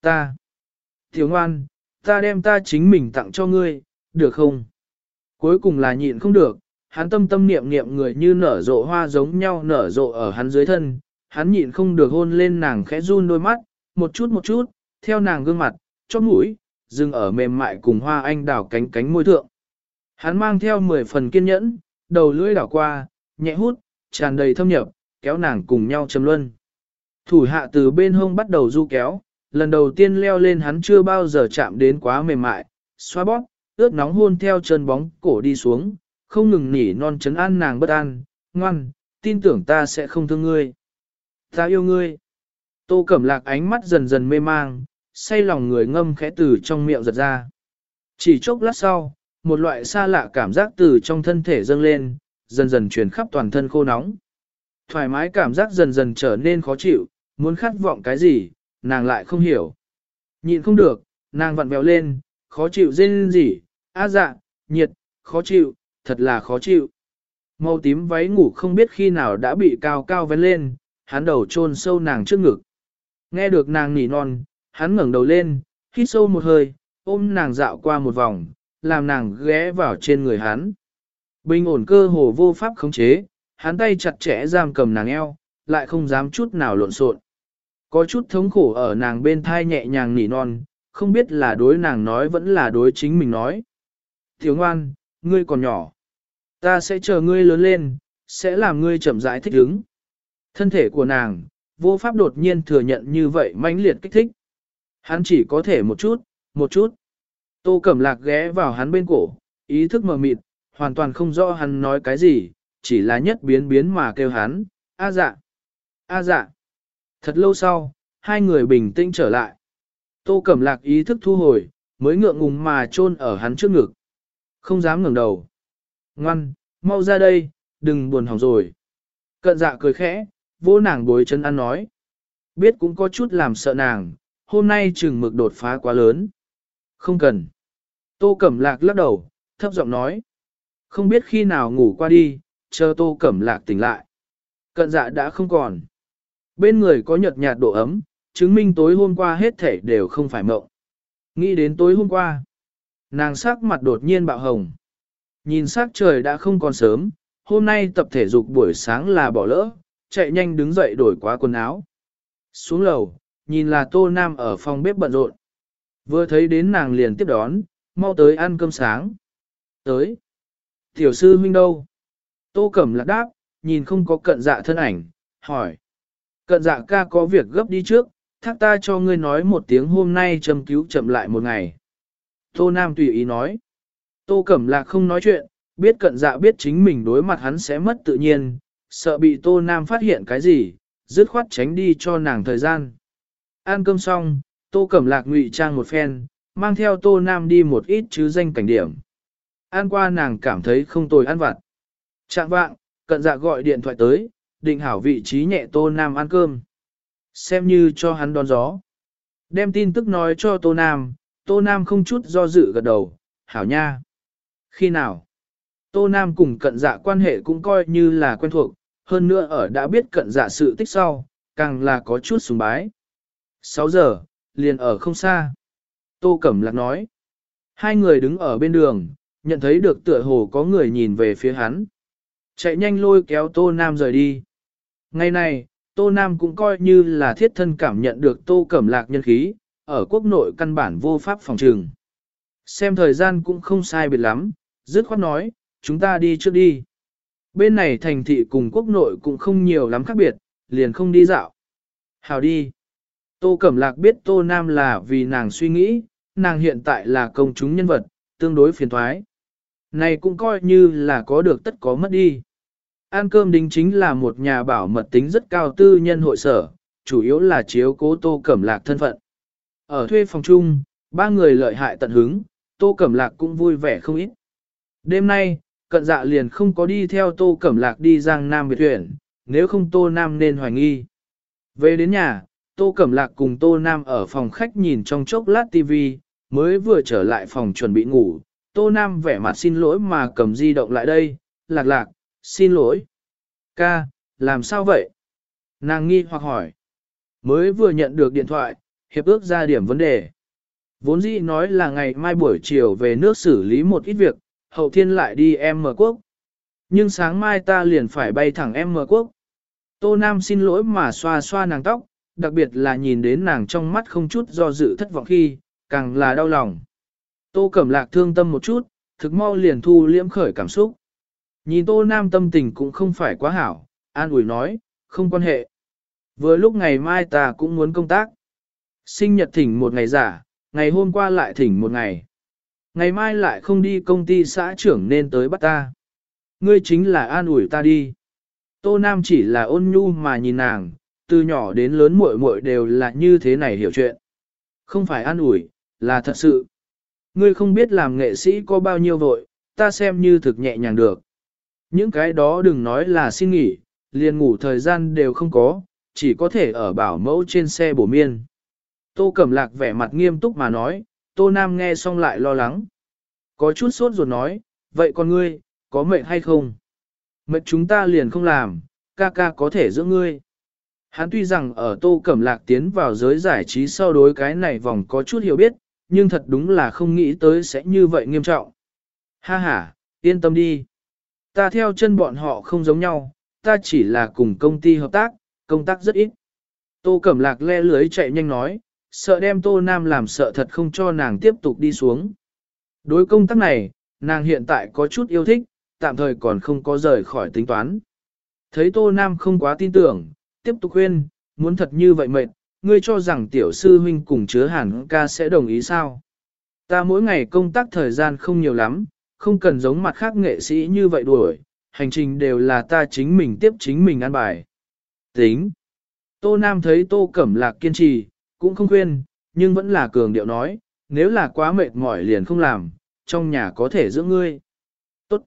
ta. Tiểu ngoan, ta đem ta chính mình tặng cho ngươi, được không? Cuối cùng là nhịn không được, hắn tâm tâm niệm niệm người như nở rộ hoa giống nhau nở rộ ở hắn dưới thân, hắn nhịn không được hôn lên nàng khẽ run đôi mắt, một chút một chút, theo nàng gương mặt, cho mũi, dừng ở mềm mại cùng hoa anh đào cánh cánh môi thượng. Hắn mang theo 10 phần kiên nhẫn, đầu lưỡi đảo qua, nhẹ hút, tràn đầy thâm nhập, kéo nàng cùng nhau chầm luân. Thủ hạ từ bên hông bắt đầu du kéo, lần đầu tiên leo lên hắn chưa bao giờ chạm đến quá mềm mại, xoa bóp, ướt nóng hôn theo chân bóng cổ đi xuống, không ngừng nỉ non chấn an nàng bất an, ngoan, tin tưởng ta sẽ không thương ngươi. Ta yêu ngươi. Tô Cẩm Lạc ánh mắt dần dần mê mang, say lòng người ngâm khẽ từ trong miệng giật ra. Chỉ chốc lát sau, một loại xa lạ cảm giác từ trong thân thể dâng lên, dần dần truyền khắp toàn thân khô nóng. Thoải mái cảm giác dần dần trở nên khó chịu, muốn khát vọng cái gì, nàng lại không hiểu. Nhịn không được, nàng vặn vẹo lên, khó chịu dên gì, á dạ, nhiệt, khó chịu, thật là khó chịu. Màu tím váy ngủ không biết khi nào đã bị cao cao vén lên, hắn đầu chôn sâu nàng trước ngực. Nghe được nàng nỉ non, hắn ngẩng đầu lên, hít sâu một hơi, ôm nàng dạo qua một vòng, làm nàng ghé vào trên người hắn. Bình ổn cơ hồ vô pháp khống chế, hắn tay chặt chẽ giam cầm nàng eo, lại không dám chút nào lộn xộn. Có chút thống khổ ở nàng bên thai nhẹ nhàng nỉ non, không biết là đối nàng nói vẫn là đối chính mình nói. Thiếu ngoan, ngươi còn nhỏ. Ta sẽ chờ ngươi lớn lên, sẽ làm ngươi chậm rãi thích ứng. Thân thể của nàng, vô pháp đột nhiên thừa nhận như vậy mãnh liệt kích thích. Hắn chỉ có thể một chút, một chút. Tô Cẩm Lạc ghé vào hắn bên cổ, ý thức mờ mịt, hoàn toàn không rõ hắn nói cái gì, chỉ là nhất biến biến mà kêu hắn, a dạ, a dạ. Thật lâu sau, hai người bình tĩnh trở lại. Tô Cẩm Lạc ý thức thu hồi, mới ngượng ngùng mà chôn ở hắn trước ngực. Không dám ngẩng đầu. Ngoan, mau ra đây, đừng buồn hỏng rồi. Cận dạ cười khẽ, vô nàng bối chân ăn nói. Biết cũng có chút làm sợ nàng, hôm nay chừng mực đột phá quá lớn. Không cần. Tô Cẩm Lạc lắc đầu, thấp giọng nói. Không biết khi nào ngủ qua đi, chờ Tô Cẩm Lạc tỉnh lại. Cận dạ đã không còn. Bên người có nhợt nhạt độ ấm, chứng minh tối hôm qua hết thể đều không phải mộng. Nghĩ đến tối hôm qua, nàng sắc mặt đột nhiên bạo hồng. Nhìn sắc trời đã không còn sớm, hôm nay tập thể dục buổi sáng là bỏ lỡ, chạy nhanh đứng dậy đổi quá quần áo. Xuống lầu, nhìn là Tô Nam ở phòng bếp bận rộn. Vừa thấy đến nàng liền tiếp đón, mau tới ăn cơm sáng. Tới. Tiểu sư huynh đâu? Tô Cẩm lạc đáp, nhìn không có cận dạ thân ảnh, hỏi. Cận dạ ca có việc gấp đi trước, thác ta cho ngươi nói một tiếng hôm nay châm cứu chậm lại một ngày. Tô Nam tùy ý nói. Tô Cẩm Lạc không nói chuyện, biết cận dạ biết chính mình đối mặt hắn sẽ mất tự nhiên, sợ bị Tô Nam phát hiện cái gì, dứt khoát tránh đi cho nàng thời gian. Ăn cơm xong, Tô Cẩm Lạc ngụy trang một phen, mang theo Tô Nam đi một ít chứ danh cảnh điểm. Ăn qua nàng cảm thấy không tồi ăn vặt. Trạng vạng, cận dạ gọi điện thoại tới, định hảo vị trí nhẹ Tô Nam ăn cơm. Xem như cho hắn đón gió. Đem tin tức nói cho Tô Nam, Tô Nam không chút do dự gật đầu, hảo nha. Khi nào? Tô Nam cùng cận dạ quan hệ cũng coi như là quen thuộc, hơn nữa ở đã biết cận dạ sự tích sau, càng là có chút sùng bái. 6 giờ, liền ở không xa. Tô Cẩm Lạc nói. Hai người đứng ở bên đường, nhận thấy được tựa hồ có người nhìn về phía hắn. Chạy nhanh lôi kéo Tô Nam rời đi. Ngày này, Tô Nam cũng coi như là thiết thân cảm nhận được Tô Cẩm Lạc nhân khí, ở quốc nội căn bản vô pháp phòng trường. Xem thời gian cũng không sai biệt lắm, dứt khoát nói, chúng ta đi trước đi. Bên này thành thị cùng quốc nội cũng không nhiều lắm khác biệt, liền không đi dạo. Hào đi. Tô Cẩm Lạc biết Tô Nam là vì nàng suy nghĩ, nàng hiện tại là công chúng nhân vật, tương đối phiền thoái. Này cũng coi như là có được tất có mất đi. Ăn cơm đính chính là một nhà bảo mật tính rất cao tư nhân hội sở, chủ yếu là chiếu cố Tô Cẩm Lạc thân phận. Ở thuê phòng chung, ba người lợi hại tận hứng, Tô Cẩm Lạc cũng vui vẻ không ít. Đêm nay, cận dạ liền không có đi theo Tô Cẩm Lạc đi Giang Nam biệt thuyền, nếu không Tô Nam nên hoài nghi. Về đến nhà, Tô Cẩm Lạc cùng Tô Nam ở phòng khách nhìn trong chốc lát TV, mới vừa trở lại phòng chuẩn bị ngủ. Tô Nam vẻ mặt xin lỗi mà cầm di động lại đây, lạc lạc, xin lỗi. Ca, làm sao vậy? Nàng nghi hoặc hỏi. Mới vừa nhận được điện thoại, hiệp ước ra điểm vấn đề. Vốn dĩ nói là ngày mai buổi chiều về nước xử lý một ít việc, hậu thiên lại đi em mở quốc. Nhưng sáng mai ta liền phải bay thẳng em mở quốc. Tô Nam xin lỗi mà xoa xoa nàng tóc, đặc biệt là nhìn đến nàng trong mắt không chút do dự thất vọng khi, càng là đau lòng. Tô Cẩm Lạc thương tâm một chút, thực mau liền thu liễm khởi cảm xúc. Nhìn Tô Nam tâm tình cũng không phải quá hảo, an ủi nói, không quan hệ. Vừa lúc ngày mai ta cũng muốn công tác. Sinh nhật thỉnh một ngày giả, ngày hôm qua lại thỉnh một ngày. Ngày mai lại không đi công ty xã trưởng nên tới bắt ta. Ngươi chính là an ủi ta đi. Tô Nam chỉ là ôn nhu mà nhìn nàng, từ nhỏ đến lớn muội muội đều là như thế này hiểu chuyện. Không phải an ủi, là thật sự. Ngươi không biết làm nghệ sĩ có bao nhiêu vội, ta xem như thực nhẹ nhàng được. Những cái đó đừng nói là xin nghỉ, liền ngủ thời gian đều không có, chỉ có thể ở bảo mẫu trên xe bổ miên. Tô Cẩm Lạc vẻ mặt nghiêm túc mà nói, Tô Nam nghe xong lại lo lắng. Có chút sốt ruột nói, vậy con ngươi, có mệnh hay không? Mệnh chúng ta liền không làm, ca ca có thể giữ ngươi. Hắn tuy rằng ở Tô Cẩm Lạc tiến vào giới giải trí sau đối cái này vòng có chút hiểu biết, nhưng thật đúng là không nghĩ tới sẽ như vậy nghiêm trọng. Ha ha, yên tâm đi. Ta theo chân bọn họ không giống nhau, ta chỉ là cùng công ty hợp tác, công tác rất ít. Tô Cẩm Lạc le lưới chạy nhanh nói, sợ đem Tô Nam làm sợ thật không cho nàng tiếp tục đi xuống. Đối công tác này, nàng hiện tại có chút yêu thích, tạm thời còn không có rời khỏi tính toán. Thấy Tô Nam không quá tin tưởng, tiếp tục khuyên, muốn thật như vậy mệt, ngươi cho rằng tiểu sư huynh cùng chứa hàn ca sẽ đồng ý sao? Ta mỗi ngày công tác thời gian không nhiều lắm, không cần giống mặt khác nghệ sĩ như vậy đuổi, hành trình đều là ta chính mình tiếp chính mình ăn bài. Tính. Tô Nam thấy Tô Cẩm Lạc kiên trì, cũng không khuyên, nhưng vẫn là cường điệu nói, nếu là quá mệt mỏi liền không làm, trong nhà có thể giữ ngươi. Tốt.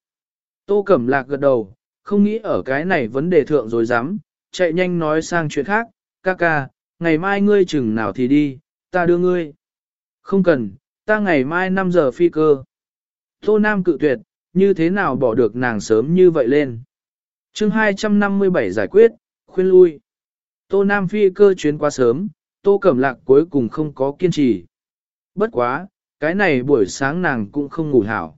Tô Cẩm Lạc gật đầu, không nghĩ ở cái này vấn đề thượng rồi dám, chạy nhanh nói sang chuyện khác, ca ca, ngày mai ngươi chừng nào thì đi, ta đưa ngươi. Không cần, ta ngày mai 5 giờ phi cơ. Tô Nam cự tuyệt, như thế nào bỏ được nàng sớm như vậy lên. chương 257 giải quyết, khuyên lui. Tô Nam phi cơ chuyến quá sớm, Tô Cẩm Lạc cuối cùng không có kiên trì. Bất quá, cái này buổi sáng nàng cũng không ngủ hảo.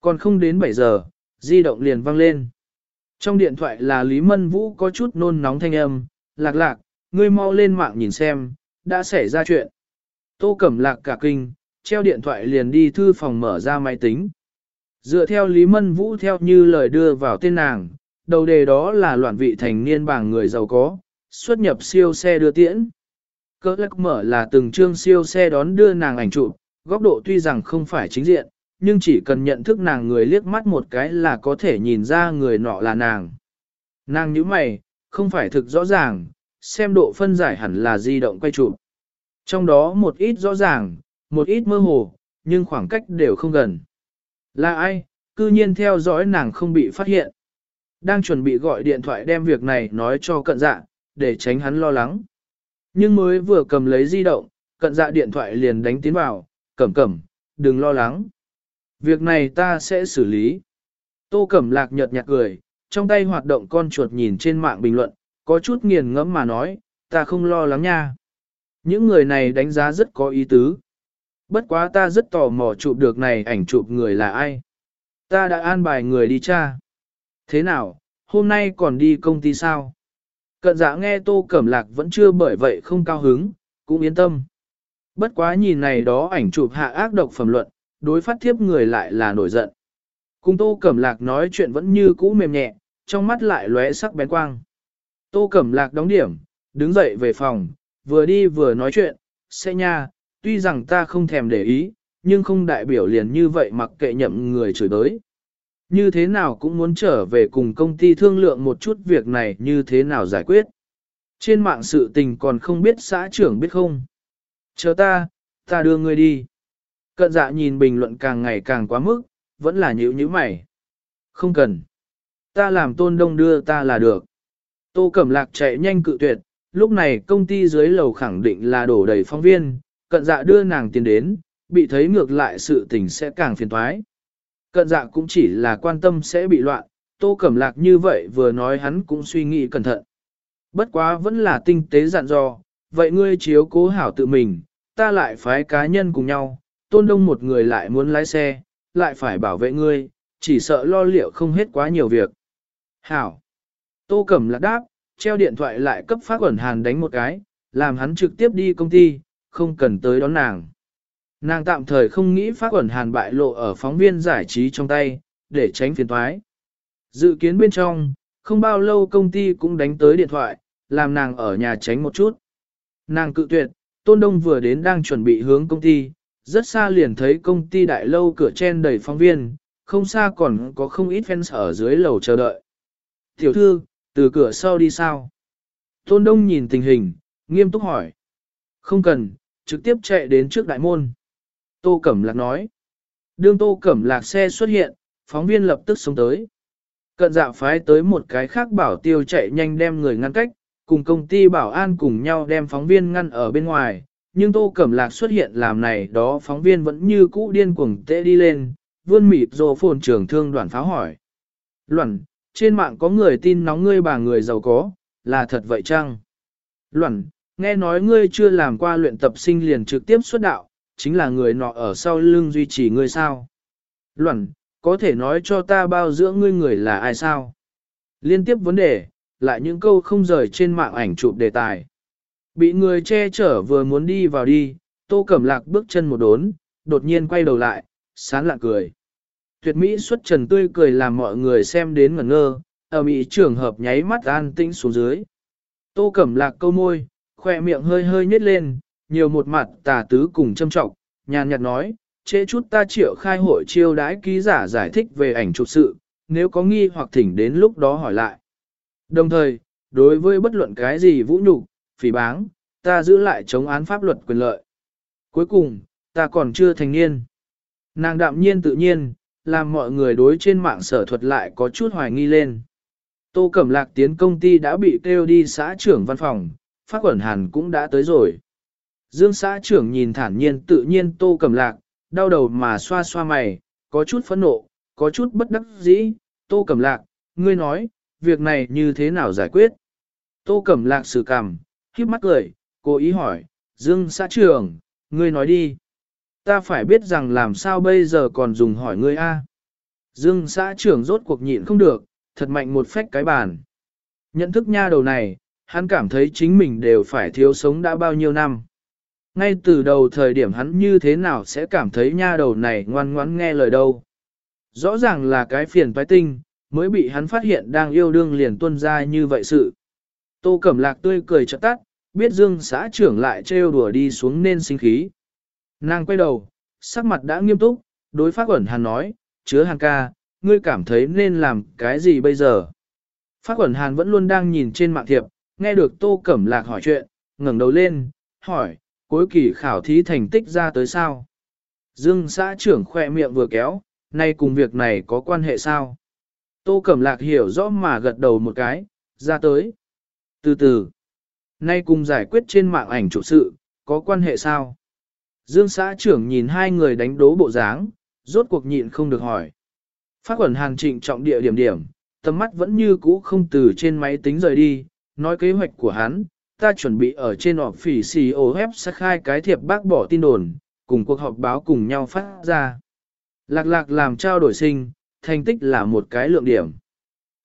Còn không đến 7 giờ, di động liền vang lên. Trong điện thoại là Lý Mân Vũ có chút nôn nóng thanh âm, lạc lạc, ngươi mau lên mạng nhìn xem, đã xảy ra chuyện. Tô Cẩm Lạc cả kinh, treo điện thoại liền đi thư phòng mở ra máy tính. Dựa theo Lý Mân Vũ theo như lời đưa vào tên nàng, đầu đề đó là loạn vị thành niên bảng người giàu có, xuất nhập siêu xe đưa tiễn. Cơ lắc mở là từng chương siêu xe đón đưa nàng ảnh chụp, góc độ tuy rằng không phải chính diện, nhưng chỉ cần nhận thức nàng người liếc mắt một cái là có thể nhìn ra người nọ là nàng. Nàng như mày, không phải thực rõ ràng, xem độ phân giải hẳn là di động quay chụp. Trong đó một ít rõ ràng, một ít mơ hồ, nhưng khoảng cách đều không gần. Là ai, cư nhiên theo dõi nàng không bị phát hiện. Đang chuẩn bị gọi điện thoại đem việc này nói cho cận dạ, để tránh hắn lo lắng. Nhưng mới vừa cầm lấy di động, cận dạ điện thoại liền đánh tiến vào, cẩm cẩm, đừng lo lắng. Việc này ta sẽ xử lý. Tô cẩm lạc nhợt nhạt cười, trong tay hoạt động con chuột nhìn trên mạng bình luận, có chút nghiền ngẫm mà nói, ta không lo lắng nha. Những người này đánh giá rất có ý tứ. Bất quá ta rất tò mò chụp được này ảnh chụp người là ai. Ta đã an bài người đi cha. Thế nào, hôm nay còn đi công ty sao? Cận dạ nghe tô cẩm lạc vẫn chưa bởi vậy không cao hứng, cũng yên tâm. Bất quá nhìn này đó ảnh chụp hạ ác độc phẩm luận, đối phát thiếp người lại là nổi giận. Cùng tô cẩm lạc nói chuyện vẫn như cũ mềm nhẹ, trong mắt lại lóe sắc bén quang. Tô cẩm lạc đóng điểm, đứng dậy về phòng, vừa đi vừa nói chuyện, sẽ nha, tuy rằng ta không thèm để ý, nhưng không đại biểu liền như vậy mặc kệ nhậm người chửi tới. Như thế nào cũng muốn trở về cùng công ty thương lượng một chút việc này như thế nào giải quyết. Trên mạng sự tình còn không biết xã trưởng biết không. Chờ ta, ta đưa ngươi đi. Cận dạ nhìn bình luận càng ngày càng quá mức, vẫn là nhữ nhữ mày. Không cần. Ta làm tôn đông đưa ta là được. Tô Cẩm Lạc chạy nhanh cự tuyệt, lúc này công ty dưới lầu khẳng định là đổ đầy phóng viên, cận dạ đưa nàng tiền đến, bị thấy ngược lại sự tình sẽ càng phiền thoái. Cận dạ cũng chỉ là quan tâm sẽ bị loạn, tô cẩm lạc như vậy vừa nói hắn cũng suy nghĩ cẩn thận. Bất quá vẫn là tinh tế dặn dò, vậy ngươi chiếu cố hảo tự mình, ta lại phái cá nhân cùng nhau, tôn đông một người lại muốn lái xe, lại phải bảo vệ ngươi, chỉ sợ lo liệu không hết quá nhiều việc. Hảo. Tô Cẩm lạc đáp, treo điện thoại lại cấp phát quẩn hàn đánh một cái, làm hắn trực tiếp đi công ty, không cần tới đón nàng. Nàng tạm thời không nghĩ phát quẩn hàn bại lộ ở phóng viên giải trí trong tay, để tránh phiền thoái. Dự kiến bên trong, không bao lâu công ty cũng đánh tới điện thoại, làm nàng ở nhà tránh một chút. Nàng cự tuyệt, Tôn Đông vừa đến đang chuẩn bị hướng công ty, rất xa liền thấy công ty đại lâu cửa chen đầy phóng viên, không xa còn có không ít fans ở dưới lầu chờ đợi. Tiểu thư, từ cửa sau đi sao? Tôn Đông nhìn tình hình, nghiêm túc hỏi. Không cần, trực tiếp chạy đến trước đại môn. Tô Cẩm Lạc nói. Đương Tô Cẩm Lạc xe xuất hiện, phóng viên lập tức xuống tới. Cận dạ phái tới một cái khác bảo tiêu chạy nhanh đem người ngăn cách, cùng công ty bảo an cùng nhau đem phóng viên ngăn ở bên ngoài, nhưng Tô Cẩm Lạc xuất hiện làm này đó phóng viên vẫn như cũ điên cuồng tệ đi lên, vươn mịp rồ phồn trường thương đoàn pháo hỏi. Luẩn, trên mạng có người tin nóng ngươi bà người giàu có, là thật vậy chăng? Luẩn, nghe nói ngươi chưa làm qua luyện tập sinh liền trực tiếp xuất đạo, chính là người nọ ở sau lưng duy trì ngươi sao? Luẩn, có thể nói cho ta bao dưỡng ngươi người là ai sao? Liên tiếp vấn đề, lại những câu không rời trên mạng ảnh chụp đề tài. Bị người che chở vừa muốn đi vào đi, tô cẩm lạc bước chân một đốn, đột nhiên quay đầu lại, sán lạ cười. Tuyệt mỹ xuất trần tươi cười làm mọi người xem đến ngẩn ngơ, ở mỹ trường hợp nháy mắt an tĩnh xuống dưới. Tô cẩm lạc câu môi, khoe miệng hơi hơi nhếch lên, nhiều một mặt tà tứ cùng châm trọng, nhàn nhạt nói, trễ chút ta triệu khai hội chiêu đãi ký giả giải thích về ảnh chụp sự, nếu có nghi hoặc thỉnh đến lúc đó hỏi lại. Đồng thời, đối với bất luận cái gì vũ nhục, phỉ báng, ta giữ lại chống án pháp luật quyền lợi. Cuối cùng, ta còn chưa thành niên. Nàng đạm nhiên tự nhiên, làm mọi người đối trên mạng sở thuật lại có chút hoài nghi lên. Tô Cẩm Lạc tiến công ty đã bị kêu đi xã trưởng văn phòng, phát quẩn hàn cũng đã tới rồi. Dương xã trưởng nhìn thản nhiên tự nhiên Tô Cẩm Lạc, đau đầu mà xoa xoa mày, có chút phẫn nộ, có chút bất đắc dĩ, Tô Cẩm Lạc, ngươi nói, việc này như thế nào giải quyết? Tô Cẩm Lạc sử cằm, khiếp mắt cười, cố ý hỏi, Dương xã trưởng, ngươi nói đi. Ta phải biết rằng làm sao bây giờ còn dùng hỏi ngươi a? Dương xã trưởng rốt cuộc nhịn không được, thật mạnh một phách cái bàn. Nhận thức nha đầu này, hắn cảm thấy chính mình đều phải thiếu sống đã bao nhiêu năm. Ngay từ đầu thời điểm hắn như thế nào sẽ cảm thấy nha đầu này ngoan ngoãn nghe lời đâu. Rõ ràng là cái phiền phái tinh, mới bị hắn phát hiện đang yêu đương liền tuân ra như vậy sự. Tô Cẩm Lạc tươi cười chợt tắt, biết Dương xã trưởng lại trêu đùa đi xuống nên sinh khí. Nàng quay đầu, sắc mặt đã nghiêm túc, đối phát quẩn hàn nói, chứa hàn ca, ngươi cảm thấy nên làm cái gì bây giờ? Phát quẩn hàn vẫn luôn đang nhìn trên mạng thiệp, nghe được Tô Cẩm Lạc hỏi chuyện, ngẩng đầu lên, hỏi, cuối kỳ khảo thí thành tích ra tới sao? Dương xã trưởng khoe miệng vừa kéo, nay cùng việc này có quan hệ sao? Tô Cẩm Lạc hiểu rõ mà gật đầu một cái, ra tới. Từ từ, nay cùng giải quyết trên mạng ảnh chủ sự, có quan hệ sao? Dương xã trưởng nhìn hai người đánh đố bộ dáng, rốt cuộc nhịn không được hỏi. Phát quẩn hàng trịnh trọng địa điểm điểm, tầm mắt vẫn như cũ không từ trên máy tính rời đi, nói kế hoạch của hắn, ta chuẩn bị ở trên họp phỉ COF sẽ khai cái thiệp bác bỏ tin đồn, cùng cuộc họp báo cùng nhau phát ra. Lạc lạc làm trao đổi sinh, thành tích là một cái lượng điểm.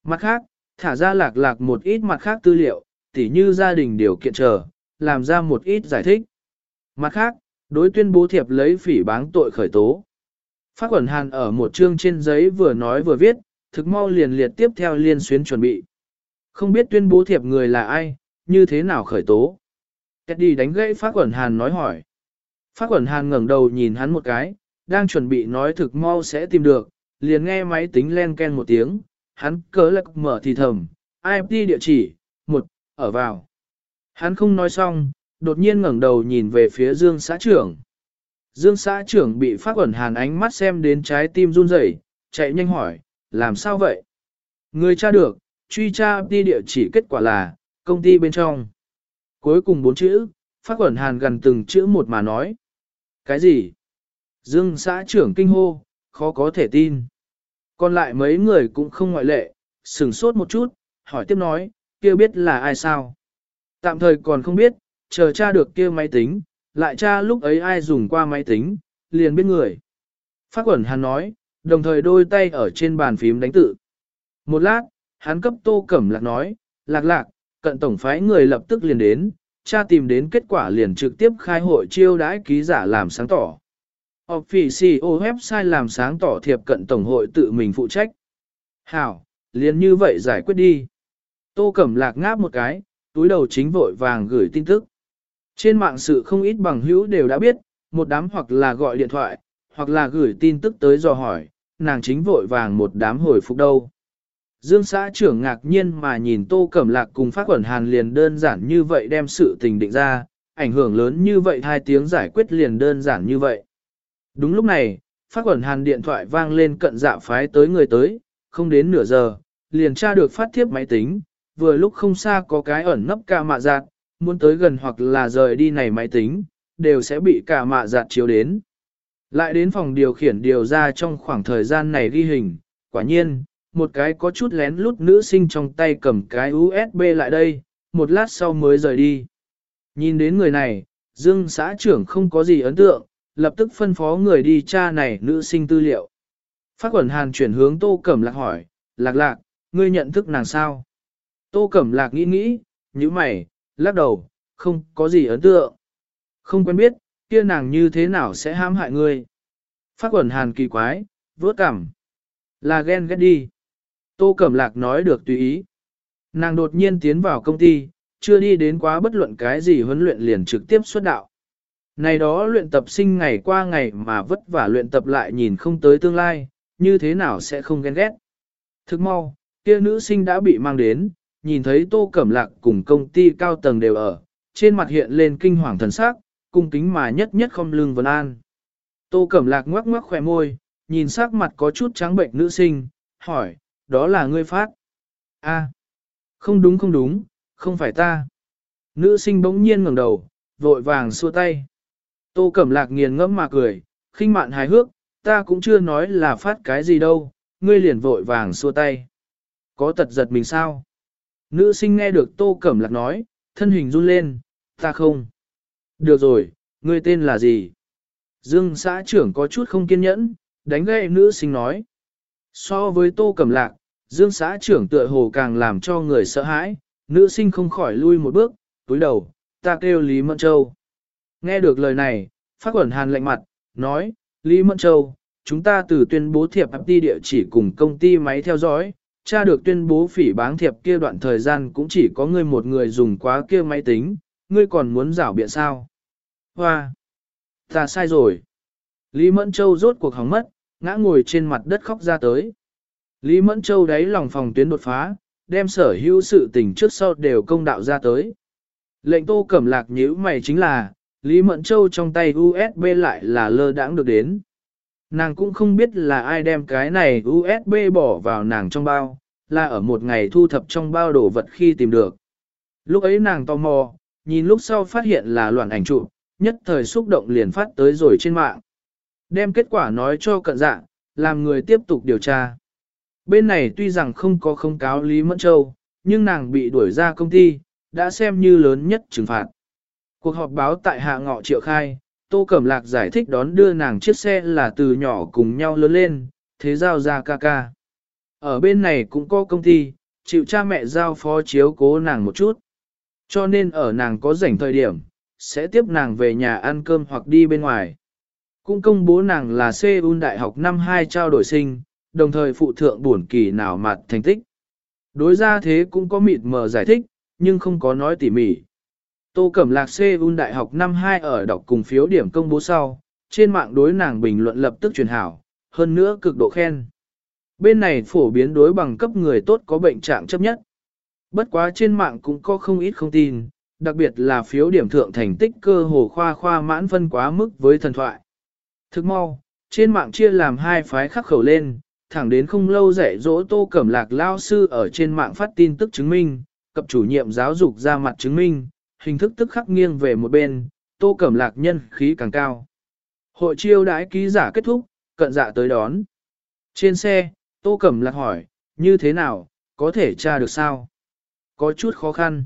Mặt khác, thả ra lạc lạc một ít mặt khác tư liệu, tỉ như gia đình điều kiện chờ, làm ra một ít giải thích. Mặt khác, đối tuyên bố thiệp lấy phỉ báng tội khởi tố. Phát quẩn hàn ở một chương trên giấy vừa nói vừa viết, thực mau liền liệt tiếp theo liên xuyến chuẩn bị. Không biết tuyên bố thiệp người là ai, như thế nào khởi tố. Teddy đánh gãy Phát quẩn hàn nói hỏi. Phát quẩn hàn ngẩng đầu nhìn hắn một cái, đang chuẩn bị nói thực mau sẽ tìm được, liền nghe máy tính len ken một tiếng, hắn cớ lạc mở thì thầm, IP địa chỉ, một, ở vào. Hắn không nói xong, đột nhiên ngẩng đầu nhìn về phía Dương xã trưởng. Dương xã trưởng bị phát Quẩn hàn ánh mắt xem đến trái tim run rẩy, chạy nhanh hỏi, làm sao vậy? Người tra được, truy tra đi địa chỉ kết quả là, công ty bên trong. Cuối cùng bốn chữ, phát quẩn hàn gần từng chữ một mà nói. Cái gì? Dương xã trưởng kinh hô, khó có thể tin. Còn lại mấy người cũng không ngoại lệ, sửng sốt một chút, hỏi tiếp nói, kia biết là ai sao? Tạm thời còn không biết, chờ tra được kia máy tính, lại tra lúc ấy ai dùng qua máy tính, liền biết người. Phát quẩn hắn nói, đồng thời đôi tay ở trên bàn phím đánh tự. Một lát, hắn cấp tô cẩm lạc nói, lạc lạc, cận tổng phái người lập tức liền đến, cha tìm đến kết quả liền trực tiếp khai hội chiêu đãi ký giả làm sáng tỏ. Officio website làm sáng tỏ thiệp cận tổng hội tự mình phụ trách. Hảo, liền như vậy giải quyết đi. Tô Cẩm Lạc ngáp một cái, túi đầu chính vội vàng gửi tin tức. Trên mạng sự không ít bằng hữu đều đã biết, một đám hoặc là gọi điện thoại, hoặc là gửi tin tức tới dò hỏi, nàng chính vội vàng một đám hồi phục đâu. Dương xã trưởng ngạc nhiên mà nhìn Tô Cẩm Lạc cùng phát quẩn hàn liền đơn giản như vậy đem sự tình định ra, ảnh hưởng lớn như vậy hai tiếng giải quyết liền đơn giản như vậy. Đúng lúc này, phát quẩn hàn điện thoại vang lên cận dạ phái tới người tới, không đến nửa giờ, liền tra được phát thiếp máy tính, vừa lúc không xa có cái ẩn nấp ca mạ giạt, muốn tới gần hoặc là rời đi này máy tính, đều sẽ bị cả mạ giạt chiếu đến. Lại đến phòng điều khiển điều ra trong khoảng thời gian này ghi hình, quả nhiên, một cái có chút lén lút nữ sinh trong tay cầm cái USB lại đây, một lát sau mới rời đi. Nhìn đến người này, Dương xã trưởng không có gì ấn tượng, lập tức phân phó người đi tra này nữ sinh tư liệu. Phát quẩn hàn chuyển hướng Tô Cẩm Lạc hỏi, Lạc Lạc, ngươi nhận thức nàng sao? Tô Cẩm Lạc nghĩ nghĩ, như mày, lắc đầu, không có gì ấn tượng. Không quen biết, kia nàng như thế nào sẽ hãm hại ngươi. Phát quẩn hàn kỳ quái, vớt cảm. Là ghen ghét đi. Tô Cẩm Lạc nói được tùy ý. Nàng đột nhiên tiến vào công ty, chưa đi đến quá bất luận cái gì huấn luyện liền trực tiếp xuất đạo. Này đó luyện tập sinh ngày qua ngày mà vất vả luyện tập lại nhìn không tới tương lai, như thế nào sẽ không ghen ghét. Thức mau, kia nữ sinh đã bị mang đến, nhìn thấy Tô Cẩm Lạc cùng công ty cao tầng đều ở, trên mặt hiện lên kinh hoàng thần sắc, cung kính mà nhất nhất không lưng vân an. Tô Cẩm Lạc ngoắc ngoắc khỏe môi, nhìn sắc mặt có chút trắng bệnh nữ sinh, hỏi, đó là ngươi phát. A, không đúng không đúng, không phải ta. Nữ sinh bỗng nhiên ngẩng đầu, vội vàng xua tay. Tô Cẩm Lạc nghiền ngẫm mà cười, khinh mạn hài hước, ta cũng chưa nói là phát cái gì đâu, ngươi liền vội vàng xua tay. Có tật giật mình sao? Nữ sinh nghe được Tô Cẩm Lạc nói, thân hình run lên, ta không. Được rồi, ngươi tên là gì? Dương xã trưởng có chút không kiên nhẫn, đánh gậy nữ sinh nói. So với Tô Cẩm Lạc, Dương xã trưởng tựa hồ càng làm cho người sợ hãi, nữ sinh không khỏi lui một bước, túi đầu, ta kêu Lý Mẫn Châu. Nghe được lời này, phát quẩn hàn lạnh mặt, nói, Lý Mẫn Châu, chúng ta từ tuyên bố thiệp áp đi địa chỉ cùng công ty máy theo dõi, tra được tuyên bố phỉ báng thiệp kia đoạn thời gian cũng chỉ có ngươi một người dùng quá kia máy tính, ngươi còn muốn rảo biện sao? Hoa! Ta sai rồi. Lý Mẫn Châu rốt cuộc hóng mất, ngã ngồi trên mặt đất khóc ra tới. Lý Mẫn Châu đáy lòng phòng tuyến đột phá, đem sở hữu sự tình trước sau đều công đạo ra tới. Lệnh tô cẩm lạc nhíu mày chính là, Lý Mẫn Châu trong tay USB lại là lơ đãng được đến. Nàng cũng không biết là ai đem cái này USB bỏ vào nàng trong bao, là ở một ngày thu thập trong bao đồ vật khi tìm được. Lúc ấy nàng tò mò, nhìn lúc sau phát hiện là loạn ảnh chụp, nhất thời xúc động liền phát tới rồi trên mạng. Đem kết quả nói cho cận dạng, làm người tiếp tục điều tra. Bên này tuy rằng không có không cáo Lý Mẫn Châu, nhưng nàng bị đuổi ra công ty, đã xem như lớn nhất trừng phạt. Cuộc họp báo tại hạ ngọ triệu khai, Tô Cẩm Lạc giải thích đón đưa nàng chiếc xe là từ nhỏ cùng nhau lớn lên, thế giao ra ca ca. Ở bên này cũng có công ty, chịu cha mẹ giao phó chiếu cố nàng một chút. Cho nên ở nàng có rảnh thời điểm, sẽ tiếp nàng về nhà ăn cơm hoặc đi bên ngoài. Cũng công bố nàng là Seoul Đại học năm 2 trao đổi sinh, đồng thời phụ thượng buồn kỳ nào mặt thành tích. Đối ra thế cũng có mịt mờ giải thích, nhưng không có nói tỉ mỉ. Tô Cẩm Lạc Seoul Đại học năm 2 ở đọc cùng phiếu điểm công bố sau, trên mạng đối nàng bình luận lập tức truyền hảo, hơn nữa cực độ khen. Bên này phổ biến đối bằng cấp người tốt có bệnh trạng chấp nhất. Bất quá trên mạng cũng có không ít không tin, đặc biệt là phiếu điểm thượng thành tích cơ hồ khoa khoa mãn phân quá mức với thần thoại. Thức mau, trên mạng chia làm hai phái khắc khẩu lên, thẳng đến không lâu dạy dỗ tô cẩm lạc lao sư ở trên mạng phát tin tức chứng minh, cập chủ nhiệm giáo dục ra mặt chứng minh, hình thức tức khắc nghiêng về một bên, tô cẩm lạc nhân khí càng cao. Hội chiêu đãi ký giả kết thúc, cận dạ tới đón. Trên xe, tô cẩm lạc hỏi, như thế nào, có thể tra được sao? Có chút khó khăn.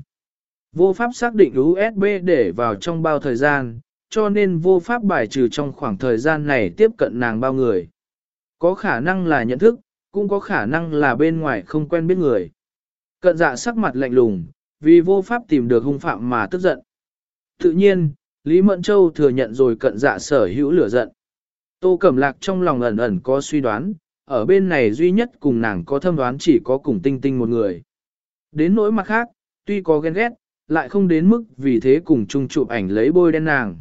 Vô pháp xác định USB để vào trong bao thời gian, cho nên vô pháp bài trừ trong khoảng thời gian này tiếp cận nàng bao người. Có khả năng là nhận thức, cũng có khả năng là bên ngoài không quen biết người. Cận dạ sắc mặt lạnh lùng, vì vô pháp tìm được hung phạm mà tức giận. Tự nhiên, Lý Mẫn Châu thừa nhận rồi cận dạ sở hữu lửa giận. Tô Cẩm Lạc trong lòng ẩn ẩn có suy đoán, ở bên này duy nhất cùng nàng có thâm đoán chỉ có cùng tinh tinh một người. Đến nỗi mặt khác, tuy có ghen ghét, lại không đến mức vì thế cùng chung chụp ảnh lấy bôi đen nàng.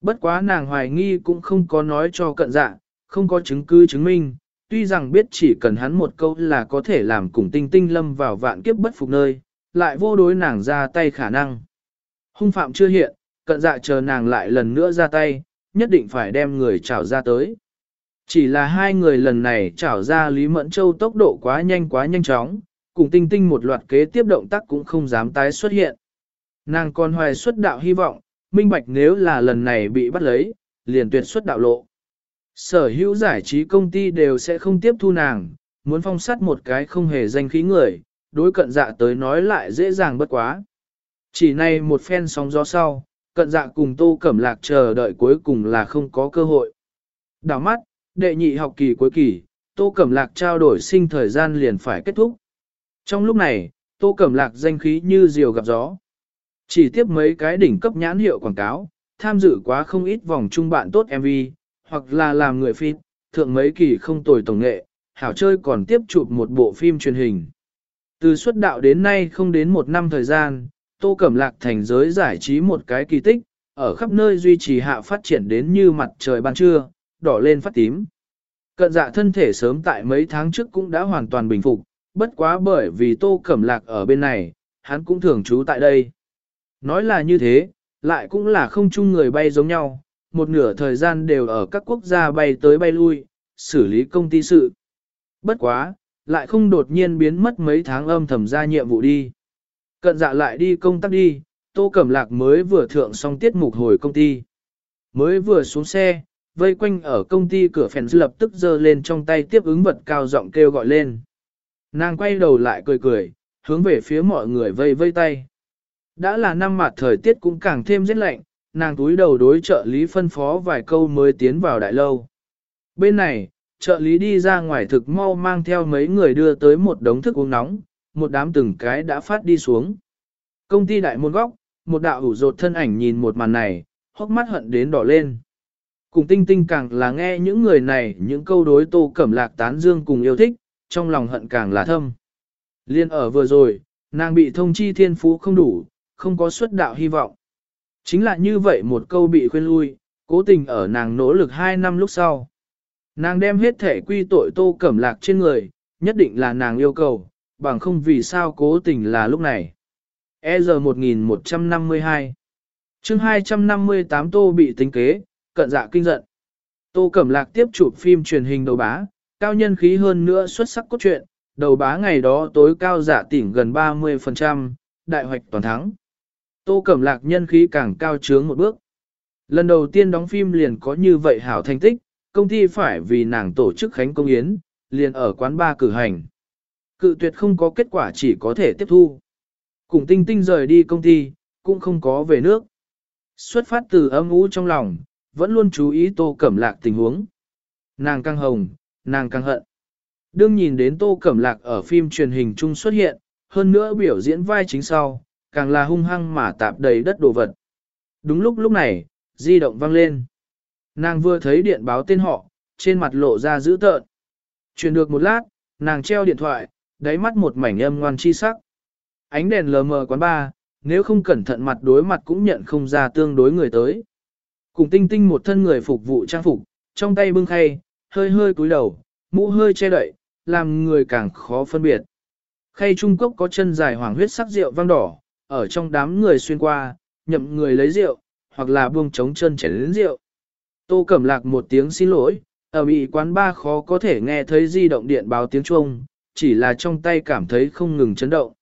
Bất quá nàng hoài nghi cũng không có nói cho cận dạ, không có chứng cứ chứng minh, tuy rằng biết chỉ cần hắn một câu là có thể làm cùng tinh tinh lâm vào vạn kiếp bất phục nơi, lại vô đối nàng ra tay khả năng. Hung phạm chưa hiện, cận dạ chờ nàng lại lần nữa ra tay, nhất định phải đem người trảo ra tới. Chỉ là hai người lần này trảo ra Lý Mẫn Châu tốc độ quá nhanh quá nhanh chóng, cùng tinh tinh một loạt kế tiếp động tác cũng không dám tái xuất hiện. Nàng còn hoài xuất đạo hy vọng, minh bạch nếu là lần này bị bắt lấy, liền tuyệt xuất đạo lộ. Sở hữu giải trí công ty đều sẽ không tiếp thu nàng, muốn phong sát một cái không hề danh khí người, đối cận dạ tới nói lại dễ dàng bất quá. Chỉ này một phen sóng gió sau, cận dạ cùng tô cẩm lạc chờ đợi cuối cùng là không có cơ hội. Đảo mắt, đệ nhị học kỳ cuối kỳ, tô cẩm lạc trao đổi sinh thời gian liền phải kết thúc. Trong lúc này, tô cẩm lạc danh khí như diều gặp gió. Chỉ tiếp mấy cái đỉnh cấp nhãn hiệu quảng cáo, tham dự quá không ít vòng trung bạn tốt MV, hoặc là làm người phim, thượng mấy kỳ không tồi tổng nghệ, hảo chơi còn tiếp chụp một bộ phim truyền hình. Từ xuất đạo đến nay không đến một năm thời gian, Tô Cẩm Lạc thành giới giải trí một cái kỳ tích, ở khắp nơi duy trì hạ phát triển đến như mặt trời ban trưa, đỏ lên phát tím. Cận dạ thân thể sớm tại mấy tháng trước cũng đã hoàn toàn bình phục, bất quá bởi vì Tô Cẩm Lạc ở bên này, hắn cũng thường trú tại đây. Nói là như thế, lại cũng là không chung người bay giống nhau, một nửa thời gian đều ở các quốc gia bay tới bay lui, xử lý công ty sự. Bất quá, lại không đột nhiên biến mất mấy tháng âm thầm ra nhiệm vụ đi. Cận dạ lại đi công tác đi, Tô Cẩm Lạc mới vừa thượng xong tiết mục hồi công ty. Mới vừa xuống xe, vây quanh ở công ty cửa phèn lập tức giơ lên trong tay tiếp ứng vật cao giọng kêu gọi lên. Nàng quay đầu lại cười cười, hướng về phía mọi người vây vây tay. Đã là năm mặt thời tiết cũng càng thêm rét lạnh, nàng túi đầu đối trợ lý phân phó vài câu mới tiến vào đại lâu. Bên này, trợ lý đi ra ngoài thực mau mang theo mấy người đưa tới một đống thức uống nóng, một đám từng cái đã phát đi xuống. Công ty đại môn góc, một đạo ủ rột thân ảnh nhìn một màn này, hốc mắt hận đến đỏ lên. Cùng tinh tinh càng là nghe những người này những câu đối tô cẩm lạc tán dương cùng yêu thích, trong lòng hận càng là thâm. Liên ở vừa rồi, nàng bị thông chi thiên phú không đủ, không có xuất đạo hy vọng. Chính là như vậy một câu bị khuyên lui, cố tình ở nàng nỗ lực 2 năm lúc sau. Nàng đem hết thể quy tội tô cẩm lạc trên người, nhất định là nàng yêu cầu, bằng không vì sao cố tình là lúc này. E giờ 1152 chương 258 tô bị tính kế, cận dạ kinh giận. Tô Cẩm Lạc tiếp chụp phim truyền hình đầu bá, cao nhân khí hơn nữa xuất sắc cốt truyện, đầu bá ngày đó tối cao giả tỉnh gần 30%, đại hoạch toàn thắng. Tô Cẩm Lạc nhân khí càng cao trướng một bước. Lần đầu tiên đóng phim liền có như vậy hảo thành tích, công ty phải vì nàng tổ chức khánh công yến, liền ở quán ba cử hành. Cự tuyệt không có kết quả chỉ có thể tiếp thu. Cùng tinh tinh rời đi công ty, cũng không có về nước. Xuất phát từ âm ú trong lòng, vẫn luôn chú ý tô cẩm lạc tình huống. Nàng căng hồng, nàng căng hận. Đương nhìn đến tô cẩm lạc ở phim truyền hình chung xuất hiện, hơn nữa biểu diễn vai chính sau, càng là hung hăng mà tạp đầy đất đồ vật. Đúng lúc lúc này, di động vang lên. Nàng vừa thấy điện báo tên họ, trên mặt lộ ra dữ tợn. Chuyển được một lát, nàng treo điện thoại, đáy mắt một mảnh âm ngoan chi sắc. Ánh đèn lờ mờ quán ba, nếu không cẩn thận mặt đối mặt cũng nhận không ra tương đối người tới. Cùng tinh tinh một thân người phục vụ trang phục, trong tay bưng khay, hơi hơi cúi đầu, mũ hơi che đậy, làm người càng khó phân biệt. Khay trung cốc có chân dài hoàng huyết sắc rượu vang đỏ, ở trong đám người xuyên qua, nhậm người lấy rượu, hoặc là buông trống chân chảy đến rượu. Tô Cẩm Lạc một tiếng xin lỗi, ở bị quán ba khó có thể nghe thấy di động điện báo tiếng chuông, chỉ là trong tay cảm thấy không ngừng chấn động.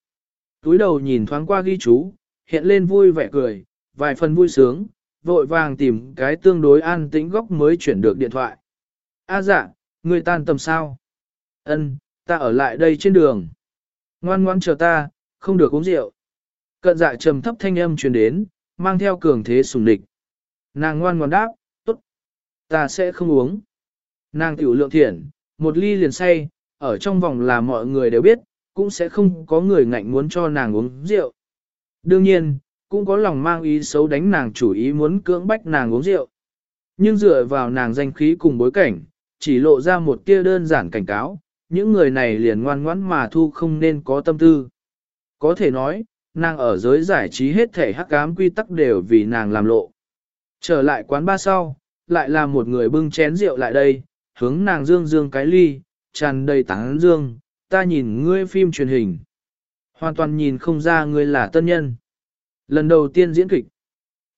Túi đầu nhìn thoáng qua ghi chú, hiện lên vui vẻ cười, vài phần vui sướng, vội vàng tìm cái tương đối an tĩnh góc mới chuyển được điện thoại. A à dạ, người tan tầm sao? Ân, ta ở lại đây trên đường. Ngoan ngoan chờ ta, không được uống rượu. Cận dạ trầm thấp thanh âm truyền đến, mang theo cường thế sùng địch. Nàng ngoan ngoan đáp, tốt, ta sẽ không uống. Nàng tiểu lượng thiện, một ly liền say, ở trong vòng là mọi người đều biết, cũng sẽ không có người ngạnh muốn cho nàng uống rượu. Đương nhiên, cũng có lòng mang ý xấu đánh nàng chủ ý muốn cưỡng bách nàng uống rượu. Nhưng dựa vào nàng danh khí cùng bối cảnh, chỉ lộ ra một tia đơn giản cảnh cáo, những người này liền ngoan ngoãn mà thu không nên có tâm tư. Có thể nói, nàng ở giới giải trí hết thể hắc ám quy tắc đều vì nàng làm lộ. Trở lại quán ba sau, lại là một người bưng chén rượu lại đây, hướng nàng dương dương cái ly, tràn đầy tán dương, ta nhìn ngươi phim truyền hình. Hoàn toàn nhìn không ra ngươi là tân nhân. Lần đầu tiên diễn kịch.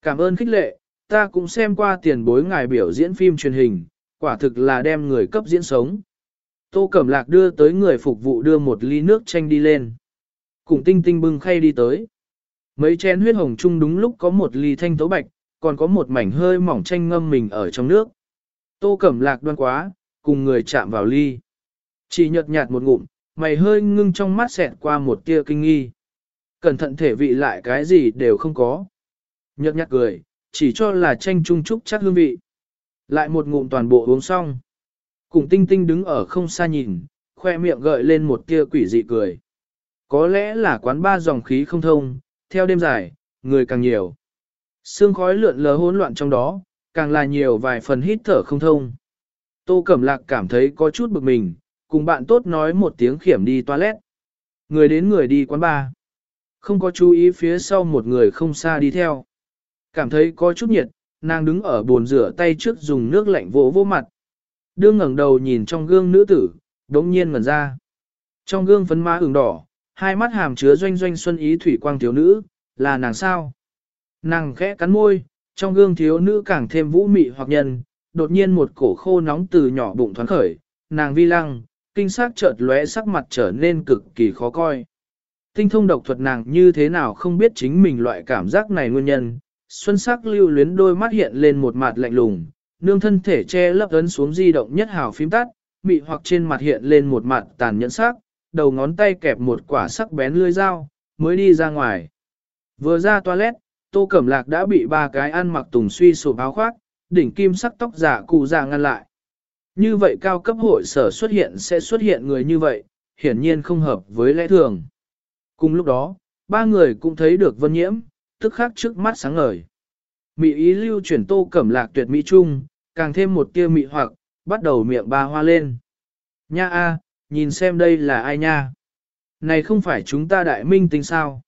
Cảm ơn khích lệ, ta cũng xem qua tiền bối ngài biểu diễn phim truyền hình, quả thực là đem người cấp diễn sống. Tô Cẩm Lạc đưa tới người phục vụ đưa một ly nước chanh đi lên. Cùng tinh tinh bưng khay đi tới. Mấy chén huyết hồng chung đúng lúc có một ly thanh tấu bạch, còn có một mảnh hơi mỏng chanh ngâm mình ở trong nước. Tô Cẩm Lạc đoan quá, cùng người chạm vào ly. Chỉ nhợt nhạt một ngụm, mày hơi ngưng trong mắt xẹt qua một tia kinh nghi. Cẩn thận thể vị lại cái gì đều không có. Nhợt nhạt cười, chỉ cho là chanh trung trúc chắc hương vị. Lại một ngụm toàn bộ uống xong. Cùng tinh tinh đứng ở không xa nhìn, khoe miệng gợi lên một tia quỷ dị cười. Có lẽ là quán ba dòng khí không thông, theo đêm dài, người càng nhiều. Sương khói lượn lờ hỗn loạn trong đó, càng là nhiều vài phần hít thở không thông. Tô Cẩm Lạc cảm thấy có chút bực mình, cùng bạn tốt nói một tiếng khiểm đi toilet. Người đến người đi quán ba. Không có chú ý phía sau một người không xa đi theo. Cảm thấy có chút nhiệt, nàng đứng ở bồn rửa tay trước dùng nước lạnh vỗ vỗ mặt. Đương ngẩng đầu nhìn trong gương nữ tử, đống nhiên ngẩn ra. Trong gương phấn má ửng đỏ, hai mắt hàm chứa doanh doanh xuân ý thủy quang thiếu nữ, là nàng sao? Nàng khẽ cắn môi, trong gương thiếu nữ càng thêm vũ mị hoặc nhân, đột nhiên một cổ khô nóng từ nhỏ bụng thoáng khởi, nàng vi lăng, kinh sắc chợt lóe sắc mặt trở nên cực kỳ khó coi. Tinh thông độc thuật nàng như thế nào không biết chính mình loại cảm giác này nguyên nhân, xuân sắc lưu luyến đôi mắt hiện lên một mặt lạnh lùng, nương thân thể che lấp ấn xuống di động nhất hào phím tắt, mị hoặc trên mặt hiện lên một mặt tàn nhẫn sắc, đầu ngón tay kẹp một quả sắc bén lưỡi dao, mới đi ra ngoài. Vừa ra toilet, Tô Cẩm Lạc đã bị ba cái ăn mặc tùng suy sụp áo khoác, đỉnh kim sắc tóc giả cụ già ngăn lại. Như vậy cao cấp hội sở xuất hiện sẽ xuất hiện người như vậy, hiển nhiên không hợp với lẽ thường. Cùng lúc đó, ba người cũng thấy được vân nhiễm, tức khắc trước mắt sáng ngời. Mị ý lưu chuyển tô cẩm lạc tuyệt mỹ trung, càng thêm một tia mị hoặc, bắt đầu miệng ba hoa lên. Nha a, nhìn xem đây là ai nha? Này không phải chúng ta đại minh tinh sao?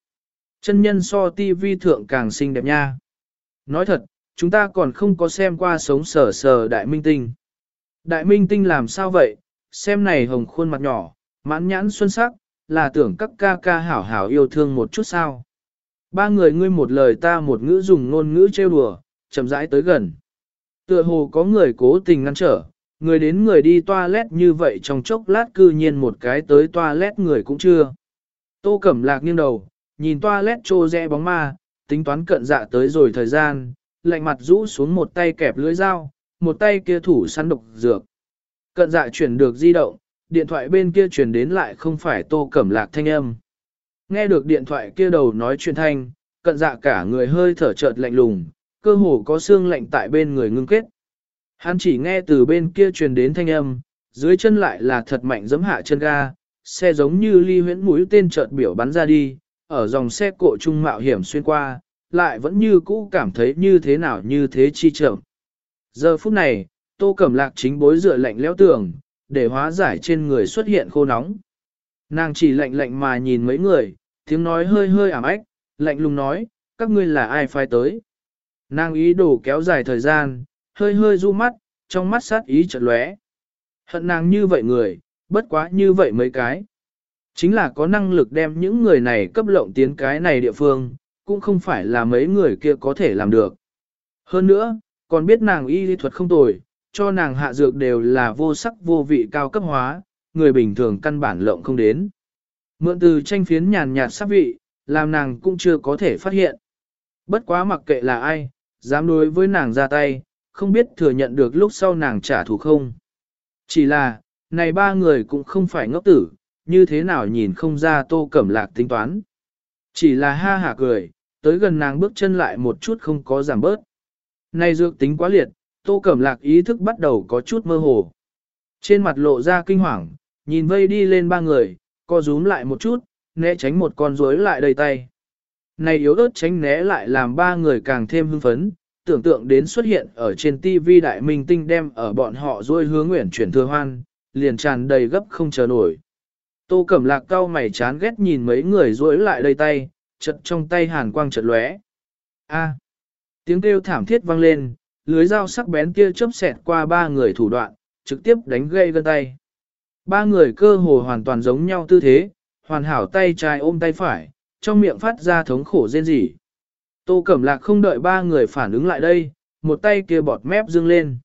Chân nhân so tivi thượng càng xinh đẹp nha. Nói thật, chúng ta còn không có xem qua sống sở sờ đại minh tinh. Đại minh tinh làm sao vậy? Xem này hồng khuôn mặt nhỏ, mãn nhãn xuân sắc, là tưởng các ca ca hảo hảo yêu thương một chút sao. Ba người ngươi một lời ta một ngữ dùng ngôn ngữ trêu đùa, chậm rãi tới gần. Tựa hồ có người cố tình ngăn trở, người đến người đi toilet như vậy trong chốc lát cư nhiên một cái tới toilet người cũng chưa. Tô Cẩm Lạc nghiêng đầu, nhìn toilet trô rẽ bóng ma, tính toán cận dạ tới rồi thời gian, lạnh mặt rũ xuống một tay kẹp lưỡi dao, một tay kia thủ săn độc dược. Cận dạ chuyển được di động, điện thoại bên kia chuyển đến lại không phải Tô Cẩm Lạc thanh âm. Nghe được điện thoại kia đầu nói chuyện thanh, cận dạ cả người hơi thở chợt lạnh lùng, cơ hồ có xương lạnh tại bên người ngưng kết. Hắn chỉ nghe từ bên kia truyền đến thanh âm, dưới chân lại là thật mạnh giấm hạ chân ga, xe giống như ly huyễn mũi tên chợt biểu bắn ra đi, ở dòng xe cộ trung mạo hiểm xuyên qua, lại vẫn như cũ cảm thấy như thế nào như thế chi chậm. Giờ phút này, tô cẩm lạc chính bối dựa lạnh lẽo tường, để hóa giải trên người xuất hiện khô nóng. Nàng chỉ lạnh lạnh mà nhìn mấy người, tiếng nói hơi hơi ảm ách, lạnh lùng nói, các ngươi là ai phai tới. Nàng ý đồ kéo dài thời gian, hơi hơi du mắt, trong mắt sát ý chợt lóe. Hận nàng như vậy người, bất quá như vậy mấy cái. Chính là có năng lực đem những người này cấp lộng tiến cái này địa phương, cũng không phải là mấy người kia có thể làm được. Hơn nữa, còn biết nàng y lý thuật không tồi, cho nàng hạ dược đều là vô sắc vô vị cao cấp hóa, người bình thường căn bản lộng không đến. Mượn từ tranh phiến nhàn nhạt sắc vị, làm nàng cũng chưa có thể phát hiện. Bất quá mặc kệ là ai, dám đối với nàng ra tay, không biết thừa nhận được lúc sau nàng trả thù không. Chỉ là, này ba người cũng không phải ngốc tử, như thế nào nhìn không ra tô cẩm lạc tính toán. Chỉ là ha hả cười, tới gần nàng bước chân lại một chút không có giảm bớt. Này dược tính quá liệt, tô cẩm lạc ý thức bắt đầu có chút mơ hồ. Trên mặt lộ ra kinh hoàng, nhìn vây đi lên ba người, co rúm lại một chút, né tránh một con rối lại đầy tay. Này yếu ớt tránh né lại làm ba người càng thêm hưng phấn, tưởng tượng đến xuất hiện ở trên TV đại minh tinh đem ở bọn họ rôi hướng nguyện chuyển thừa hoan, liền tràn đầy gấp không chờ nổi. Tô Cẩm Lạc cao mày chán ghét nhìn mấy người rối lại đầy tay, chật trong tay hàn quang chật lóe. A. tiếng kêu thảm thiết vang lên, lưới dao sắc bén kia chớp xẹt qua ba người thủ đoạn, trực tiếp đánh gây gân tay. Ba người cơ hồ hoàn toàn giống nhau tư thế, hoàn hảo tay trái ôm tay phải, trong miệng phát ra thống khổ rên rỉ. Tô Cẩm Lạc không đợi ba người phản ứng lại đây, một tay kia bọt mép dương lên.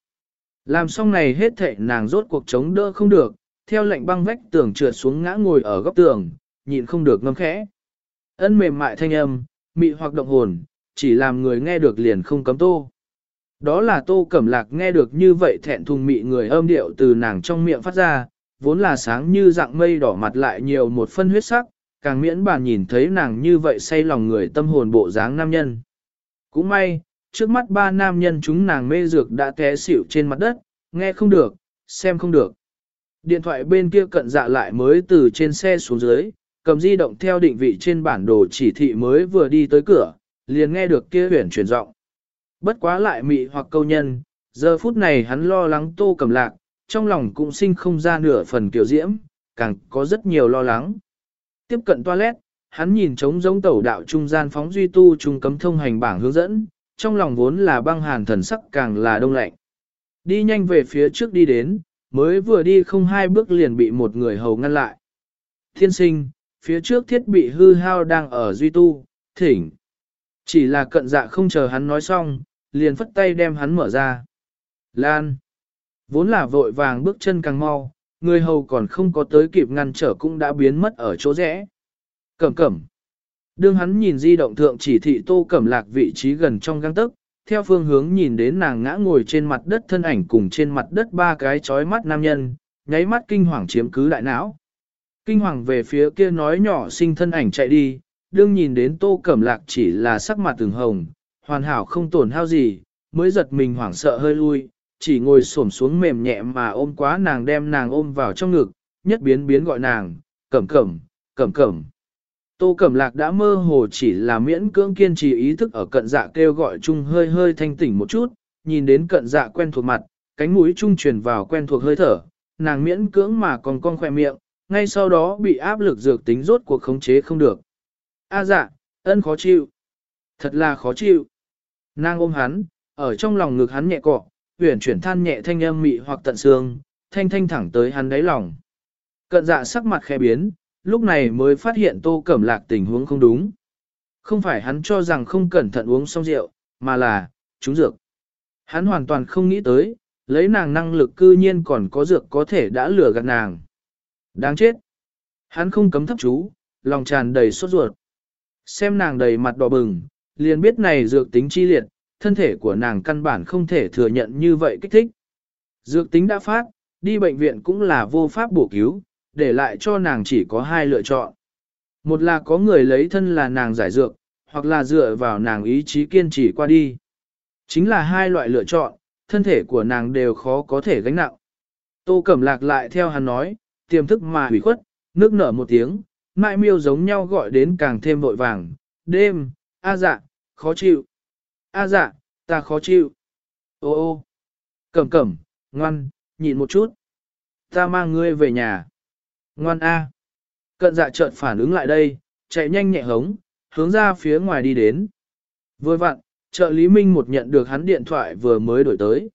Làm xong này hết thệ nàng rốt cuộc chống đỡ không được, theo lệnh băng vách tường trượt xuống ngã ngồi ở góc tường, nhịn không được ngâm khẽ. Ân mềm mại thanh âm, mị hoặc động hồn, chỉ làm người nghe được liền không cấm tô. Đó là tô cẩm lạc nghe được như vậy thẹn thùng mị người âm điệu từ nàng trong miệng phát ra, vốn là sáng như dạng mây đỏ mặt lại nhiều một phân huyết sắc, càng miễn bàn nhìn thấy nàng như vậy say lòng người tâm hồn bộ dáng nam nhân. Cũng may, trước mắt ba nam nhân chúng nàng mê dược đã té xỉu trên mặt đất, nghe không được, xem không được. Điện thoại bên kia cận dạ lại mới từ trên xe xuống dưới, cầm di động theo định vị trên bản đồ chỉ thị mới vừa đi tới cửa, liền nghe được kia huyển chuyển giọng. Bất quá lại mị hoặc câu nhân, giờ phút này hắn lo lắng tô cầm lạc, trong lòng cũng sinh không ra nửa phần kiểu diễm, càng có rất nhiều lo lắng. Tiếp cận toilet, hắn nhìn trống giống tẩu đạo trung gian phóng duy tu trung cấm thông hành bảng hướng dẫn, trong lòng vốn là băng hàn thần sắc càng là đông lạnh. Đi nhanh về phía trước đi đến, mới vừa đi không hai bước liền bị một người hầu ngăn lại. Thiên sinh, phía trước thiết bị hư hao đang ở duy tu, thỉnh. Chỉ là cận dạ không chờ hắn nói xong, liền phất tay đem hắn mở ra. Lan. Vốn là vội vàng bước chân càng mau, người hầu còn không có tới kịp ngăn trở cũng đã biến mất ở chỗ rẽ. Cẩm cẩm. Đương hắn nhìn di động thượng chỉ thị tô cẩm lạc vị trí gần trong găng tức, theo phương hướng nhìn đến nàng ngã ngồi trên mặt đất thân ảnh cùng trên mặt đất ba cái chói mắt nam nhân, nháy mắt kinh hoàng chiếm cứ đại não. Kinh hoàng về phía kia nói nhỏ sinh thân ảnh chạy đi, đương nhìn đến tô cẩm lạc chỉ là sắc mặt từng hồng, hoàn hảo không tổn hao gì, mới giật mình hoảng sợ hơi lui, chỉ ngồi xổm xuống mềm nhẹ mà ôm quá nàng đem nàng ôm vào trong ngực, nhất biến biến gọi nàng, cẩm cẩm, cẩm cẩm. Tô Cẩm Lạc đã mơ hồ chỉ là miễn cưỡng kiên trì ý thức ở cận dạ kêu gọi chung hơi hơi thanh tỉnh một chút, nhìn đến cận dạ quen thuộc mặt, cánh mũi trung truyền vào quen thuộc hơi thở, nàng miễn cưỡng mà còn con khỏe miệng, ngay sau đó bị áp lực dược tính rốt cuộc khống chế không được. A dạ, ân khó chịu. Thật là khó chịu. Nàng ôm hắn, ở trong lòng ngực hắn nhẹ cọ, uyển chuyển than nhẹ thanh âm mị hoặc tận xương, thanh thanh thẳng tới hắn đáy lòng. Cận dạ sắc mặt khẽ biến, lúc này mới phát hiện tô cẩm lạc tình huống không đúng. Không phải hắn cho rằng không cẩn thận uống xong rượu, mà là, trúng dược. Hắn hoàn toàn không nghĩ tới, lấy nàng năng lực cư nhiên còn có dược có thể đã lừa gạt nàng. Đáng chết. Hắn không cấm thấp chú, lòng tràn đầy sốt ruột. Xem nàng đầy mặt đỏ bừng, liền biết này dược tính chi liệt, thân thể của nàng căn bản không thể thừa nhận như vậy kích thích. Dược tính đã phát, đi bệnh viện cũng là vô pháp bổ cứu, để lại cho nàng chỉ có hai lựa chọn. Một là có người lấy thân là nàng giải dược, hoặc là dựa vào nàng ý chí kiên trì qua đi. Chính là hai loại lựa chọn, thân thể của nàng đều khó có thể gánh nặng. Tô Cẩm Lạc lại theo hắn nói, tiềm thức mà hủy khuất, nước nở một tiếng, mại miêu giống nhau gọi đến càng thêm vội vàng, đêm, a dạ, khó chịu. A dạ, ta khó chịu. Ô ô, cẩm cẩm, ngoan, nhịn một chút. Ta mang ngươi về nhà. Ngoan A. Cận dạ chợt phản ứng lại đây, chạy nhanh nhẹ hống, hướng ra phía ngoài đi đến. Vừa vặn, trợ lý Minh một nhận được hắn điện thoại vừa mới đổi tới.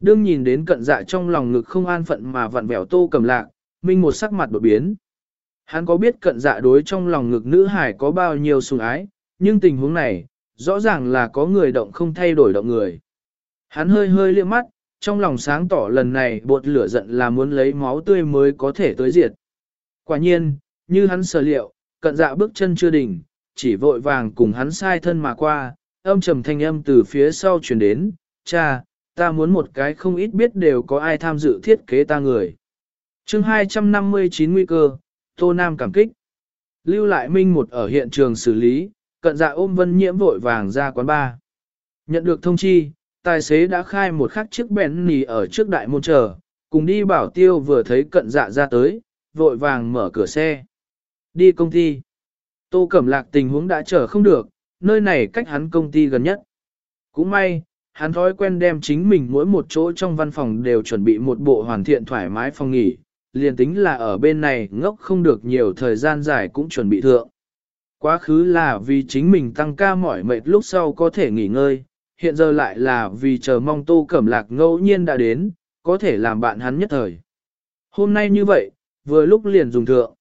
Đương nhìn đến cận dạ trong lòng ngực không an phận mà vặn vẹo tô cầm lạc, Minh một sắc mặt đột biến. Hắn có biết cận dạ đối trong lòng ngực nữ hải có bao nhiêu sùng ái, nhưng tình huống này, rõ ràng là có người động không thay đổi động người. Hắn hơi hơi liếc mắt, trong lòng sáng tỏ lần này bột lửa giận là muốn lấy máu tươi mới có thể tới diệt. Quả nhiên, như hắn sở liệu, cận dạ bước chân chưa đỉnh, chỉ vội vàng cùng hắn sai thân mà qua, âm trầm thanh âm từ phía sau truyền đến, cha, ta muốn một cái không ít biết đều có ai tham dự thiết kế ta người. chương 259 nguy cơ, Tô Nam cảm kích. lưu lại minh một ở hiện trường xử lý, cận dạ ôm vân nhiễm vội vàng ra quán bar. Nhận được thông chi, tài xế đã khai một khắc chiếc bèn nì ở trước đại môn chờ, cùng đi bảo tiêu vừa thấy cận dạ ra tới, vội vàng mở cửa xe. Đi công ty. Tô Cẩm Lạc tình huống đã chờ không được, nơi này cách hắn công ty gần nhất. Cũng may, hắn thói quen đem chính mình mỗi một chỗ trong văn phòng đều chuẩn bị một bộ hoàn thiện thoải mái phòng nghỉ, liền tính là ở bên này ngốc không được nhiều thời gian dài cũng chuẩn bị thượng. Quá khứ là vì chính mình tăng ca mỏi mệt lúc sau có thể nghỉ ngơi, hiện giờ lại là vì chờ mong Tô Cẩm Lạc ngẫu nhiên đã đến, có thể làm bạn hắn nhất thời. Hôm nay như vậy, vừa lúc liền dùng thượng.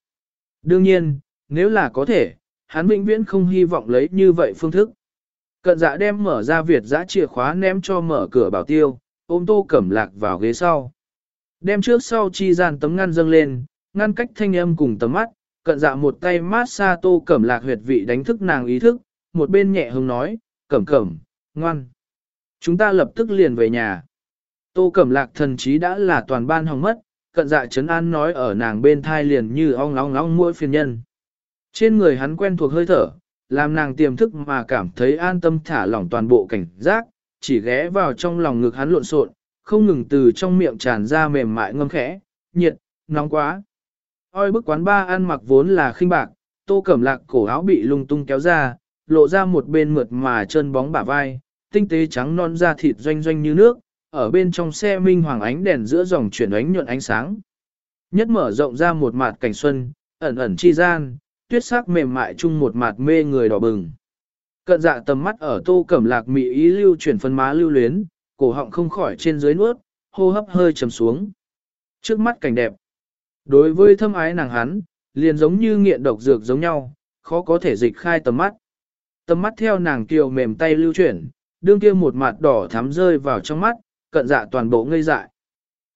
Đương nhiên, nếu là có thể, hắn vĩnh viễn không hy vọng lấy như vậy phương thức. Cận dạ đem mở ra Việt giã chìa khóa ném cho mở cửa bảo tiêu, ôm tô cẩm lạc vào ghế sau. Đem trước sau chi gian tấm ngăn dâng lên, ngăn cách thanh âm cùng tấm mắt, cận dạ một tay mát xa tô cẩm lạc huyệt vị đánh thức nàng ý thức, một bên nhẹ hứng nói, cẩm cẩm, ngoan. Chúng ta lập tức liền về nhà. Tô cẩm lạc thần chí đã là toàn ban hỏng mất, cận dạ chấn an nói ở nàng bên thai liền như ong ong ong mỗi phiền nhân. Trên người hắn quen thuộc hơi thở, làm nàng tiềm thức mà cảm thấy an tâm thả lỏng toàn bộ cảnh giác, chỉ ghé vào trong lòng ngực hắn lộn xộn, không ngừng từ trong miệng tràn ra mềm mại ngâm khẽ, nhiệt, nóng quá. Oi bức quán ba ăn mặc vốn là khinh bạc, tô cẩm lạc cổ áo bị lung tung kéo ra, lộ ra một bên mượt mà chân bóng bả vai, tinh tế trắng non da thịt doanh doanh như nước, ở bên trong xe minh hoàng ánh đèn giữa dòng chuyển ánh nhuận ánh sáng. Nhất mở rộng ra một mặt cảnh xuân, ẩn ẩn chi gian, tuyết sắc mềm mại chung một mặt mê người đỏ bừng. Cận dạ tầm mắt ở tô cẩm lạc mị ý lưu chuyển phân má lưu luyến, cổ họng không khỏi trên dưới nuốt, hô hấp hơi trầm xuống. Trước mắt cảnh đẹp. Đối với thâm ái nàng hắn, liền giống như nghiện độc dược giống nhau, khó có thể dịch khai tầm mắt. Tầm mắt theo nàng kiều mềm tay lưu chuyển, đương kia một mặt đỏ thắm rơi vào trong mắt, cận dạ toàn bộ ngây dại.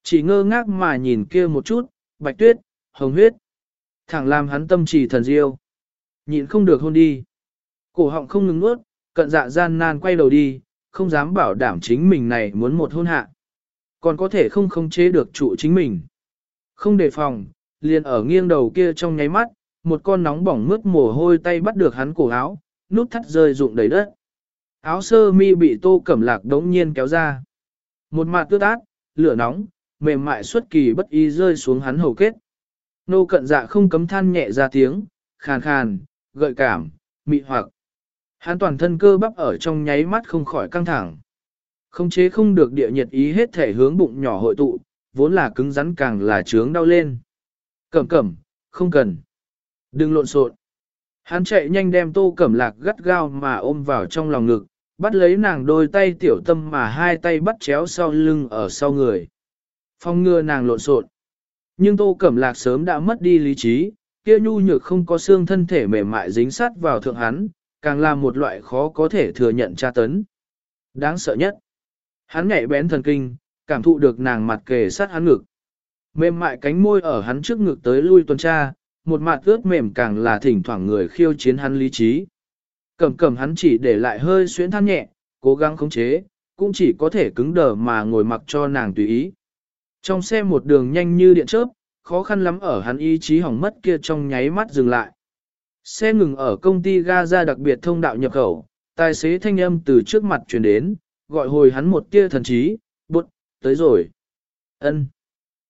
Chỉ ngơ ngác mà nhìn kia một chút, bạch tuyết, hồng huyết. Thẳng làm hắn tâm trì thần diêu. Nhịn không được hôn đi. Cổ họng không ngừng nuốt, cận dạ gian nan quay đầu đi, không dám bảo đảm chính mình này muốn một hôn hạ. Còn có thể không khống chế được trụ chính mình. Không đề phòng, liền ở nghiêng đầu kia trong nháy mắt, một con nóng bỏng mướt mồ hôi tay bắt được hắn cổ áo, nút thắt rơi rụng đầy đất. Áo sơ mi bị tô cẩm lạc đống nhiên kéo ra. Một mặt tước át, lửa nóng, mềm mại xuất kỳ bất ý rơi xuống hắn hầu kết. Nô cận dạ không cấm than nhẹ ra tiếng, khàn khàn, gợi cảm, mị hoặc. Hắn toàn thân cơ bắp ở trong nháy mắt không khỏi căng thẳng. Không chế không được địa nhiệt ý hết thể hướng bụng nhỏ hội tụ, vốn là cứng rắn càng là trướng đau lên. Cẩm cẩm, không cần. Đừng lộn xộn. Hắn chạy nhanh đem tô cẩm lạc gắt gao mà ôm vào trong lòng ngực, bắt lấy nàng đôi tay tiểu tâm mà hai tay bắt chéo sau lưng ở sau người. Phong ngừa nàng lộn xộn. Nhưng tô cẩm lạc sớm đã mất đi lý trí, kia nhu nhược không có xương thân thể mềm mại dính sát vào thượng hắn, càng là một loại khó có thể thừa nhận tra tấn. Đáng sợ nhất. Hắn nhạy bén thần kinh, cảm thụ được nàng mặt kề sát hắn ngực. Mềm mại cánh môi ở hắn trước ngực tới lui tuần tra, một mặt ướt mềm càng là thỉnh thoảng người khiêu chiến hắn lý trí. Cầm cầm hắn chỉ để lại hơi xuyến than nhẹ, cố gắng khống chế, cũng chỉ có thể cứng đờ mà ngồi mặc cho nàng tùy ý. Trong xe một đường nhanh như điện chớp, khó khăn lắm ở hắn ý chí hỏng mất kia trong nháy mắt dừng lại. Xe ngừng ở công ty Gaza đặc biệt thông đạo nhập khẩu, tài xế thanh âm từ trước mặt truyền đến, gọi hồi hắn một tia thần trí, bụt, tới rồi. ân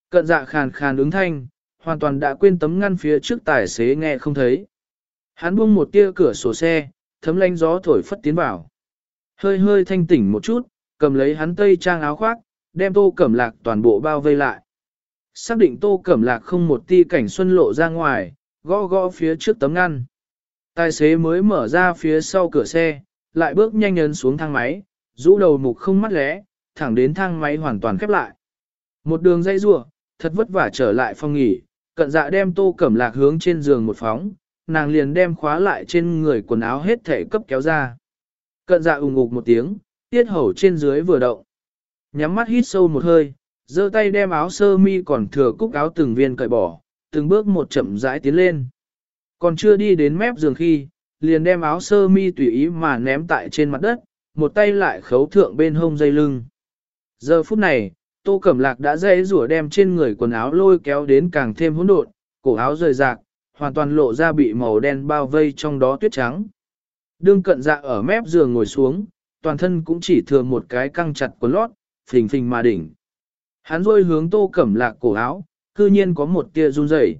Cận dạ khàn khàn ứng thanh, hoàn toàn đã quên tấm ngăn phía trước tài xế nghe không thấy. Hắn buông một tia cửa sổ xe, thấm lánh gió thổi phất tiến vào. Hơi hơi thanh tỉnh một chút, cầm lấy hắn tây trang áo khoác, đem tô cẩm lạc toàn bộ bao vây lại. Xác định tô cẩm lạc không một ti cảnh xuân lộ ra ngoài, gõ gõ phía trước tấm ngăn. Tài xế mới mở ra phía sau cửa xe, lại bước nhanh ấn xuống thang máy, rũ đầu mục không mắt lẽ, thẳng đến thang máy hoàn toàn khép lại. Một đường dây rua, thật vất vả trở lại phòng nghỉ, cận dạ đem tô cẩm lạc hướng trên giường một phóng, nàng liền đem khóa lại trên người quần áo hết thể cấp kéo ra. Cận dạ ủng ngục một tiếng, tiết hầu trên dưới vừa động. Nhắm mắt hít sâu một hơi, giơ tay đem áo sơ mi còn thừa cúc áo từng viên cởi bỏ, từng bước một chậm rãi tiến lên. Còn chưa đi đến mép giường khi, liền đem áo sơ mi tùy ý mà ném tại trên mặt đất, một tay lại khấu thượng bên hông dây lưng. Giờ phút này, Tô Cẩm Lạc đã dây rủa đem trên người quần áo lôi kéo đến càng thêm hỗn độn, cổ áo rời rạc, hoàn toàn lộ ra bị màu đen bao vây trong đó tuyết trắng. Đương cận dạ ở mép giường ngồi xuống, toàn thân cũng chỉ thừa một cái căng chặt quần lót, phình phình mà đỉnh. Hắn rôi hướng tô cẩm lạc cổ áo, cư nhiên có một tia run rẩy.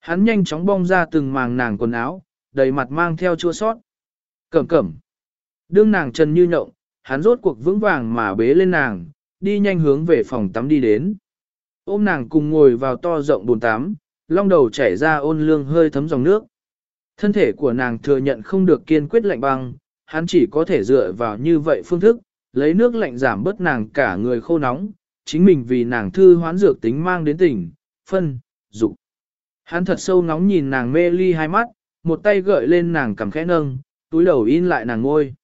Hắn nhanh chóng bong ra từng màng nàng quần áo, đầy mặt mang theo chua sót. Cẩm cẩm. Đương nàng chân như nhộng, hắn rốt cuộc vững vàng mà bế lên nàng, đi nhanh hướng về phòng tắm đi đến. Ôm nàng cùng ngồi vào to rộng bồn tắm, long đầu chảy ra ôn lương hơi thấm dòng nước. Thân thể của nàng thừa nhận không được kiên quyết lạnh băng, hắn chỉ có thể dựa vào như vậy phương thức, lấy nước lạnh giảm bớt nàng cả người khô nóng, chính mình vì nàng thư hoán dược tính mang đến tỉnh, phân, dục. Hắn thật sâu nóng nhìn nàng mê ly hai mắt, một tay gợi lên nàng cầm khẽ nâng, túi đầu in lại nàng ngôi.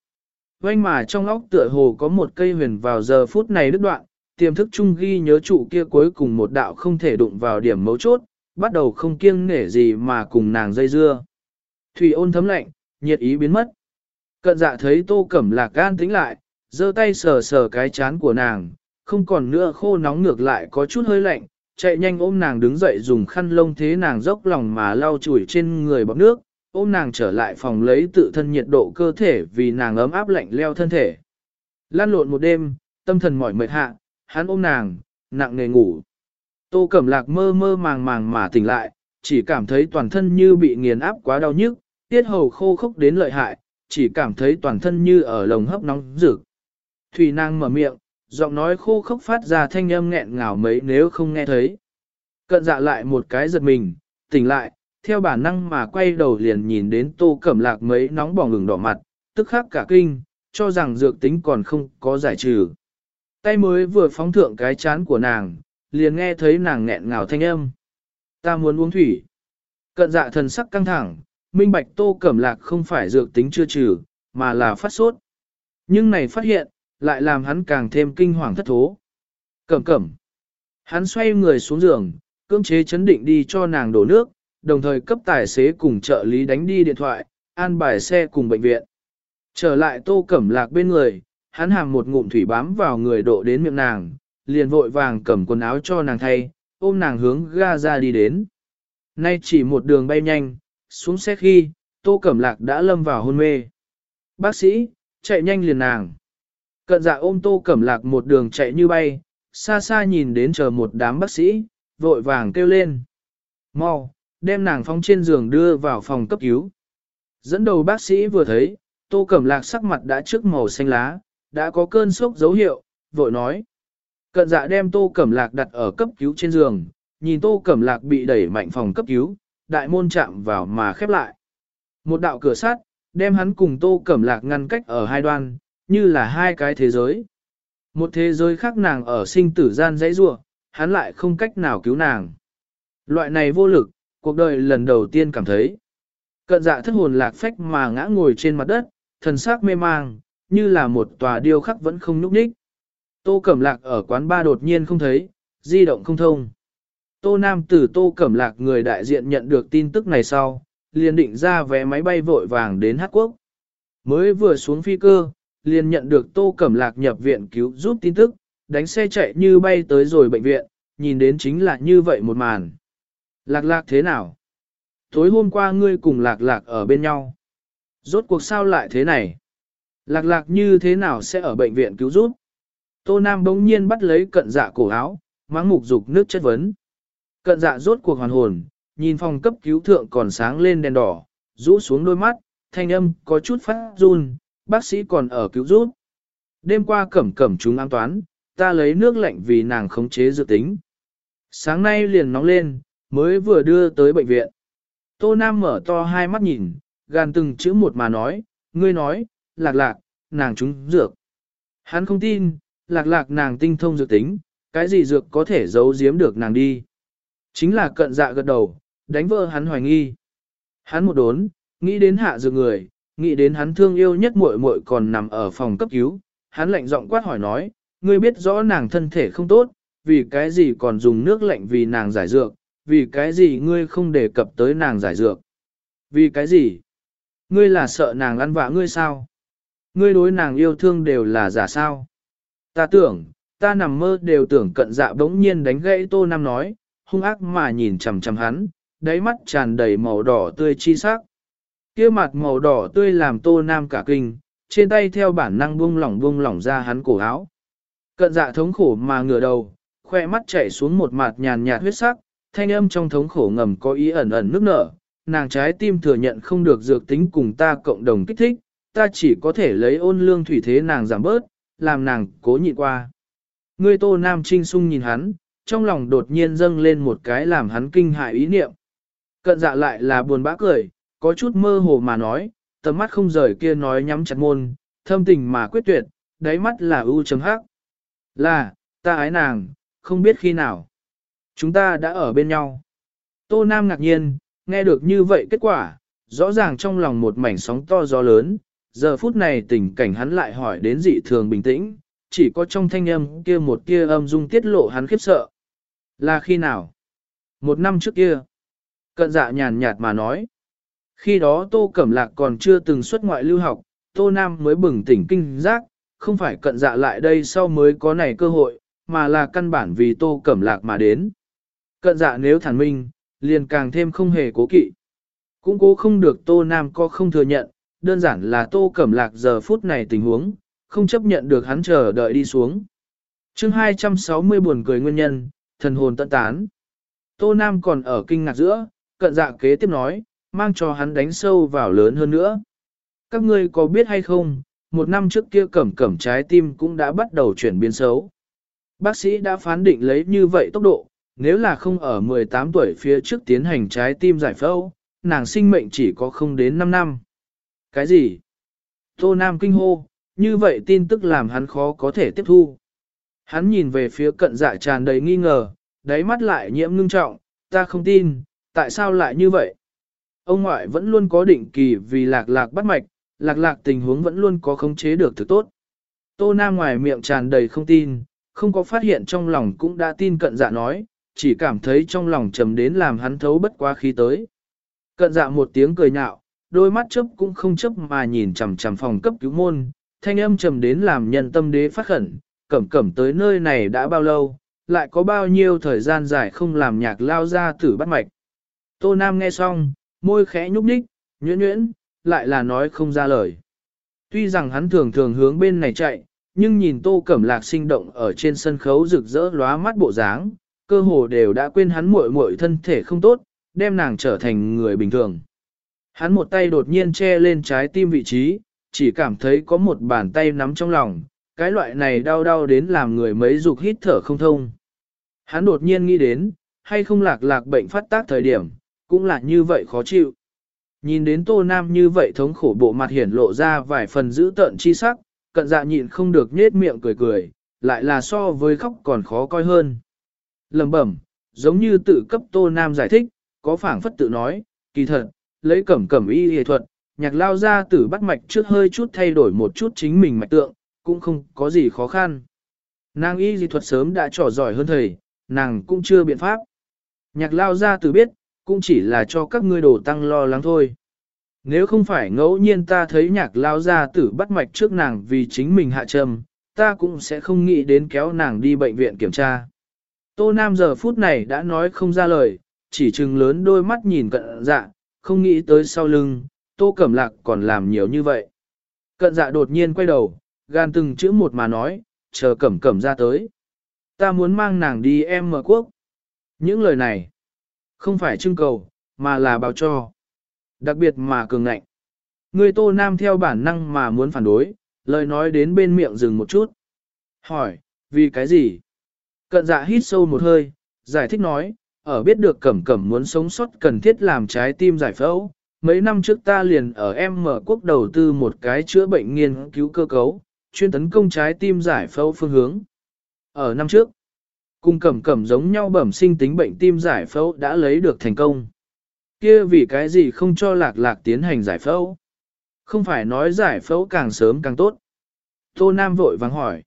Quanh mà trong óc tựa hồ có một cây huyền vào giờ phút này đứt đoạn, tiềm thức chung ghi nhớ trụ kia cuối cùng một đạo không thể đụng vào điểm mấu chốt, bắt đầu không kiêng nể gì mà cùng nàng dây dưa. Thủy ôn thấm lạnh, nhiệt ý biến mất. Cận dạ thấy tô cẩm lạc gan tính lại, giơ tay sờ sờ cái chán của nàng, không còn nữa khô nóng ngược lại có chút hơi lạnh, chạy nhanh ôm nàng đứng dậy dùng khăn lông thế nàng dốc lòng mà lau chùi trên người bọc nước, ôm nàng trở lại phòng lấy tự thân nhiệt độ cơ thể vì nàng ấm áp lạnh leo thân thể. Lan lộn một đêm, tâm thần mỏi mệt hạ, hắn ôm nàng, nặng nề ngủ. Tô Cẩm Lạc mơ mơ màng màng mà tỉnh lại, chỉ cảm thấy toàn thân như bị nghiền áp quá đau nhức, tiết hầu khô khốc đến lợi hại, chỉ cảm thấy toàn thân như ở lồng hấp nóng rực. Thủy nàng mở miệng, giọng nói khô khốc phát ra thanh âm nghẹn ngào mấy nếu không nghe thấy. Cận dạ lại một cái giật mình, tỉnh lại, theo bản năng mà quay đầu liền nhìn đến tô cẩm lạc mấy nóng bỏng ngừng đỏ mặt, tức khắc cả kinh, cho rằng dược tính còn không có giải trừ. Tay mới vừa phóng thượng cái chán của nàng, liền nghe thấy nàng nghẹn ngào thanh âm. Ta muốn uống thủy. Cận dạ thần sắc căng thẳng, minh bạch tô cẩm lạc không phải dược tính chưa trừ, mà là phát sốt. Nhưng này phát hiện, lại làm hắn càng thêm kinh hoàng thất thố. Cẩm cẩm. Hắn xoay người xuống giường, cưỡng chế chấn định đi cho nàng đổ nước, đồng thời cấp tài xế cùng trợ lý đánh đi điện thoại, an bài xe cùng bệnh viện. Trở lại tô cẩm lạc bên người, hắn hàm một ngụm thủy bám vào người độ đến miệng nàng, liền vội vàng cầm quần áo cho nàng thay, ôm nàng hướng ga ra đi đến. Nay chỉ một đường bay nhanh, xuống xe khi, tô cẩm lạc đã lâm vào hôn mê. Bác sĩ, chạy nhanh liền nàng. Cận dạ ôm tô cẩm lạc một đường chạy như bay, xa xa nhìn đến chờ một đám bác sĩ, vội vàng kêu lên. Mau, đem nàng phóng trên giường đưa vào phòng cấp cứu. Dẫn đầu bác sĩ vừa thấy, tô cẩm lạc sắc mặt đã trước màu xanh lá, đã có cơn sốc dấu hiệu, vội nói. Cận dạ đem tô cẩm lạc đặt ở cấp cứu trên giường, nhìn tô cẩm lạc bị đẩy mạnh phòng cấp cứu, đại môn chạm vào mà khép lại. Một đạo cửa sắt, đem hắn cùng tô cẩm lạc ngăn cách ở hai đoan, như là hai cái thế giới. Một thế giới khác nàng ở sinh tử gian dãy rua, hắn lại không cách nào cứu nàng. Loại này vô lực, cuộc đời lần đầu tiên cảm thấy. Cận dạ thất hồn lạc phách mà ngã ngồi trên mặt đất, thần sắc mê mang, như là một tòa điêu khắc vẫn không núp ních. Tô Cẩm Lạc ở quán ba đột nhiên không thấy, di động không thông. Tô Nam từ Tô Cẩm Lạc người đại diện nhận được tin tức này sau, liền định ra vé máy bay vội vàng đến Hát Quốc. Mới vừa xuống phi cơ, liền nhận được Tô Cẩm Lạc nhập viện cứu giúp tin tức, đánh xe chạy như bay tới rồi bệnh viện, nhìn đến chính là như vậy một màn. Lạc lạc thế nào? Tối hôm qua ngươi cùng lạc lạc ở bên nhau. Rốt cuộc sao lại thế này? Lạc lạc như thế nào sẽ ở bệnh viện cứu giúp? Tô Nam bỗng nhiên bắt lấy cận dạ cổ áo, mắng mục dục nước chất vấn. Cận dạ rốt cuộc hoàn hồn, nhìn phòng cấp cứu thượng còn sáng lên đèn đỏ, rũ xuống đôi mắt, thanh âm có chút phát run, bác sĩ còn ở cứu giúp. Đêm qua cẩm cẩm chúng an toán, ta lấy nước lạnh vì nàng khống chế dự tính. Sáng nay liền nóng lên, mới vừa đưa tới bệnh viện. Tô Nam mở to hai mắt nhìn, gàn từng chữ một mà nói, ngươi nói, lạc lạc, nàng chúng dược. Hắn không tin, lạc lạc nàng tinh thông dược tính, cái gì dược có thể giấu giếm được nàng đi. Chính là cận dạ gật đầu, đánh vỡ hắn hoài nghi. Hắn một đốn, nghĩ đến hạ dược người, nghĩ đến hắn thương yêu nhất muội muội còn nằm ở phòng cấp cứu, hắn lạnh giọng quát hỏi nói, ngươi biết rõ nàng thân thể không tốt, vì cái gì còn dùng nước lạnh vì nàng giải dược, vì cái gì ngươi không đề cập tới nàng giải dược? Vì cái gì? Ngươi là sợ nàng ăn vạ ngươi sao? Ngươi đối nàng yêu thương đều là giả sao? Ta tưởng, ta nằm mơ đều tưởng cận dạ bỗng nhiên đánh gãy Tô Nam nói, hung ác mà nhìn chằm chằm hắn, đáy mắt tràn đầy màu đỏ tươi chi sắc. Kia mặt màu đỏ tươi làm tô nam cả kinh, trên tay theo bản năng buông lỏng buông lỏng ra hắn cổ áo. Cận dạ thống khổ mà ngửa đầu, khoe mắt chảy xuống một mặt nhàn nhạt huyết sắc, thanh âm trong thống khổ ngầm có ý ẩn ẩn nước nở, nàng trái tim thừa nhận không được dược tính cùng ta cộng đồng kích thích, ta chỉ có thể lấy ôn lương thủy thế nàng giảm bớt, làm nàng cố nhịn qua. Ngươi tô nam trinh sung nhìn hắn, trong lòng đột nhiên dâng lên một cái làm hắn kinh hại ý niệm. Cận dạ lại là buồn bã cười, có chút mơ hồ mà nói, tầm mắt không rời kia nói nhắm chặt môn, thâm tình mà quyết tuyệt, đáy mắt là ưu chấm hắc. Là, ta ái nàng, không biết khi nào. Chúng ta đã ở bên nhau. Tô Nam ngạc nhiên, nghe được như vậy kết quả, rõ ràng trong lòng một mảnh sóng to gió lớn, giờ phút này tình cảnh hắn lại hỏi đến dị thường bình tĩnh, chỉ có trong thanh âm kia một kia âm dung tiết lộ hắn khiếp sợ. Là khi nào? Một năm trước kia. Cận dạ nhàn nhạt mà nói. Khi đó Tô Cẩm Lạc còn chưa từng xuất ngoại lưu học, Tô Nam mới bừng tỉnh kinh giác, không phải cận dạ lại đây sau mới có này cơ hội, mà là căn bản vì Tô Cẩm Lạc mà đến. Cận dạ nếu thản minh, liền càng thêm không hề cố kỵ. Cũng cố không được Tô Nam có không thừa nhận, đơn giản là Tô Cẩm Lạc giờ phút này tình huống, không chấp nhận được hắn chờ đợi đi xuống. chương 260 buồn cười nguyên nhân, thần hồn tận tán. Tô Nam còn ở kinh ngạc giữa, cận dạ kế tiếp nói, mang cho hắn đánh sâu vào lớn hơn nữa. Các ngươi có biết hay không, một năm trước kia cẩm cẩm trái tim cũng đã bắt đầu chuyển biến xấu. Bác sĩ đã phán định lấy như vậy tốc độ, nếu là không ở 18 tuổi phía trước tiến hành trái tim giải phẫu, nàng sinh mệnh chỉ có không đến 5 năm. Cái gì? Tô Nam kinh hô, như vậy tin tức làm hắn khó có thể tiếp thu. Hắn nhìn về phía cận dạ tràn đầy nghi ngờ, đáy mắt lại nhiễm ngưng trọng, ta không tin, tại sao lại như vậy? Ông ngoại vẫn luôn có định kỳ vì lạc lạc bắt mạch, lạc lạc tình huống vẫn luôn có khống chế được thực tốt. Tô Nam ngoài miệng tràn đầy không tin, không có phát hiện trong lòng cũng đã tin cận dạ nói, chỉ cảm thấy trong lòng trầm đến làm hắn thấu bất quá khí tới. Cận dạ một tiếng cười nhạo, đôi mắt chớp cũng không chớp mà nhìn chằm chằm phòng cấp cứu môn, thanh âm trầm đến làm nhân tâm đế phát khẩn, cẩm cẩm tới nơi này đã bao lâu, lại có bao nhiêu thời gian dài không làm nhạc lao ra tử bắt mạch. Tô Nam nghe xong, môi khẽ nhúc nhích, nhuyễn nhuyễn, lại là nói không ra lời. Tuy rằng hắn thường thường hướng bên này chạy, nhưng nhìn tô cẩm lạc sinh động ở trên sân khấu rực rỡ lóa mắt bộ dáng, cơ hồ đều đã quên hắn muội muội thân thể không tốt, đem nàng trở thành người bình thường. Hắn một tay đột nhiên che lên trái tim vị trí, chỉ cảm thấy có một bàn tay nắm trong lòng, cái loại này đau đau đến làm người mấy dục hít thở không thông. Hắn đột nhiên nghĩ đến, hay không lạc lạc bệnh phát tác thời điểm, cũng là như vậy khó chịu. Nhìn đến tô nam như vậy thống khổ bộ mặt hiển lộ ra vài phần dữ tợn chi sắc, cận dạ nhịn không được nhết miệng cười cười, lại là so với khóc còn khó coi hơn. Lầm bẩm, giống như tự cấp tô nam giải thích, có phảng phất tự nói, kỳ thật, lấy cẩm cẩm y y thuật, nhạc lao ra tử bắt mạch trước hơi chút thay đổi một chút chính mình mạch tượng, cũng không có gì khó khăn. Nàng y y thuật sớm đã trò giỏi hơn thầy, nàng cũng chưa biện pháp. Nhạc lao ra tử biết, cũng chỉ là cho các ngươi đổ tăng lo lắng thôi. Nếu không phải ngẫu nhiên ta thấy nhạc lao ra tử bắt mạch trước nàng vì chính mình hạ trầm, ta cũng sẽ không nghĩ đến kéo nàng đi bệnh viện kiểm tra. Tô Nam giờ phút này đã nói không ra lời, chỉ chừng lớn đôi mắt nhìn cận dạ, không nghĩ tới sau lưng, Tô Cẩm Lạc còn làm nhiều như vậy. Cận dạ đột nhiên quay đầu, gan từng chữ một mà nói, chờ Cẩm Cẩm ra tới. Ta muốn mang nàng đi em mở quốc. Những lời này, không phải trưng cầu, mà là báo cho. Đặc biệt mà cường ngạnh. Người Tô Nam theo bản năng mà muốn phản đối, lời nói đến bên miệng dừng một chút. Hỏi, vì cái gì? Cận dạ hít sâu một hơi, giải thích nói, ở biết được cẩm cẩm muốn sống sót cần thiết làm trái tim giải phẫu. Mấy năm trước ta liền ở em mở quốc đầu tư một cái chữa bệnh nghiên cứu cơ cấu, chuyên tấn công trái tim giải phẫu phương hướng. Ở năm trước, cùng cẩm cẩm giống nhau bẩm sinh tính bệnh tim giải phẫu đã lấy được thành công. Kia vì cái gì không cho lạc lạc tiến hành giải phẫu? Không phải nói giải phẫu càng sớm càng tốt. Tô Nam vội vàng hỏi.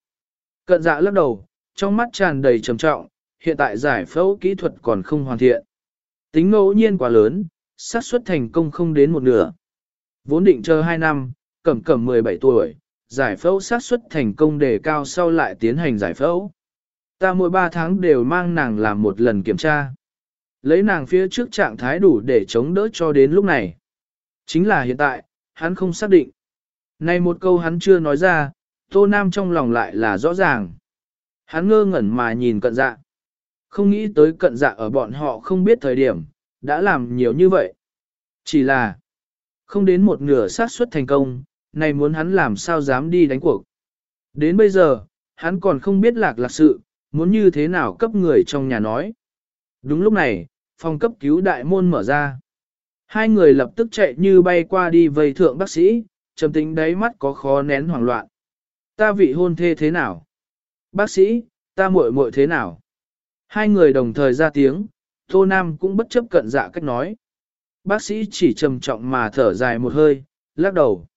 Cận dạ lắc đầu, trong mắt tràn đầy trầm trọng, hiện tại giải phẫu kỹ thuật còn không hoàn thiện. Tính ngẫu nhiên quá lớn, xác suất thành công không đến một nửa. Vốn định chờ 2 năm, cẩm cẩm 17 tuổi, giải phẫu xác suất thành công đề cao sau lại tiến hành giải phẫu. Ta mỗi 3 tháng đều mang nàng làm một lần kiểm tra. Lấy nàng phía trước trạng thái đủ để chống đỡ cho đến lúc này. Chính là hiện tại, hắn không xác định. Này một câu hắn chưa nói ra, Tô Nam trong lòng lại là rõ ràng. Hắn ngơ ngẩn mà nhìn cận dạ. Không nghĩ tới cận dạ ở bọn họ không biết thời điểm, đã làm nhiều như vậy. Chỉ là, không đến một nửa xác suất thành công, này muốn hắn làm sao dám đi đánh cuộc. Đến bây giờ, hắn còn không biết lạc lạc sự, muốn như thế nào cấp người trong nhà nói. Đúng lúc này, phòng cấp cứu đại môn mở ra. Hai người lập tức chạy như bay qua đi vây thượng bác sĩ, trầm tính đáy mắt có khó nén hoảng loạn. Ta vị hôn thê thế nào? Bác sĩ, ta muội muội thế nào? Hai người đồng thời ra tiếng, Tô Nam cũng bất chấp cận dạ cách nói. Bác sĩ chỉ trầm trọng mà thở dài một hơi, lắc đầu.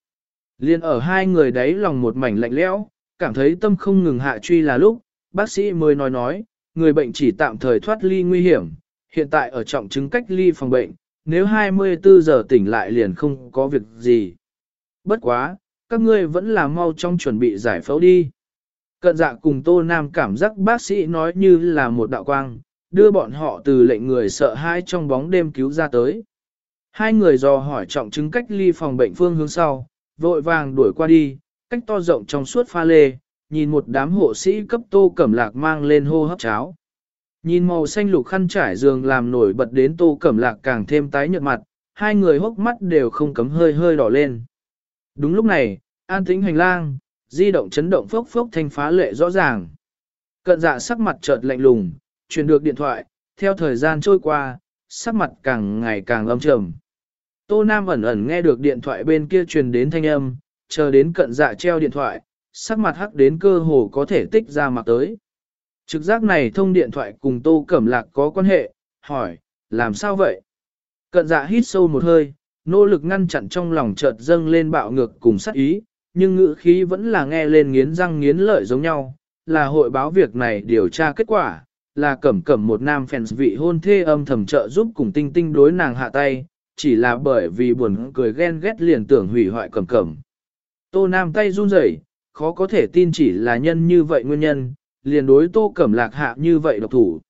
Liên ở hai người đấy lòng một mảnh lạnh lẽo, cảm thấy tâm không ngừng hạ truy là lúc, bác sĩ mới nói nói, người bệnh chỉ tạm thời thoát ly nguy hiểm, hiện tại ở trọng chứng cách ly phòng bệnh, nếu 24 giờ tỉnh lại liền không có việc gì. Bất quá, các ngươi vẫn là mau trong chuẩn bị giải phẫu đi. Cận dạ cùng Tô Nam cảm giác bác sĩ nói như là một đạo quang, đưa bọn họ từ lệnh người sợ hãi trong bóng đêm cứu ra tới. Hai người dò hỏi trọng chứng cách ly phòng bệnh phương hướng sau, vội vàng đuổi qua đi, cách to rộng trong suốt pha lê, nhìn một đám hộ sĩ cấp tô cẩm lạc mang lên hô hấp cháo. Nhìn màu xanh lục khăn trải giường làm nổi bật đến tô cẩm lạc càng thêm tái nhợt mặt, hai người hốc mắt đều không cấm hơi hơi đỏ lên. Đúng lúc này, an tĩnh hành lang, di động chấn động phốc phốc thanh phá lệ rõ ràng. Cận dạ sắc mặt chợt lạnh lùng, truyền được điện thoại, theo thời gian trôi qua, sắc mặt càng ngày càng âm trầm. Tô Nam ẩn ẩn nghe được điện thoại bên kia truyền đến thanh âm, chờ đến cận dạ treo điện thoại, sắc mặt hắc đến cơ hồ có thể tích ra mặt tới. Trực giác này thông điện thoại cùng Tô Cẩm Lạc có quan hệ, hỏi, làm sao vậy? Cận dạ hít sâu một hơi, nỗ lực ngăn chặn trong lòng chợt dâng lên bạo ngược cùng sát ý, nhưng ngữ khí vẫn là nghe lên nghiến răng nghiến lợi giống nhau, là hội báo việc này điều tra kết quả, là cẩm cẩm một nam fans vị hôn thê âm thầm trợ giúp cùng tinh tinh đối nàng hạ tay, chỉ là bởi vì buồn cười ghen ghét liền tưởng hủy hoại cẩm cẩm. Tô Nam tay run rẩy, khó có thể tin chỉ là nhân như vậy nguyên nhân, liền đối Tô Cẩm Lạc hạ như vậy độc thủ.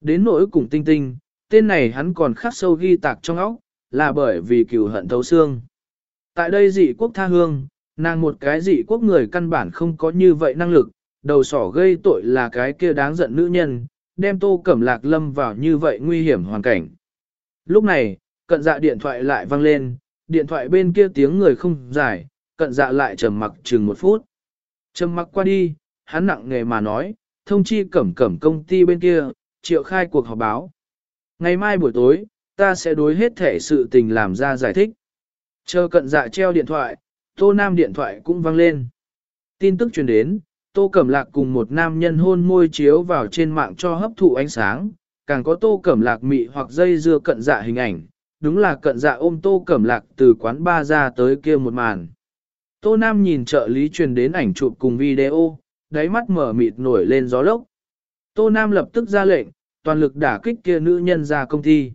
Đến nỗi cùng tinh tinh, tên này hắn còn khắc sâu ghi tạc trong óc, là bởi vì cừu hận thấu xương. Tại đây dị quốc tha hương, nàng một cái dị quốc người căn bản không có như vậy năng lực, đầu sỏ gây tội là cái kia đáng giận nữ nhân, đem Tô Cẩm Lạc lâm vào như vậy nguy hiểm hoàn cảnh. Lúc này, cận dạ điện thoại lại vang lên, điện thoại bên kia tiếng người không dài, cận dạ lại trầm mặc chừng một phút. Trầm mặc qua đi, hắn nặng nghề mà nói, thông chi cẩm cẩm công ty bên kia, triệu khai cuộc họp báo. Ngày mai buổi tối, ta sẽ đối hết thể sự tình làm ra giải thích. Chờ cận dạ treo điện thoại, tô nam điện thoại cũng vang lên. Tin tức truyền đến, tô cẩm lạc cùng một nam nhân hôn môi chiếu vào trên mạng cho hấp thụ ánh sáng, càng có tô cẩm lạc mị hoặc dây dưa cận dạ hình ảnh, đúng là cận dạ ôm tô cẩm lạc từ quán ba ra tới kia một màn. Tô Nam nhìn trợ lý truyền đến ảnh chụp cùng video, đáy mắt mở mịt nổi lên gió lốc. Tô Nam lập tức ra lệnh, toàn lực đả kích kia nữ nhân ra công ty.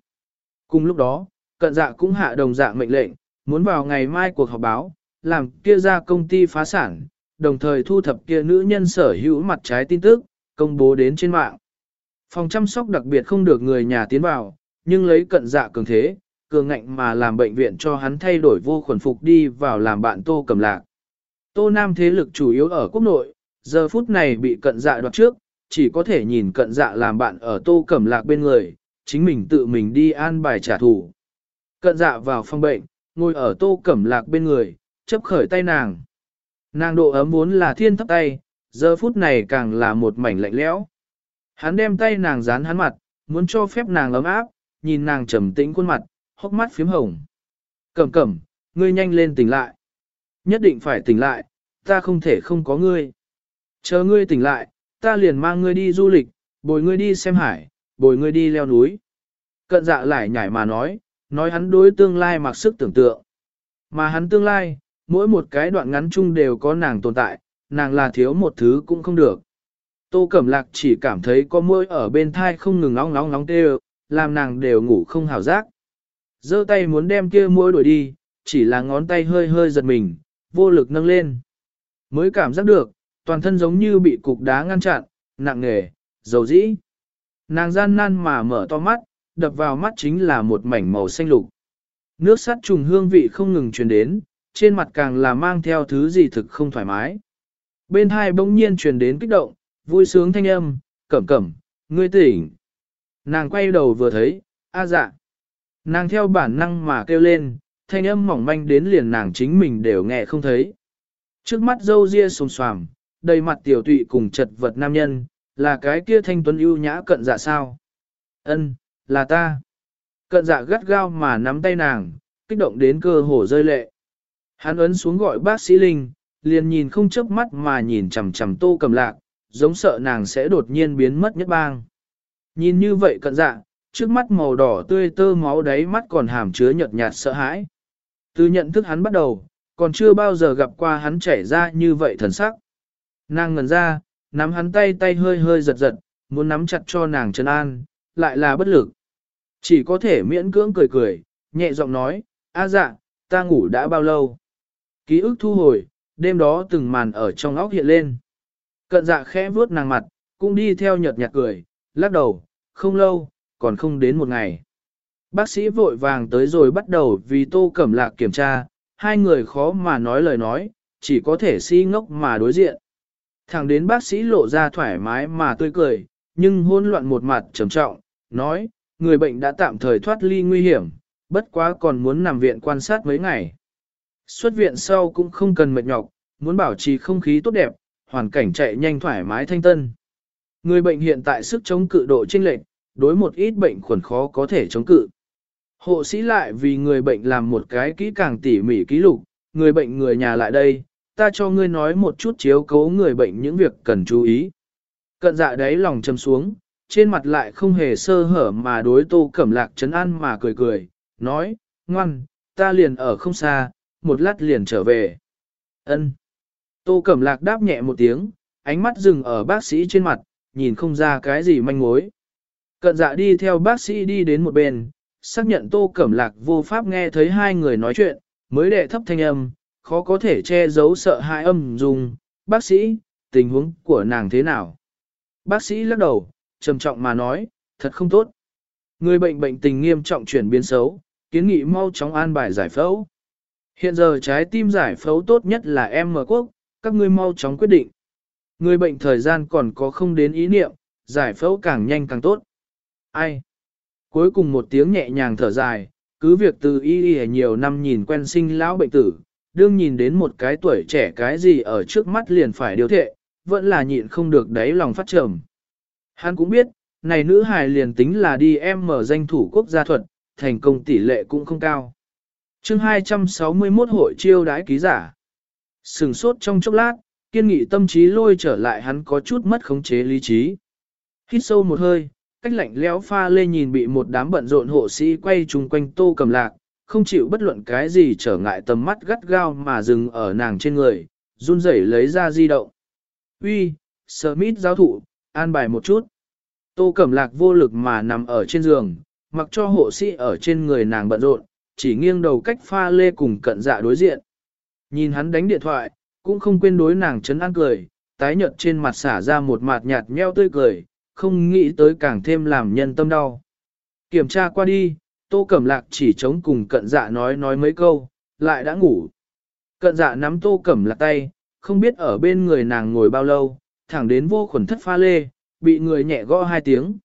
Cùng lúc đó, cận dạ cũng hạ đồng dạng mệnh lệnh, muốn vào ngày mai cuộc họp báo, làm kia ra công ty phá sản, đồng thời thu thập kia nữ nhân sở hữu mặt trái tin tức, công bố đến trên mạng. Phòng chăm sóc đặc biệt không được người nhà tiến vào, nhưng lấy cận dạ cường thế, cường ngạnh mà làm bệnh viện cho hắn thay đổi vô khuẩn phục đi vào làm bạn Tô Cẩm Lạc. Tô Nam thế lực chủ yếu ở quốc nội, giờ phút này bị cận dạ đoạt trước, chỉ có thể nhìn cận dạ làm bạn ở Tô Cẩm Lạc bên người, chính mình tự mình đi an bài trả thù. Cận dạ vào phòng bệnh, ngồi ở Tô Cẩm Lạc bên người, chấp khởi tay nàng. Nàng độ ấm vốn là thiên thấp tay, giờ phút này càng là một mảnh lạnh lẽo. Hắn đem tay nàng dán hắn mặt, muốn cho phép nàng ấm áp, nhìn nàng trầm tĩnh khuôn mặt, hốc mắt phím hồng. Cẩm cẩm, ngươi nhanh lên tỉnh lại. Nhất định phải tỉnh lại, ta không thể không có ngươi. Chờ ngươi tỉnh lại, ta liền mang ngươi đi du lịch, bồi ngươi đi xem hải, bồi ngươi đi leo núi. Cận dạ lại nhảy mà nói, nói hắn đối tương lai mặc sức tưởng tượng. Mà hắn tương lai, mỗi một cái đoạn ngắn chung đều có nàng tồn tại, nàng là thiếu một thứ cũng không được. Tô Cẩm Lạc chỉ cảm thấy có môi ở bên thai không ngừng ngóng nóng nóng tê làm nàng đều ngủ không hào giác giơ tay muốn đem kia mũi đuổi đi, chỉ là ngón tay hơi hơi giật mình, vô lực nâng lên. Mới cảm giác được, toàn thân giống như bị cục đá ngăn chặn, nặng nề, dầu dĩ. Nàng gian nan mà mở to mắt, đập vào mắt chính là một mảnh màu xanh lục. Nước sắt trùng hương vị không ngừng truyền đến, trên mặt càng là mang theo thứ gì thực không thoải mái. Bên hai bỗng nhiên truyền đến kích động, vui sướng thanh âm, cẩm cẩm, ngươi tỉnh. Nàng quay đầu vừa thấy, a dạ. Nàng theo bản năng mà kêu lên, thanh âm mỏng manh đến liền nàng chính mình đều nghe không thấy. Trước mắt dâu ria sồm xoàm, đầy mặt tiểu tụy cùng chật vật nam nhân, là cái kia thanh tuấn ưu nhã cận dạ sao? Ân, là ta. Cận dạ gắt gao mà nắm tay nàng, kích động đến cơ hồ rơi lệ. Hắn ấn xuống gọi bác sĩ Linh, liền nhìn không chớp mắt mà nhìn chằm chằm tô cầm lạc, giống sợ nàng sẽ đột nhiên biến mất nhất bang. Nhìn như vậy cận dạ, trước mắt màu đỏ tươi tơ máu đáy mắt còn hàm chứa nhợt nhạt sợ hãi. Từ nhận thức hắn bắt đầu, còn chưa bao giờ gặp qua hắn chảy ra như vậy thần sắc. Nàng ngần ra, nắm hắn tay tay hơi hơi giật giật, muốn nắm chặt cho nàng chân an, lại là bất lực. Chỉ có thể miễn cưỡng cười cười, nhẹ giọng nói, a dạ, ta ngủ đã bao lâu. Ký ức thu hồi, đêm đó từng màn ở trong óc hiện lên. Cận dạ khẽ vuốt nàng mặt, cũng đi theo nhợt nhạt cười, lắc đầu, không lâu, còn không đến một ngày. Bác sĩ vội vàng tới rồi bắt đầu vì tô cẩm lạc kiểm tra, hai người khó mà nói lời nói, chỉ có thể si ngốc mà đối diện. Thẳng đến bác sĩ lộ ra thoải mái mà tươi cười, nhưng hỗn loạn một mặt trầm trọng, nói, người bệnh đã tạm thời thoát ly nguy hiểm, bất quá còn muốn nằm viện quan sát mấy ngày. Xuất viện sau cũng không cần mệt nhọc, muốn bảo trì không khí tốt đẹp, hoàn cảnh chạy nhanh thoải mái thanh tân. Người bệnh hiện tại sức chống cự độ chênh lệch, đối một ít bệnh khuẩn khó có thể chống cự. Hộ sĩ lại vì người bệnh làm một cái kỹ càng tỉ mỉ ký lục, người bệnh người nhà lại đây, ta cho ngươi nói một chút chiếu cố người bệnh những việc cần chú ý. Cận dạ đấy lòng châm xuống, trên mặt lại không hề sơ hở mà đối tô cẩm lạc trấn an mà cười cười, nói, ngoan, ta liền ở không xa, một lát liền trở về. Ân. Tô cẩm lạc đáp nhẹ một tiếng, ánh mắt dừng ở bác sĩ trên mặt, nhìn không ra cái gì manh mối. Cận dạ đi theo bác sĩ đi đến một bên, xác nhận tô cẩm lạc vô pháp nghe thấy hai người nói chuyện, mới đệ thấp thanh âm, khó có thể che giấu sợ hãi âm dùng. Bác sĩ, tình huống của nàng thế nào? Bác sĩ lắc đầu, trầm trọng mà nói, thật không tốt. Người bệnh bệnh tình nghiêm trọng chuyển biến xấu, kiến nghị mau chóng an bài giải phẫu. Hiện giờ trái tim giải phẫu tốt nhất là em mở quốc, các ngươi mau chóng quyết định. Người bệnh thời gian còn có không đến ý niệm, giải phẫu càng nhanh càng tốt. Ai? Cuối cùng một tiếng nhẹ nhàng thở dài, cứ việc từ y y nhiều năm nhìn quen sinh lão bệnh tử, đương nhìn đến một cái tuổi trẻ cái gì ở trước mắt liền phải điều thệ, vẫn là nhịn không được đáy lòng phát trầm. Hắn cũng biết, này nữ hài liền tính là đi em mở danh thủ quốc gia thuật, thành công tỷ lệ cũng không cao chương 261 hội chiêu đái ký giả. Sừng sốt trong chốc lát, kiên nghị tâm trí lôi trở lại hắn có chút mất khống chế lý trí. Hít sâu một hơi, cách lạnh lẽo pha lê nhìn bị một đám bận rộn hộ sĩ quay chung quanh tô cầm lạc, không chịu bất luận cái gì trở ngại tầm mắt gắt gao mà dừng ở nàng trên người, run rẩy lấy ra di động. Uy, Smith giáo thụ, an bài một chút. Tô Cẩm Lạc vô lực mà nằm ở trên giường, mặc cho hộ sĩ ở trên người nàng bận rộn, chỉ nghiêng đầu cách pha lê cùng cận dạ đối diện. Nhìn hắn đánh điện thoại, cũng không quên đối nàng chấn an cười, tái nhợt trên mặt xả ra một mặt nhạt nheo tươi cười, không nghĩ tới càng thêm làm nhân tâm đau. Kiểm tra qua đi, Tô Cẩm Lạc chỉ chống cùng cận dạ nói nói mấy câu, lại đã ngủ. Cận dạ nắm Tô Cẩm Lạc tay, không biết ở bên người nàng ngồi bao lâu, thẳng đến vô khuẩn thất pha lê, bị người nhẹ gõ hai tiếng.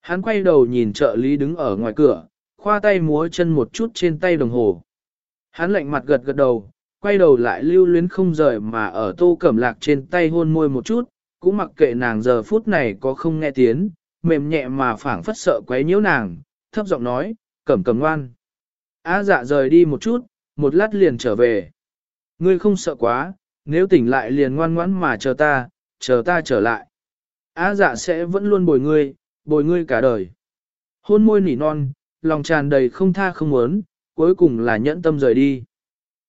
Hắn quay đầu nhìn trợ lý đứng ở ngoài cửa, khoa tay múa chân một chút trên tay đồng hồ. Hắn lạnh mặt gật gật đầu, quay đầu lại lưu luyến không rời mà ở tô cẩm lạc trên tay hôn môi một chút, cũng mặc kệ nàng giờ phút này có không nghe tiếng, mềm nhẹ mà phảng phất sợ quấy nhiễu nàng, thấp giọng nói, cẩm cẩm ngoan. Á dạ rời đi một chút, một lát liền trở về. Ngươi không sợ quá, nếu tỉnh lại liền ngoan ngoãn mà chờ ta, chờ ta trở lại. Á dạ sẽ vẫn luôn bồi ngươi, bồi ngươi cả đời. Hôn môi nỉ non, lòng tràn đầy không tha không muốn, cuối cùng là nhẫn tâm rời đi.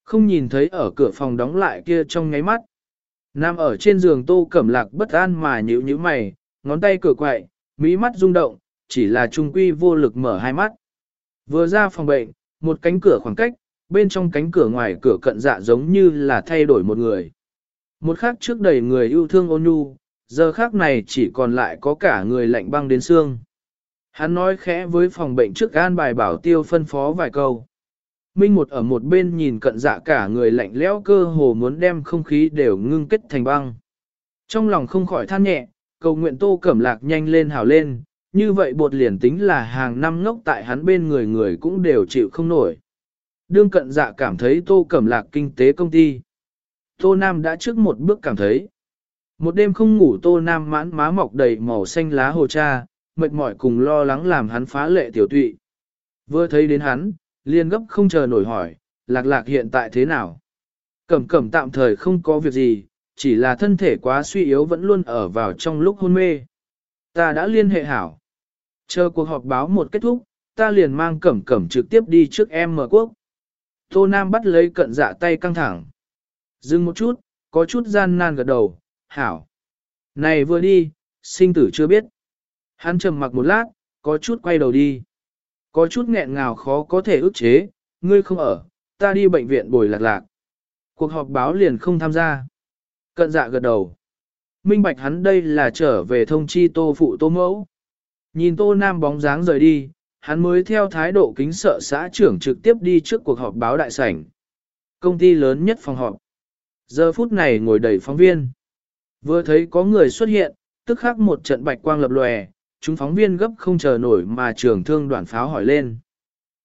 Không nhìn thấy ở cửa phòng đóng lại kia trong ngáy mắt. Nam ở trên giường tô cẩm lạc bất an mà nhíu nhíu mày, ngón tay cửa quậy, mí mắt rung động, chỉ là trung quy vô lực mở hai mắt. Vừa ra phòng bệnh, một cánh cửa khoảng cách, bên trong cánh cửa ngoài cửa cận dạ giống như là thay đổi một người. Một khác trước đầy người yêu thương ôn nhu, giờ khác này chỉ còn lại có cả người lạnh băng đến xương. Hắn nói khẽ với phòng bệnh trước an bài bảo tiêu phân phó vài câu. Minh một ở một bên nhìn cận dạ cả người lạnh lẽo cơ hồ muốn đem không khí đều ngưng kết thành băng. Trong lòng không khỏi than nhẹ, cầu nguyện tô cẩm lạc nhanh lên hào lên, như vậy bột liền tính là hàng năm ngốc tại hắn bên người người cũng đều chịu không nổi. Đương cận dạ cảm thấy tô cẩm lạc kinh tế công ty. Tô Nam đã trước một bước cảm thấy. Một đêm không ngủ Tô Nam mãn má mọc đầy màu xanh lá hồ cha, mệt mỏi cùng lo lắng làm hắn phá lệ tiểu tụy. Vừa thấy đến hắn, liền gấp không chờ nổi hỏi, lạc lạc hiện tại thế nào? Cẩm cẩm tạm thời không có việc gì, chỉ là thân thể quá suy yếu vẫn luôn ở vào trong lúc hôn mê. Ta đã liên hệ hảo. Chờ cuộc họp báo một kết thúc, ta liền mang cẩm cẩm trực tiếp đi trước em mở quốc. Tô Nam bắt lấy cận dạ tay căng thẳng. Dừng một chút, có chút gian nan gật đầu, hảo. Này vừa đi, sinh tử chưa biết. Hắn trầm mặc một lát, có chút quay đầu đi. Có chút nghẹn ngào khó có thể ức chế, ngươi không ở, ta đi bệnh viện bồi lạc lạc. Cuộc họp báo liền không tham gia. Cận dạ gật đầu. Minh bạch hắn đây là trở về thông chi tô phụ tô mẫu. Nhìn tô nam bóng dáng rời đi, hắn mới theo thái độ kính sợ xã trưởng trực tiếp đi trước cuộc họp báo đại sảnh. Công ty lớn nhất phòng họp. Giờ phút này ngồi đầy phóng viên. Vừa thấy có người xuất hiện, tức khắc một trận bạch quang lập lòe, chúng phóng viên gấp không chờ nổi mà trưởng thương đoàn pháo hỏi lên.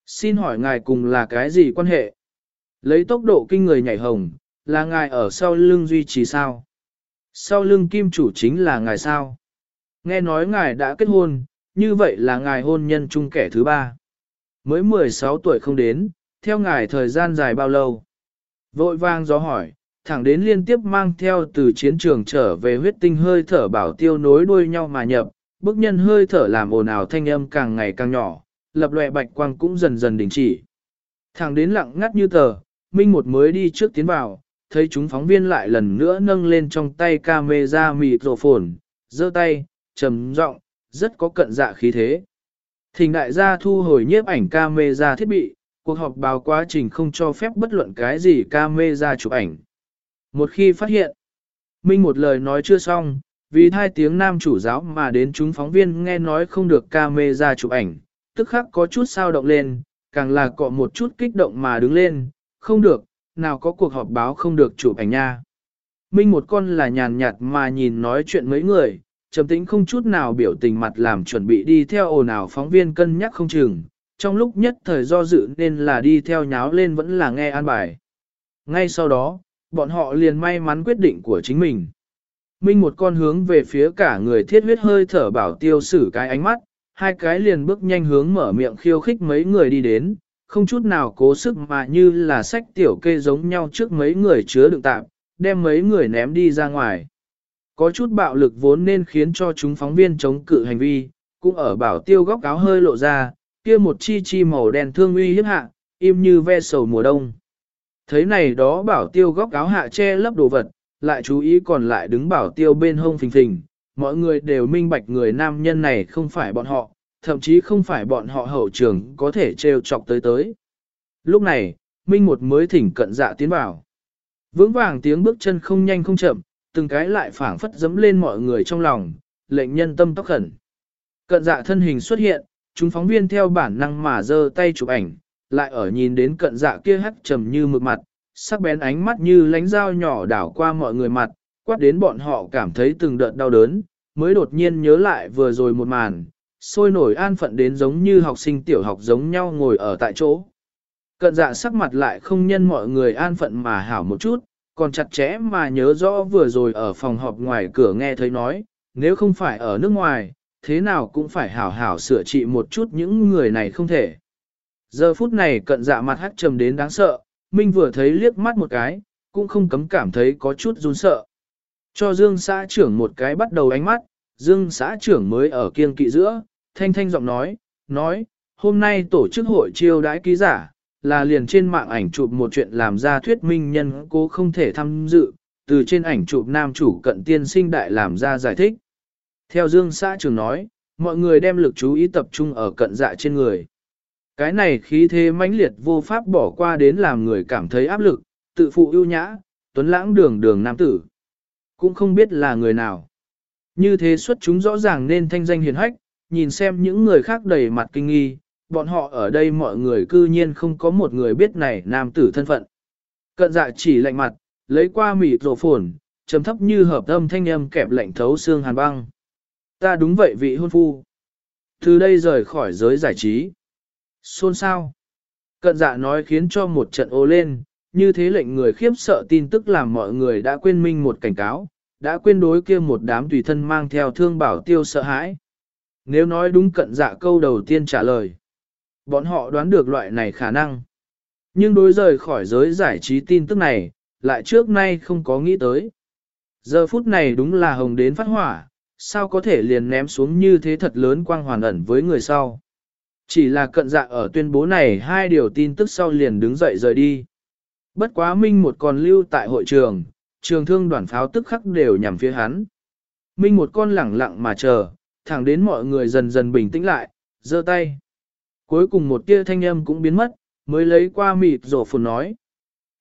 Xin hỏi ngài cùng là cái gì quan hệ? Lấy tốc độ kinh người nhảy hồng, là ngài ở sau lưng duy trì sao? Sau lưng kim chủ chính là ngài sao? Nghe nói ngài đã kết hôn, như vậy là ngài hôn nhân chung kẻ thứ ba. Mới 16 tuổi không đến, theo ngài thời gian dài bao lâu? Vội vang gió hỏi, thẳng đến liên tiếp mang theo từ chiến trường trở về huyết tinh hơi thở bảo tiêu nối đuôi nhau mà nhập, bức nhân hơi thở làm ồn ào thanh âm càng ngày càng nhỏ, lập lòe bạch quang cũng dần dần đình chỉ. Thẳng đến lặng ngắt như tờ, Minh một mới đi trước tiến vào, thấy chúng phóng viên lại lần nữa nâng lên trong tay camera microphone, giơ tay, trầm giọng, rất có cận dạ khí thế. Thỉnh đại gia thu hồi nhiếp ảnh camera thiết bị, cuộc họp báo quá trình không cho phép bất luận cái gì camera chụp ảnh. Một khi phát hiện, Minh một lời nói chưa xong, vì hai tiếng nam chủ giáo mà đến chúng phóng viên nghe nói không được camera chụp ảnh, tức khắc có chút sao động lên, càng là cọ một chút kích động mà đứng lên, không được, nào có cuộc họp báo không được chụp ảnh nha. Minh một con là nhàn nhạt mà nhìn nói chuyện mấy người, trầm tĩnh không chút nào biểu tình mặt làm chuẩn bị đi theo ồn ào phóng viên cân nhắc không chừng, trong lúc nhất thời do dự nên là đi theo nháo lên vẫn là nghe an bài. Ngay sau đó, bọn họ liền may mắn quyết định của chính mình. Minh một con hướng về phía cả người thiết huyết hơi thở bảo tiêu sử cái ánh mắt, hai cái liền bước nhanh hướng mở miệng khiêu khích mấy người đi đến, không chút nào cố sức mà như là sách tiểu kê giống nhau trước mấy người chứa đựng tạm, đem mấy người ném đi ra ngoài. Có chút bạo lực vốn nên khiến cho chúng phóng viên chống cự hành vi, cũng ở bảo tiêu góc áo hơi lộ ra, kia một chi chi màu đen thương uy hiếp hạ, im như ve sầu mùa đông. Thấy này đó bảo tiêu góc áo hạ che lấp đồ vật, lại chú ý còn lại đứng bảo tiêu bên hông phình phình, mọi người đều minh bạch người nam nhân này không phải bọn họ, thậm chí không phải bọn họ hậu trường có thể trêu chọc tới tới. Lúc này, Minh một mới thỉnh cận dạ tiến vào. Vững vàng tiếng bước chân không nhanh không chậm, từng cái lại phảng phất dấm lên mọi người trong lòng, lệnh nhân tâm tóc khẩn. Cận dạ thân hình xuất hiện, chúng phóng viên theo bản năng mà giơ tay chụp ảnh, lại ở nhìn đến cận dạ kia hắt trầm như mực mặt, sắc bén ánh mắt như lánh dao nhỏ đảo qua mọi người mặt, quát đến bọn họ cảm thấy từng đợt đau đớn, mới đột nhiên nhớ lại vừa rồi một màn, sôi nổi an phận đến giống như học sinh tiểu học giống nhau ngồi ở tại chỗ. Cận dạ sắc mặt lại không nhân mọi người an phận mà hảo một chút, còn chặt chẽ mà nhớ rõ vừa rồi ở phòng họp ngoài cửa nghe thấy nói, nếu không phải ở nước ngoài, thế nào cũng phải hảo hảo sửa trị một chút những người này không thể. Giờ phút này cận dạ mặt hắt trầm đến đáng sợ, Minh vừa thấy liếc mắt một cái, cũng không cấm cảm thấy có chút run sợ. Cho Dương xã trưởng một cái bắt đầu ánh mắt, Dương xã trưởng mới ở kiên kỵ giữa, thanh thanh giọng nói, nói, hôm nay tổ chức hội chiêu đãi ký giả, là liền trên mạng ảnh chụp một chuyện làm ra thuyết minh nhân cố không thể tham dự, từ trên ảnh chụp nam chủ cận tiên sinh đại làm ra giải thích. Theo Dương xã trưởng nói, mọi người đem lực chú ý tập trung ở cận dạ trên người. Cái này khí thế mãnh liệt vô pháp bỏ qua đến làm người cảm thấy áp lực, tự phụ ưu nhã, tuấn lãng đường đường nam tử. Cũng không biết là người nào. Như thế xuất chúng rõ ràng nên thanh danh hiền hách, nhìn xem những người khác đầy mặt kinh nghi, bọn họ ở đây mọi người cư nhiên không có một người biết này nam tử thân phận. Cận dạ chỉ lạnh mặt, lấy qua mịt rổ phồn, trầm thấp như hợp âm thanh âm kẹp lạnh thấu xương hàn băng. Ta đúng vậy vị hôn phu. Từ đây rời khỏi giới giải trí. Xôn sao? Cận dạ nói khiến cho một trận ô lên, như thế lệnh người khiếp sợ tin tức làm mọi người đã quên minh một cảnh cáo, đã quên đối kia một đám tùy thân mang theo thương bảo tiêu sợ hãi. Nếu nói đúng cận dạ câu đầu tiên trả lời, bọn họ đoán được loại này khả năng. Nhưng đối rời khỏi giới giải trí tin tức này, lại trước nay không có nghĩ tới. Giờ phút này đúng là hồng đến phát hỏa, sao có thể liền ném xuống như thế thật lớn quang hoàn ẩn với người sau. Chỉ là cận dạ ở tuyên bố này hai điều tin tức sau liền đứng dậy rời đi. Bất quá Minh một con lưu tại hội trường, trường thương đoàn pháo tức khắc đều nhằm phía hắn. Minh một con lẳng lặng mà chờ, thẳng đến mọi người dần dần bình tĩnh lại, giơ tay. Cuối cùng một tia thanh âm cũng biến mất, mới lấy qua mịt rổ phồn nói.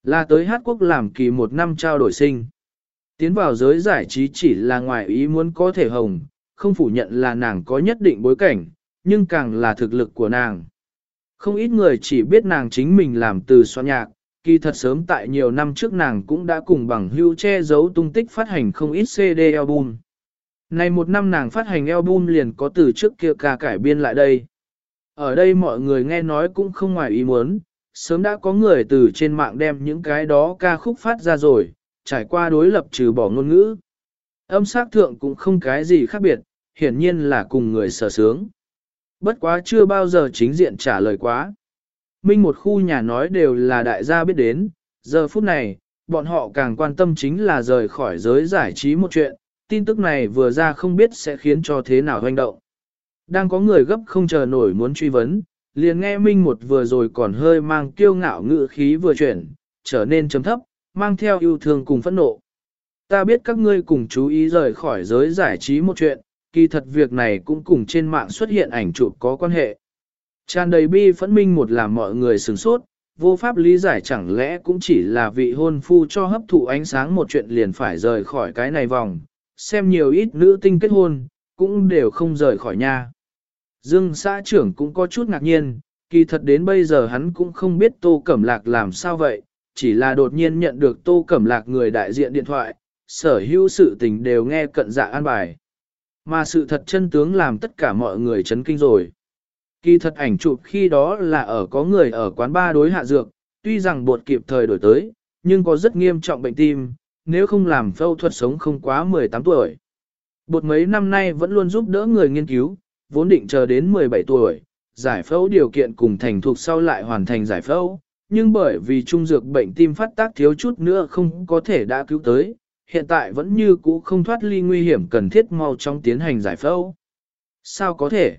Là tới hát quốc làm kỳ một năm trao đổi sinh. Tiến vào giới giải trí chỉ là ngoài ý muốn có thể hồng, không phủ nhận là nàng có nhất định bối cảnh, nhưng càng là thực lực của nàng. Không ít người chỉ biết nàng chính mình làm từ soạn nhạc, kỳ thật sớm tại nhiều năm trước nàng cũng đã cùng bằng hưu che giấu tung tích phát hành không ít CD album. Này một năm nàng phát hành album liền có từ trước kia ca cải biên lại đây. Ở đây mọi người nghe nói cũng không ngoài ý muốn, sớm đã có người từ trên mạng đem những cái đó ca khúc phát ra rồi, trải qua đối lập trừ bỏ ngôn ngữ. Âm sắc thượng cũng không cái gì khác biệt, hiển nhiên là cùng người sở sướng. Bất quá chưa bao giờ chính diện trả lời quá. Minh một khu nhà nói đều là đại gia biết đến, giờ phút này, bọn họ càng quan tâm chính là rời khỏi giới giải trí một chuyện, tin tức này vừa ra không biết sẽ khiến cho thế nào hoành động. Đang có người gấp không chờ nổi muốn truy vấn, liền nghe Minh một vừa rồi còn hơi mang kiêu ngạo ngự khí vừa chuyển, trở nên chấm thấp, mang theo yêu thương cùng phẫn nộ. Ta biết các ngươi cùng chú ý rời khỏi giới giải trí một chuyện, kỳ thật việc này cũng cùng trên mạng xuất hiện ảnh chụp có quan hệ. Tràn đầy bi phẫn minh một làm mọi người sửng sốt, vô pháp lý giải chẳng lẽ cũng chỉ là vị hôn phu cho hấp thụ ánh sáng một chuyện liền phải rời khỏi cái này vòng, xem nhiều ít nữ tinh kết hôn, cũng đều không rời khỏi nhà. Dương xã trưởng cũng có chút ngạc nhiên, kỳ thật đến bây giờ hắn cũng không biết Tô Cẩm Lạc làm sao vậy, chỉ là đột nhiên nhận được Tô Cẩm Lạc người đại diện điện thoại, sở hữu sự tình đều nghe cận dạ an bài. Mà sự thật chân tướng làm tất cả mọi người chấn kinh rồi. Kỳ thật ảnh chụp khi đó là ở có người ở quán ba đối hạ dược, tuy rằng bột kịp thời đổi tới, nhưng có rất nghiêm trọng bệnh tim, nếu không làm phẫu thuật sống không quá 18 tuổi. Bột mấy năm nay vẫn luôn giúp đỡ người nghiên cứu, vốn định chờ đến 17 tuổi, giải phẫu điều kiện cùng thành thuộc sau lại hoàn thành giải phẫu, nhưng bởi vì trung dược bệnh tim phát tác thiếu chút nữa không có thể đã cứu tới, hiện tại vẫn như cũ không thoát ly nguy hiểm cần thiết mau trong tiến hành giải phẫu. Sao có thể?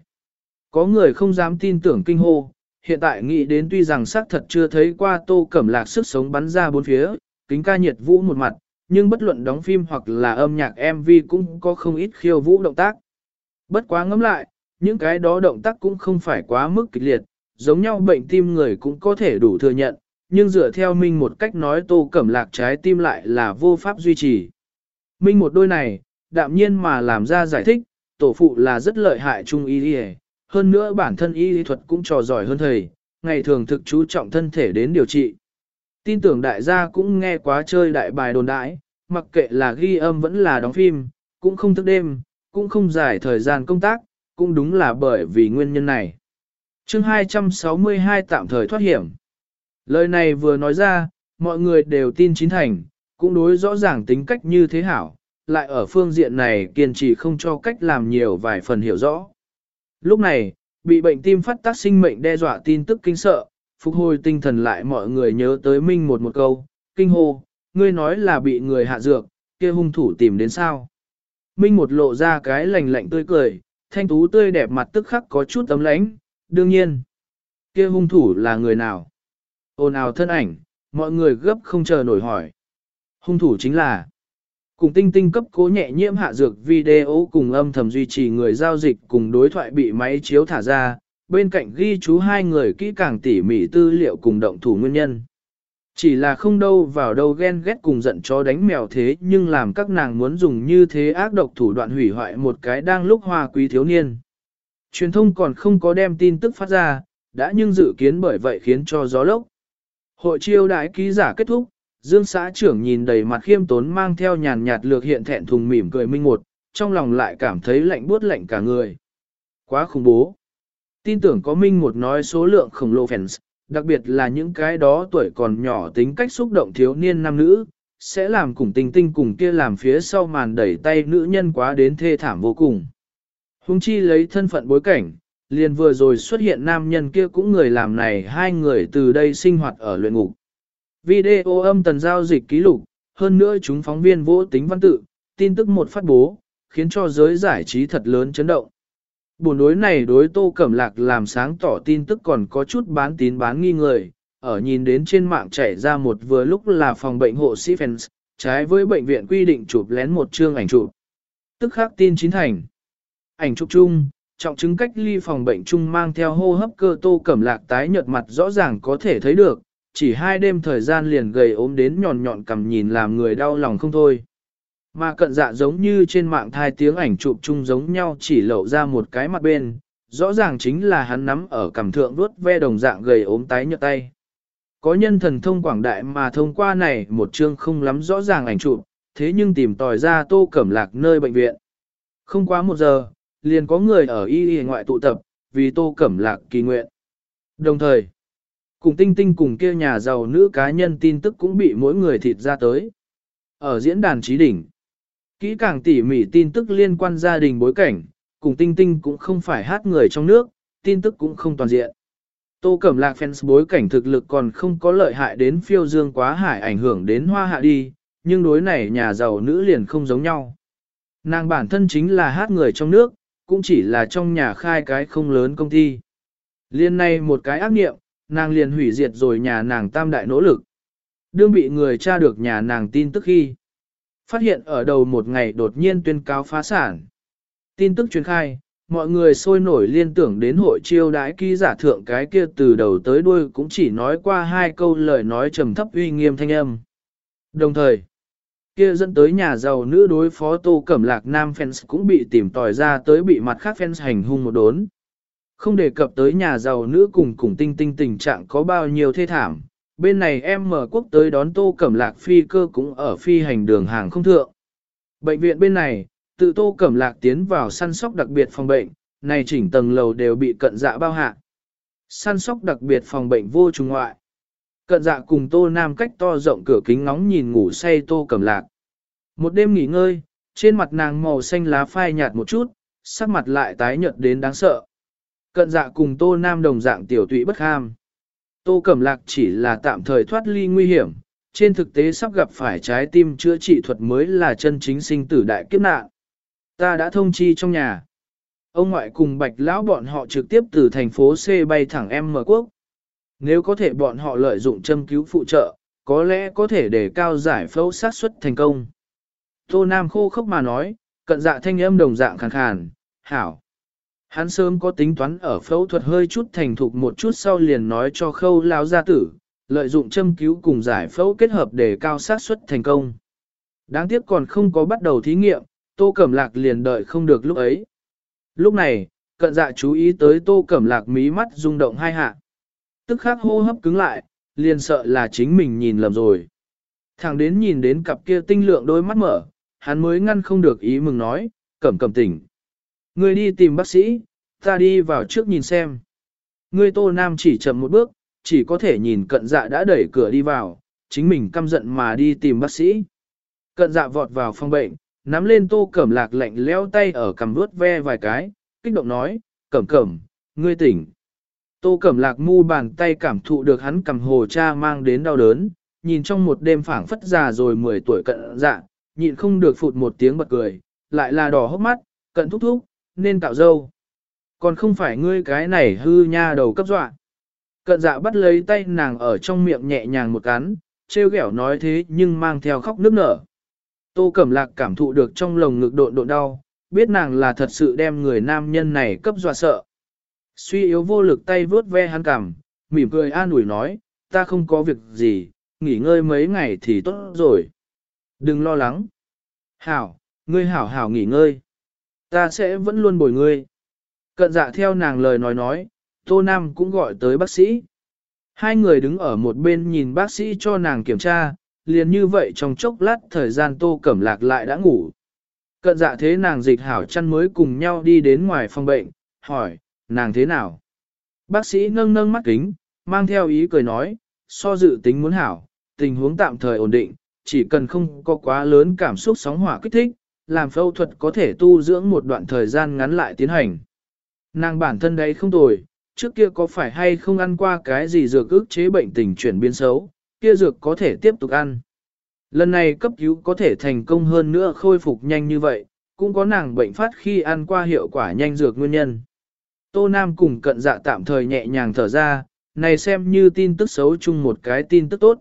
Có người không dám tin tưởng kinh hô, hiện tại nghĩ đến tuy rằng xác thật chưa thấy qua tô cẩm lạc sức sống bắn ra bốn phía, kính ca nhiệt vũ một mặt, nhưng bất luận đóng phim hoặc là âm nhạc MV cũng có không ít khiêu vũ động tác. Bất quá ngẫm lại, những cái đó động tác cũng không phải quá mức kịch liệt, giống nhau bệnh tim người cũng có thể đủ thừa nhận, nhưng dựa theo Minh một cách nói tô cẩm lạc trái tim lại là vô pháp duy trì. Minh một đôi này, đạm nhiên mà làm ra giải thích, tổ phụ là rất lợi hại trung y hơn nữa bản thân y lý thuật cũng trò giỏi hơn thầy, ngày thường thực chú trọng thân thể đến điều trị. Tin tưởng đại gia cũng nghe quá chơi đại bài đồn đãi, mặc kệ là ghi âm vẫn là đóng phim, cũng không thức đêm, cũng không giải thời gian công tác, cũng đúng là bởi vì nguyên nhân này. chương 262 tạm thời thoát hiểm. Lời này vừa nói ra, mọi người đều tin chính thành, cũng đối rõ ràng tính cách như thế hảo, lại ở phương diện này kiên trì không cho cách làm nhiều vài phần hiểu rõ. Lúc này, bị bệnh tim phát tác sinh mệnh đe dọa tin tức kinh sợ, phục hồi tinh thần lại mọi người nhớ tới Minh một một câu, kinh hô, ngươi nói là bị người hạ dược, kia hung thủ tìm đến sao. Minh một lộ ra cái lành lạnh tươi cười, thanh tú tươi đẹp mặt tức khắc có chút tấm lánh, đương nhiên. Kia hung thủ là người nào? Ôn ào thân ảnh, mọi người gấp không chờ nổi hỏi. Hung thủ chính là Cùng tinh tinh cấp cố nhẹ nhiễm hạ dược video cùng âm thầm duy trì người giao dịch cùng đối thoại bị máy chiếu thả ra, bên cạnh ghi chú hai người kỹ càng tỉ mỉ tư liệu cùng động thủ nguyên nhân. Chỉ là không đâu vào đâu ghen ghét cùng giận chó đánh mèo thế nhưng làm các nàng muốn dùng như thế ác độc thủ đoạn hủy hoại một cái đang lúc hoa quý thiếu niên. Truyền thông còn không có đem tin tức phát ra, đã nhưng dự kiến bởi vậy khiến cho gió lốc. Hội chiêu đại ký giả kết thúc, Dương xã trưởng nhìn đầy mặt khiêm tốn mang theo nhàn nhạt lược hiện thẹn thùng mỉm cười minh một, trong lòng lại cảm thấy lạnh buốt lạnh cả người. Quá khủng bố. Tin tưởng có minh một nói số lượng khổng lồ fans, đặc biệt là những cái đó tuổi còn nhỏ tính cách xúc động thiếu niên nam nữ, sẽ làm cùng tình tinh cùng kia làm phía sau màn đẩy tay nữ nhân quá đến thê thảm vô cùng. Hùng chi lấy thân phận bối cảnh, liền vừa rồi xuất hiện nam nhân kia cũng người làm này hai người từ đây sinh hoạt ở luyện ngục. Video âm tần giao dịch ký lục, hơn nữa chúng phóng viên vô tính văn tự, tin tức một phát bố, khiến cho giới giải trí thật lớn chấn động. Buồn đối này đối tô cẩm lạc làm sáng tỏ tin tức còn có chút bán tín bán nghi người, ở nhìn đến trên mạng chảy ra một vừa lúc là phòng bệnh hộ sĩ fans, trái với bệnh viện quy định chụp lén một chương ảnh chụp. Tức khắc tin chính thành. Ảnh chụp chung, trọng chứng cách ly phòng bệnh chung mang theo hô hấp cơ tô cẩm lạc tái nhợt mặt rõ ràng có thể thấy được, chỉ hai đêm thời gian liền gầy ốm đến nhọn nhọn cầm nhìn làm người đau lòng không thôi. Mà cận dạ giống như trên mạng thai tiếng ảnh chụp chung giống nhau chỉ lộ ra một cái mặt bên, rõ ràng chính là hắn nắm ở cầm thượng vuốt ve đồng dạng gầy ốm tái nhợt tay. Có nhân thần thông quảng đại mà thông qua này một chương không lắm rõ ràng ảnh chụp, thế nhưng tìm tòi ra tô cẩm lạc nơi bệnh viện. Không quá một giờ, liền có người ở y y ngoại tụ tập, vì tô cẩm lạc kỳ nguyện. Đồng thời, cùng tinh tinh cùng kia nhà giàu nữ cá nhân tin tức cũng bị mỗi người thịt ra tới. Ở diễn đàn trí đỉnh, kỹ càng tỉ mỉ tin tức liên quan gia đình bối cảnh, cùng tinh tinh cũng không phải hát người trong nước, tin tức cũng không toàn diện. Tô Cẩm Lạc fans bối cảnh thực lực còn không có lợi hại đến phiêu dương quá hải ảnh hưởng đến hoa hạ đi, nhưng đối này nhà giàu nữ liền không giống nhau. Nàng bản thân chính là hát người trong nước, cũng chỉ là trong nhà khai cái không lớn công ty. Liên này một cái ác nghiệm, nàng liền hủy diệt rồi nhà nàng tam đại nỗ lực. Đương bị người tra được nhà nàng tin tức khi. Phát hiện ở đầu một ngày đột nhiên tuyên cáo phá sản. Tin tức truyền khai, mọi người sôi nổi liên tưởng đến hội chiêu đãi ký giả thượng cái kia từ đầu tới đuôi cũng chỉ nói qua hai câu lời nói trầm thấp uy nghiêm thanh âm. Đồng thời, kia dẫn tới nhà giàu nữ đối phó tô cẩm lạc nam fans cũng bị tìm tòi ra tới bị mặt khác fans hành hung một đốn. Không đề cập tới nhà giàu nữ cùng cùng tinh tinh tình trạng có bao nhiêu thê thảm, bên này em mở quốc tới đón tô cẩm lạc phi cơ cũng ở phi hành đường hàng không thượng. Bệnh viện bên này, tự tô cẩm lạc tiến vào săn sóc đặc biệt phòng bệnh, này chỉnh tầng lầu đều bị cận dạ bao hạ. Săn sóc đặc biệt phòng bệnh vô trùng ngoại. Cận dạ cùng tô nam cách to rộng cửa kính ngóng nhìn ngủ say tô cẩm lạc. Một đêm nghỉ ngơi, trên mặt nàng màu xanh lá phai nhạt một chút, sắc mặt lại tái nhợt đến đáng sợ. Cận dạ cùng tô nam đồng dạng tiểu tụy bất ham. Tô Cẩm Lạc chỉ là tạm thời thoát ly nguy hiểm, trên thực tế sắp gặp phải trái tim chữa trị thuật mới là chân chính sinh tử đại kiếp nạn. Ta đã thông chi trong nhà. Ông ngoại cùng bạch lão bọn họ trực tiếp từ thành phố C bay thẳng M quốc. Nếu có thể bọn họ lợi dụng châm cứu phụ trợ, có lẽ có thể để cao giải phẫu sát suất thành công. Tô Nam khô khốc mà nói, cận dạ thanh âm đồng dạng khàn khàn, hảo. Hắn sớm có tính toán ở phẫu thuật hơi chút thành thục một chút sau liền nói cho khâu lao gia tử, lợi dụng châm cứu cùng giải phẫu kết hợp để cao sát suất thành công. Đáng tiếc còn không có bắt đầu thí nghiệm, Tô Cẩm Lạc liền đợi không được lúc ấy. Lúc này, cận dạ chú ý tới Tô Cẩm Lạc mí mắt rung động hai hạ. Tức khắc hô hấp cứng lại, liền sợ là chính mình nhìn lầm rồi. Thẳng đến nhìn đến cặp kia tinh lượng đôi mắt mở, hắn mới ngăn không được ý mừng nói, Cẩm Cẩm tỉnh. người đi tìm bác sĩ, ta đi vào trước nhìn xem. người Tô Nam chỉ chậm một bước, chỉ có thể nhìn cận dạ đã đẩy cửa đi vào, chính mình căm giận mà đi tìm bác sĩ. Cận dạ vọt vào phòng bệnh, nắm lên tô cẩm lạc lạnh leo tay ở cầm vuốt ve vài cái, kích động nói, cẩm cẩm, ngươi tỉnh. Tô cẩm lạc mu bàn tay cảm thụ được hắn cầm hồ cha mang đến đau đớn, nhìn trong một đêm phảng phất già rồi 10 tuổi cận dạ, nhịn không được phụt một tiếng bật cười, lại là đỏ hốc mắt, cận thúc thúc, nên tạo dâu. Còn không phải ngươi cái này hư nha đầu cấp dọa. Cận dạ bắt lấy tay nàng ở trong miệng nhẹ nhàng một cắn, trêu ghẻo nói thế nhưng mang theo khóc nước nở. Tô Cẩm Lạc cảm thụ được trong lồng ngực độn độn đau, biết nàng là thật sự đem người nam nhân này cấp dọa sợ. Suy yếu vô lực tay vướt ve hắn cằm, mỉm cười an ủi nói, ta không có việc gì, nghỉ ngơi mấy ngày thì tốt rồi. Đừng lo lắng. Hảo, ngươi hảo hảo nghỉ ngơi. Ta sẽ vẫn luôn bồi ngươi. Cận dạ theo nàng lời nói nói, Tô Nam cũng gọi tới bác sĩ. Hai người đứng ở một bên nhìn bác sĩ cho nàng kiểm tra, liền như vậy trong chốc lát thời gian Tô Cẩm Lạc lại đã ngủ. Cận dạ thế nàng dịch hảo chăn mới cùng nhau đi đến ngoài phòng bệnh, hỏi, nàng thế nào? Bác sĩ nâng nâng mắt kính, mang theo ý cười nói, so dự tính muốn hảo, tình huống tạm thời ổn định, chỉ cần không có quá lớn cảm xúc sóng hỏa kích thích, làm phẫu thuật có thể tu dưỡng một đoạn thời gian ngắn lại tiến hành. Nàng bản thân đấy không tồi, trước kia có phải hay không ăn qua cái gì dược ức chế bệnh tình chuyển biến xấu, kia dược có thể tiếp tục ăn. Lần này cấp cứu có thể thành công hơn nữa khôi phục nhanh như vậy, cũng có nàng bệnh phát khi ăn qua hiệu quả nhanh dược nguyên nhân. Tô Nam cùng cận dạ tạm thời nhẹ nhàng thở ra, này xem như tin tức xấu chung một cái tin tức tốt.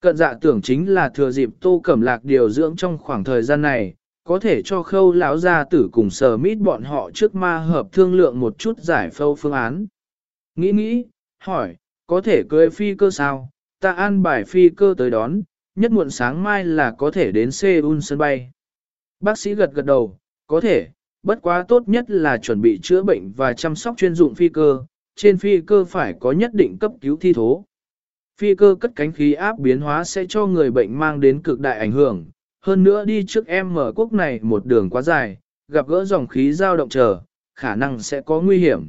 Cận dạ tưởng chính là thừa dịp Tô Cẩm Lạc điều dưỡng trong khoảng thời gian này, có thể cho khâu lão gia tử cùng sờ mít bọn họ trước ma hợp thương lượng một chút giải phâu phương án. Nghĩ nghĩ, hỏi, có thể cưới phi cơ sao, ta an bài phi cơ tới đón, nhất muộn sáng mai là có thể đến Seoul sân bay. Bác sĩ gật gật đầu, có thể, bất quá tốt nhất là chuẩn bị chữa bệnh và chăm sóc chuyên dụng phi cơ, trên phi cơ phải có nhất định cấp cứu thi thố. Phi cơ cất cánh khí áp biến hóa sẽ cho người bệnh mang đến cực đại ảnh hưởng, hơn nữa đi trước em mở quốc này một đường quá dài, gặp gỡ dòng khí dao động chờ, khả năng sẽ có nguy hiểm.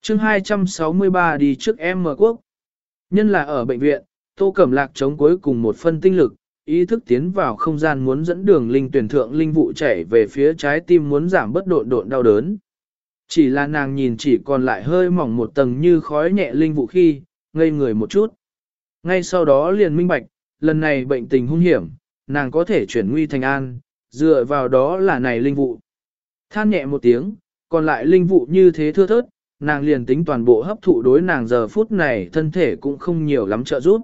chương 263 đi trước em mở quốc. Nhân là ở bệnh viện, Tô Cẩm Lạc chống cuối cùng một phân tinh lực, ý thức tiến vào không gian muốn dẫn đường linh tuyển thượng linh vụ chảy về phía trái tim muốn giảm bất độn độn đau đớn. Chỉ là nàng nhìn chỉ còn lại hơi mỏng một tầng như khói nhẹ linh vụ khi, ngây người một chút. Ngay sau đó liền minh bạch, lần này bệnh tình hung hiểm, nàng có thể chuyển nguy thành an, dựa vào đó là này linh vụ. Than nhẹ một tiếng, còn lại linh vụ như thế thưa thớt, nàng liền tính toàn bộ hấp thụ đối nàng giờ phút này thân thể cũng không nhiều lắm trợ giúp.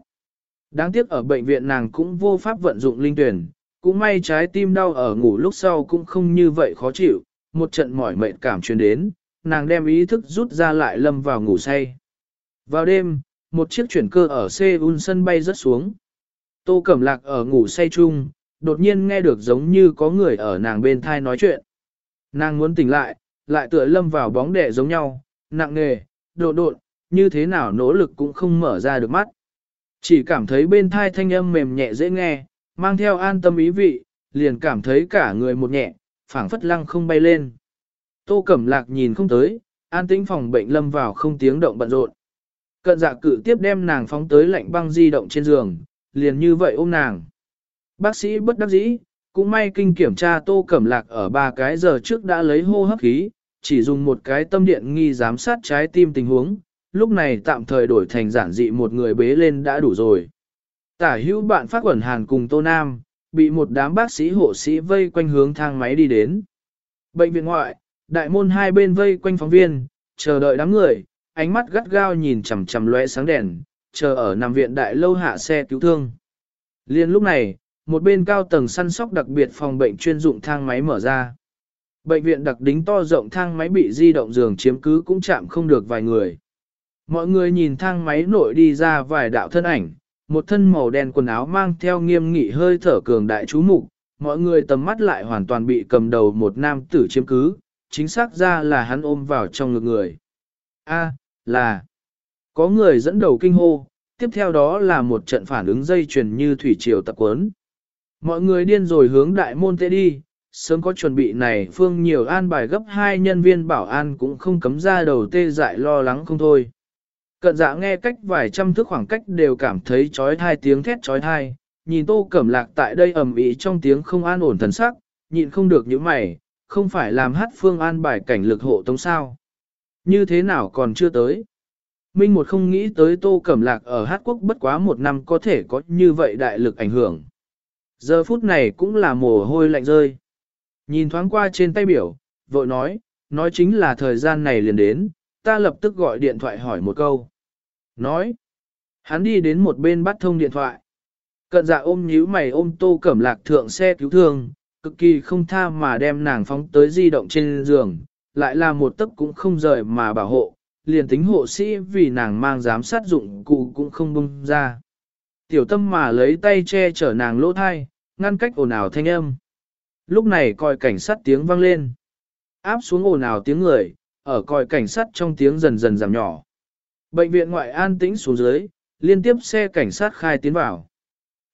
Đáng tiếc ở bệnh viện nàng cũng vô pháp vận dụng linh tuyển, cũng may trái tim đau ở ngủ lúc sau cũng không như vậy khó chịu, một trận mỏi mệt cảm truyền đến, nàng đem ý thức rút ra lại lâm vào ngủ say. Vào đêm, một chiếc chuyển cơ ở Seoul sân bay rớt xuống. Tô Cẩm Lạc ở ngủ say chung, đột nhiên nghe được giống như có người ở nàng bên thai nói chuyện. Nàng muốn tỉnh lại, lại tựa lâm vào bóng đẻ giống nhau, nặng nề, độ độn, như thế nào nỗ lực cũng không mở ra được mắt. Chỉ cảm thấy bên thai thanh âm mềm nhẹ dễ nghe, mang theo an tâm ý vị, liền cảm thấy cả người một nhẹ, phảng phất lăng không bay lên. Tô Cẩm Lạc nhìn không tới, an tĩnh phòng bệnh lâm vào không tiếng động bận rộn. Cận dạ cự tiếp đem nàng phóng tới lạnh băng di động trên giường, liền như vậy ôm nàng. Bác sĩ bất đắc dĩ, cũng may kinh kiểm tra Tô Cẩm Lạc ở ba cái giờ trước đã lấy hô hấp khí, chỉ dùng một cái tâm điện nghi giám sát trái tim tình huống, lúc này tạm thời đổi thành giản dị một người bế lên đã đủ rồi. Tả hữu bạn phát quẩn hàn cùng Tô Nam, bị một đám bác sĩ hộ sĩ vây quanh hướng thang máy đi đến. Bệnh viện ngoại, đại môn hai bên vây quanh phóng viên, chờ đợi đám người, ánh mắt gắt gao nhìn chằm chằm lóe sáng đèn, chờ ở nằm viện đại lâu hạ xe cứu thương. Liên lúc này, một bên cao tầng săn sóc đặc biệt phòng bệnh chuyên dụng thang máy mở ra. Bệnh viện đặc đính to rộng thang máy bị di động giường chiếm cứ cũng chạm không được vài người. Mọi người nhìn thang máy nội đi ra vài đạo thân ảnh, một thân màu đen quần áo mang theo nghiêm nghị hơi thở cường đại chú mục, mọi người tầm mắt lại hoàn toàn bị cầm đầu một nam tử chiếm cứ, chính xác ra là hắn ôm vào trong ngực người. A, là, có người dẫn đầu kinh hô, tiếp theo đó là một trận phản ứng dây chuyền như thủy triều tập quấn. Mọi người điên rồi hướng đại môn tê đi, sớm có chuẩn bị này phương nhiều an bài gấp hai nhân viên bảo an cũng không cấm ra đầu tê dại lo lắng không thôi. Cận dạ nghe cách vài trăm thước khoảng cách đều cảm thấy trói thai tiếng thét trói thai, nhìn tô cẩm lạc tại đây ầm ĩ trong tiếng không an ổn thần sắc, nhịn không được những mày, không phải làm hát phương an bài cảnh lực hộ tống sao. Như thế nào còn chưa tới? Minh một không nghĩ tới tô cẩm lạc ở hát quốc bất quá một năm có thể có như vậy đại lực ảnh hưởng. Giờ phút này cũng là mồ hôi lạnh rơi. Nhìn thoáng qua trên tay biểu, vội nói, nói chính là thời gian này liền đến, ta lập tức gọi điện thoại hỏi một câu. Nói, hắn đi đến một bên bắt thông điện thoại. Cận dạ ôm nhíu mày ôm tô cẩm lạc thượng xe cứu thương, cực kỳ không tha mà đem nàng phóng tới di động trên giường, lại là một tấc cũng không rời mà bảo hộ, liền tính hộ sĩ vì nàng mang giám sát dụng cụ cũng không bung ra. Tiểu tâm mà lấy tay che chở nàng lỗ thai, ngăn cách ồn ào thanh âm. Lúc này coi cảnh sát tiếng vang lên. Áp xuống ồn ào tiếng người, ở còi cảnh sát trong tiếng dần dần giảm nhỏ. Bệnh viện ngoại an tĩnh xuống dưới, liên tiếp xe cảnh sát khai tiến vào.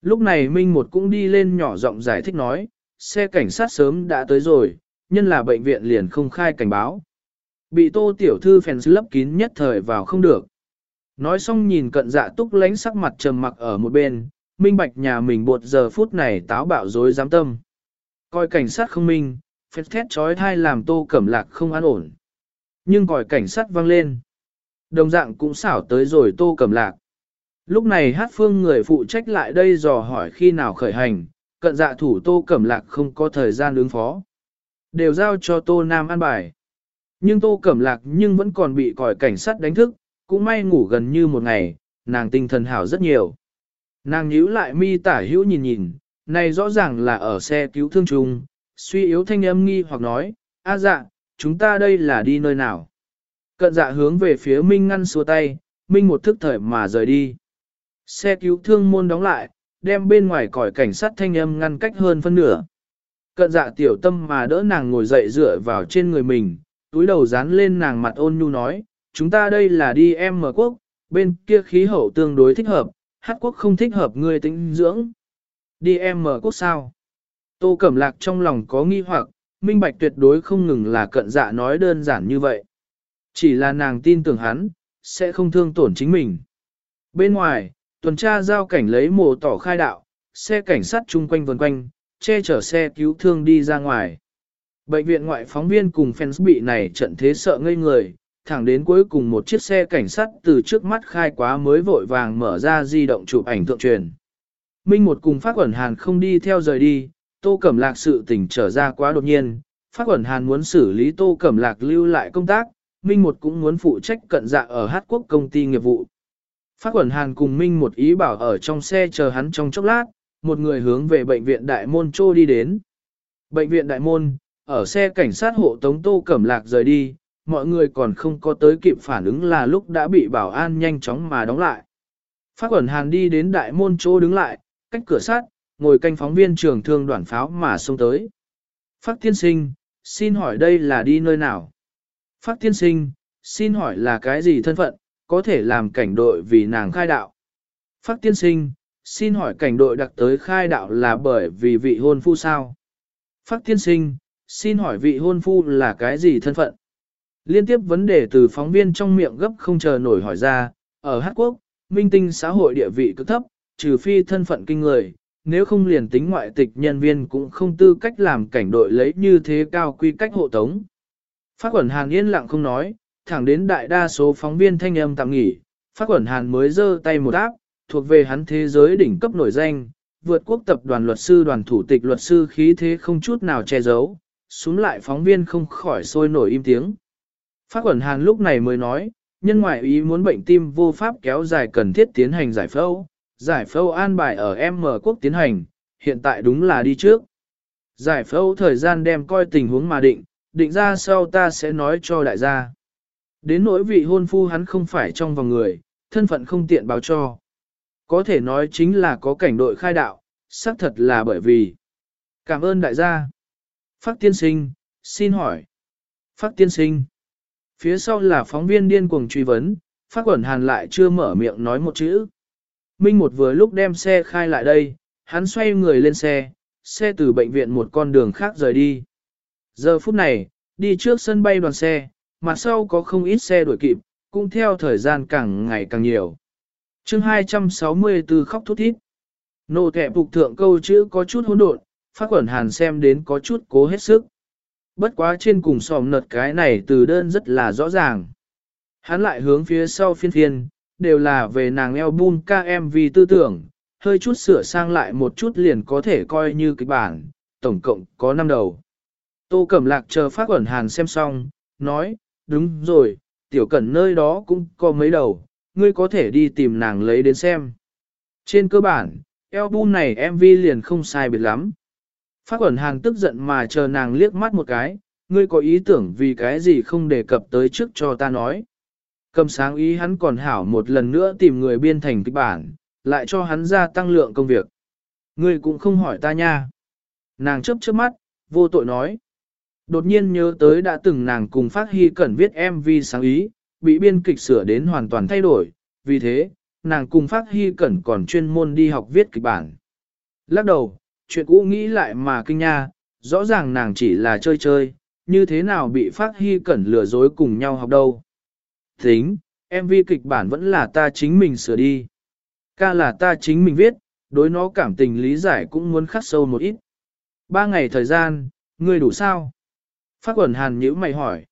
Lúc này Minh một cũng đi lên nhỏ giọng giải thích nói, xe cảnh sát sớm đã tới rồi, nhân là bệnh viện liền không khai cảnh báo. Bị tô tiểu thư phèn lấp kín nhất thời vào không được. Nói xong nhìn cận dạ túc lánh sắc mặt trầm mặc ở một bên, minh bạch nhà mình buột giờ phút này táo bạo dối dám tâm. Coi cảnh sát không minh, phép thét trói thai làm tô cẩm lạc không an ổn. Nhưng còi cảnh sát vang lên. Đồng dạng cũng xảo tới rồi tô cẩm lạc. Lúc này hát phương người phụ trách lại đây dò hỏi khi nào khởi hành, cận dạ thủ tô cẩm lạc không có thời gian ứng phó. Đều giao cho tô nam an bài. Nhưng tô cẩm lạc nhưng vẫn còn bị còi cảnh sát đánh thức, cũng may ngủ gần như một ngày, nàng tinh thần hảo rất nhiều. Nàng nhíu lại mi tả hữu nhìn nhìn, này rõ ràng là ở xe cứu thương chung, suy yếu thanh âm nghi hoặc nói, a dạ, chúng ta đây là đi nơi nào? Cận dạ hướng về phía Minh ngăn xua tay, Minh một thức thời mà rời đi. Xe cứu thương môn đóng lại, đem bên ngoài còi cảnh sát thanh âm ngăn cách hơn phân nửa. Cận dạ tiểu tâm mà đỡ nàng ngồi dậy dựa vào trên người mình, túi đầu dán lên nàng mặt ôn nhu nói, chúng ta đây là đi em mở quốc, bên kia khí hậu tương đối thích hợp, hát quốc không thích hợp người tính dưỡng. Đi em mở quốc sao? Tô Cẩm Lạc trong lòng có nghi hoặc, minh bạch tuyệt đối không ngừng là cận dạ nói đơn giản như vậy. Chỉ là nàng tin tưởng hắn, sẽ không thương tổn chính mình. Bên ngoài, tuần tra giao cảnh lấy mồ tỏ khai đạo, xe cảnh sát chung quanh vần quanh, che chở xe cứu thương đi ra ngoài. Bệnh viện ngoại phóng viên cùng fans bị này trận thế sợ ngây người, thẳng đến cuối cùng một chiếc xe cảnh sát từ trước mắt khai quá mới vội vàng mở ra di động chụp ảnh thượng truyền. Minh một cùng phát quẩn hàn không đi theo rời đi, tô cẩm lạc sự tình trở ra quá đột nhiên, phát quẩn hàn muốn xử lý tô cẩm lạc lưu lại công tác, Minh một cũng muốn phụ trách cận dạ ở Hát quốc công ty nghiệp vụ. Phát quẩn hàn cùng Minh một ý bảo ở trong xe chờ hắn trong chốc lát, một người hướng về bệnh viện Đại Môn Trô đi đến. Bệnh viện Đại Môn, ở xe cảnh sát hộ tống Tô Cẩm Lạc rời đi, mọi người còn không có tới kịp phản ứng là lúc đã bị bảo an nhanh chóng mà đóng lại. Phát quẩn hàn đi đến Đại Môn Trô đứng lại, cách cửa sát, ngồi canh phóng viên trường thương đoàn pháo mà xông tới. Phát tiên sinh, xin hỏi đây là đi nơi nào? Phát tiên sinh, xin hỏi là cái gì thân phận, có thể làm cảnh đội vì nàng khai đạo? Phát tiên sinh, xin hỏi cảnh đội đặc tới khai đạo là bởi vì vị hôn phu sao? Phát tiên sinh, xin hỏi vị hôn phu là cái gì thân phận? Liên tiếp vấn đề từ phóng viên trong miệng gấp không chờ nổi hỏi ra, ở Hát Quốc, minh tinh xã hội địa vị cực thấp, trừ phi thân phận kinh người, nếu không liền tính ngoại tịch nhân viên cũng không tư cách làm cảnh đội lấy như thế cao quy cách hộ tống. Phát quẩn hàn yên lặng không nói, thẳng đến đại đa số phóng viên thanh âm tạm nghỉ, phát quẩn hàn mới giơ tay một áp, thuộc về hắn thế giới đỉnh cấp nổi danh, vượt quốc tập đoàn luật sư đoàn thủ tịch luật sư khí thế không chút nào che giấu, xuống lại phóng viên không khỏi sôi nổi im tiếng. Phát quẩn hàn lúc này mới nói, nhân ngoại ý muốn bệnh tim vô pháp kéo dài cần thiết tiến hành giải phẫu, giải phẫu an bài ở M quốc tiến hành, hiện tại đúng là đi trước. Giải phẫu thời gian đem coi tình huống mà định, định ra sau ta sẽ nói cho đại gia. Đến nỗi vị hôn phu hắn không phải trong vòng người, thân phận không tiện báo cho. Có thể nói chính là có cảnh đội khai đạo, xác thật là bởi vì. Cảm ơn đại gia. Phát tiên sinh, xin hỏi. Phát tiên sinh. Phía sau là phóng viên điên cuồng truy vấn, phát quẩn hàn lại chưa mở miệng nói một chữ. Minh một vừa lúc đem xe khai lại đây, hắn xoay người lên xe, xe từ bệnh viện một con đường khác rời đi. Giờ phút này, đi trước sân bay đoàn xe, mặt sau có không ít xe đuổi kịp, cũng theo thời gian càng ngày càng nhiều. chương 264 khóc thút thít. Nô kẻ phục thượng câu chữ có chút hỗn độn, phát quẩn hàn xem đến có chút cố hết sức. Bất quá trên cùng sòm nợt cái này từ đơn rất là rõ ràng. Hắn lại hướng phía sau phiên phiên, đều là về nàng album KMV tư tưởng, hơi chút sửa sang lại một chút liền có thể coi như kịch bản, tổng cộng có 5 đầu. Tô Cẩm Lạc chờ phát ẩn hàn xem xong, nói, đúng rồi, tiểu cẩn nơi đó cũng có mấy đầu, ngươi có thể đi tìm nàng lấy đến xem. Trên cơ bản, album này MV liền không sai biệt lắm. Phát ẩn hàn tức giận mà chờ nàng liếc mắt một cái, ngươi có ý tưởng vì cái gì không đề cập tới trước cho ta nói. Cầm sáng ý hắn còn hảo một lần nữa tìm người biên thành kịch bản, lại cho hắn ra tăng lượng công việc. Ngươi cũng không hỏi ta nha. Nàng chấp trước mắt, vô tội nói. Đột nhiên nhớ tới đã từng nàng cùng Phát Hy Cẩn viết MV sáng ý, bị biên kịch sửa đến hoàn toàn thay đổi, vì thế, nàng cùng Phát Hy Cẩn còn chuyên môn đi học viết kịch bản. Lắc đầu, chuyện cũ nghĩ lại mà kinh nha, rõ ràng nàng chỉ là chơi chơi, như thế nào bị Phát Hy Cẩn lừa dối cùng nhau học đâu. Tính, MV kịch bản vẫn là ta chính mình sửa đi. Ca là ta chính mình viết, đối nó cảm tình lý giải cũng muốn khắc sâu một ít. Ba ngày thời gian, ngươi đủ sao? Phát quẩn hàn nhữ mày hỏi.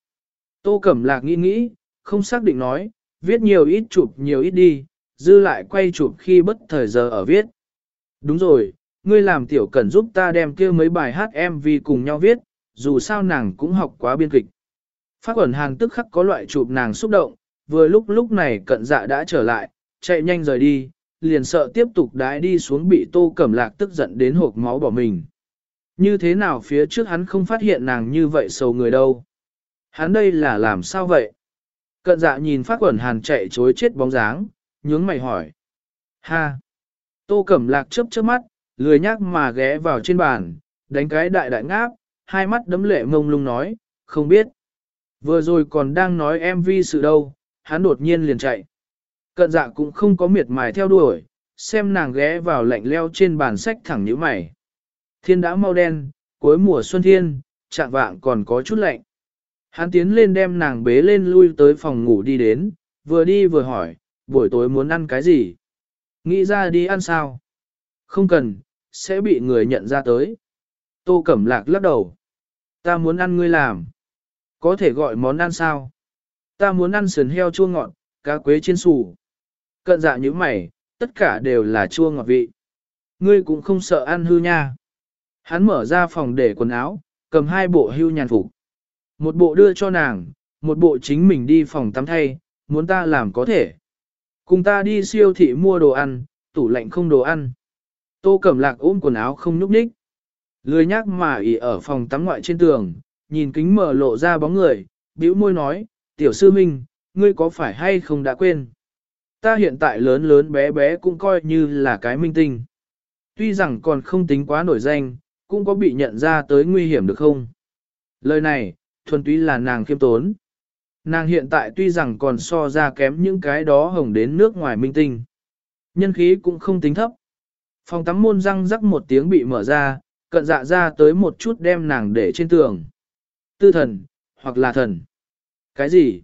Tô Cẩm Lạc nghĩ nghĩ, không xác định nói, viết nhiều ít chụp nhiều ít đi, dư lại quay chụp khi bất thời giờ ở viết. Đúng rồi, ngươi làm tiểu cần giúp ta đem kia mấy bài hát MV cùng nhau viết, dù sao nàng cũng học quá biên kịch. Phát ẩn hàn tức khắc có loại chụp nàng xúc động, vừa lúc lúc này cận dạ đã trở lại, chạy nhanh rời đi, liền sợ tiếp tục đái đi xuống bị tô cẩm lạc tức giận đến hộp máu bỏ mình. Như thế nào phía trước hắn không phát hiện nàng như vậy sầu người đâu. Hắn đây là làm sao vậy? Cận dạ nhìn phát quẩn hàn chạy chối chết bóng dáng, nhướng mày hỏi. Ha! Tô cẩm lạc chớp chớp mắt, lười nhác mà ghé vào trên bàn, đánh cái đại đại ngáp, hai mắt đấm lệ mông lung nói, không biết. Vừa rồi còn đang nói MV sự đâu, hắn đột nhiên liền chạy. Cận dạ cũng không có miệt mài theo đuổi, xem nàng ghé vào lạnh leo trên bàn sách thẳng như mày. Thiên đã mau đen, cuối mùa xuân thiên, chạm vạng còn có chút lạnh. Hắn tiến lên đem nàng bế lên lui tới phòng ngủ đi đến, vừa đi vừa hỏi, buổi tối muốn ăn cái gì? Nghĩ ra đi ăn sao? Không cần, sẽ bị người nhận ra tới. Tô Cẩm Lạc lắc đầu. Ta muốn ăn ngươi làm. Có thể gọi món ăn sao? Ta muốn ăn sườn heo chua ngọt, cá quế chiên xù. Cận dạ như mày, tất cả đều là chua ngọt vị. Ngươi cũng không sợ ăn hư nha. Hắn mở ra phòng để quần áo, cầm hai bộ hưu nhàn phục. Một bộ đưa cho nàng, một bộ chính mình đi phòng tắm thay, muốn ta làm có thể. Cùng ta đi siêu thị mua đồ ăn, tủ lạnh không đồ ăn. Tô Cẩm Lạc ôm quần áo không nhúc nhích. Lười nhác mà ỉ ở phòng tắm ngoại trên tường, nhìn kính mở lộ ra bóng người, bĩu môi nói, tiểu sư minh, ngươi có phải hay không đã quên? Ta hiện tại lớn lớn bé bé cũng coi như là cái minh tinh. Tuy rằng còn không tính quá nổi danh, cũng có bị nhận ra tới nguy hiểm được không? Lời này, thuần túy là nàng khiêm tốn. Nàng hiện tại tuy rằng còn so ra kém những cái đó hồng đến nước ngoài minh tinh. Nhân khí cũng không tính thấp. Phòng tắm môn răng rắc một tiếng bị mở ra, cận dạ ra tới một chút đem nàng để trên tường. Tư thần, hoặc là thần. Cái gì?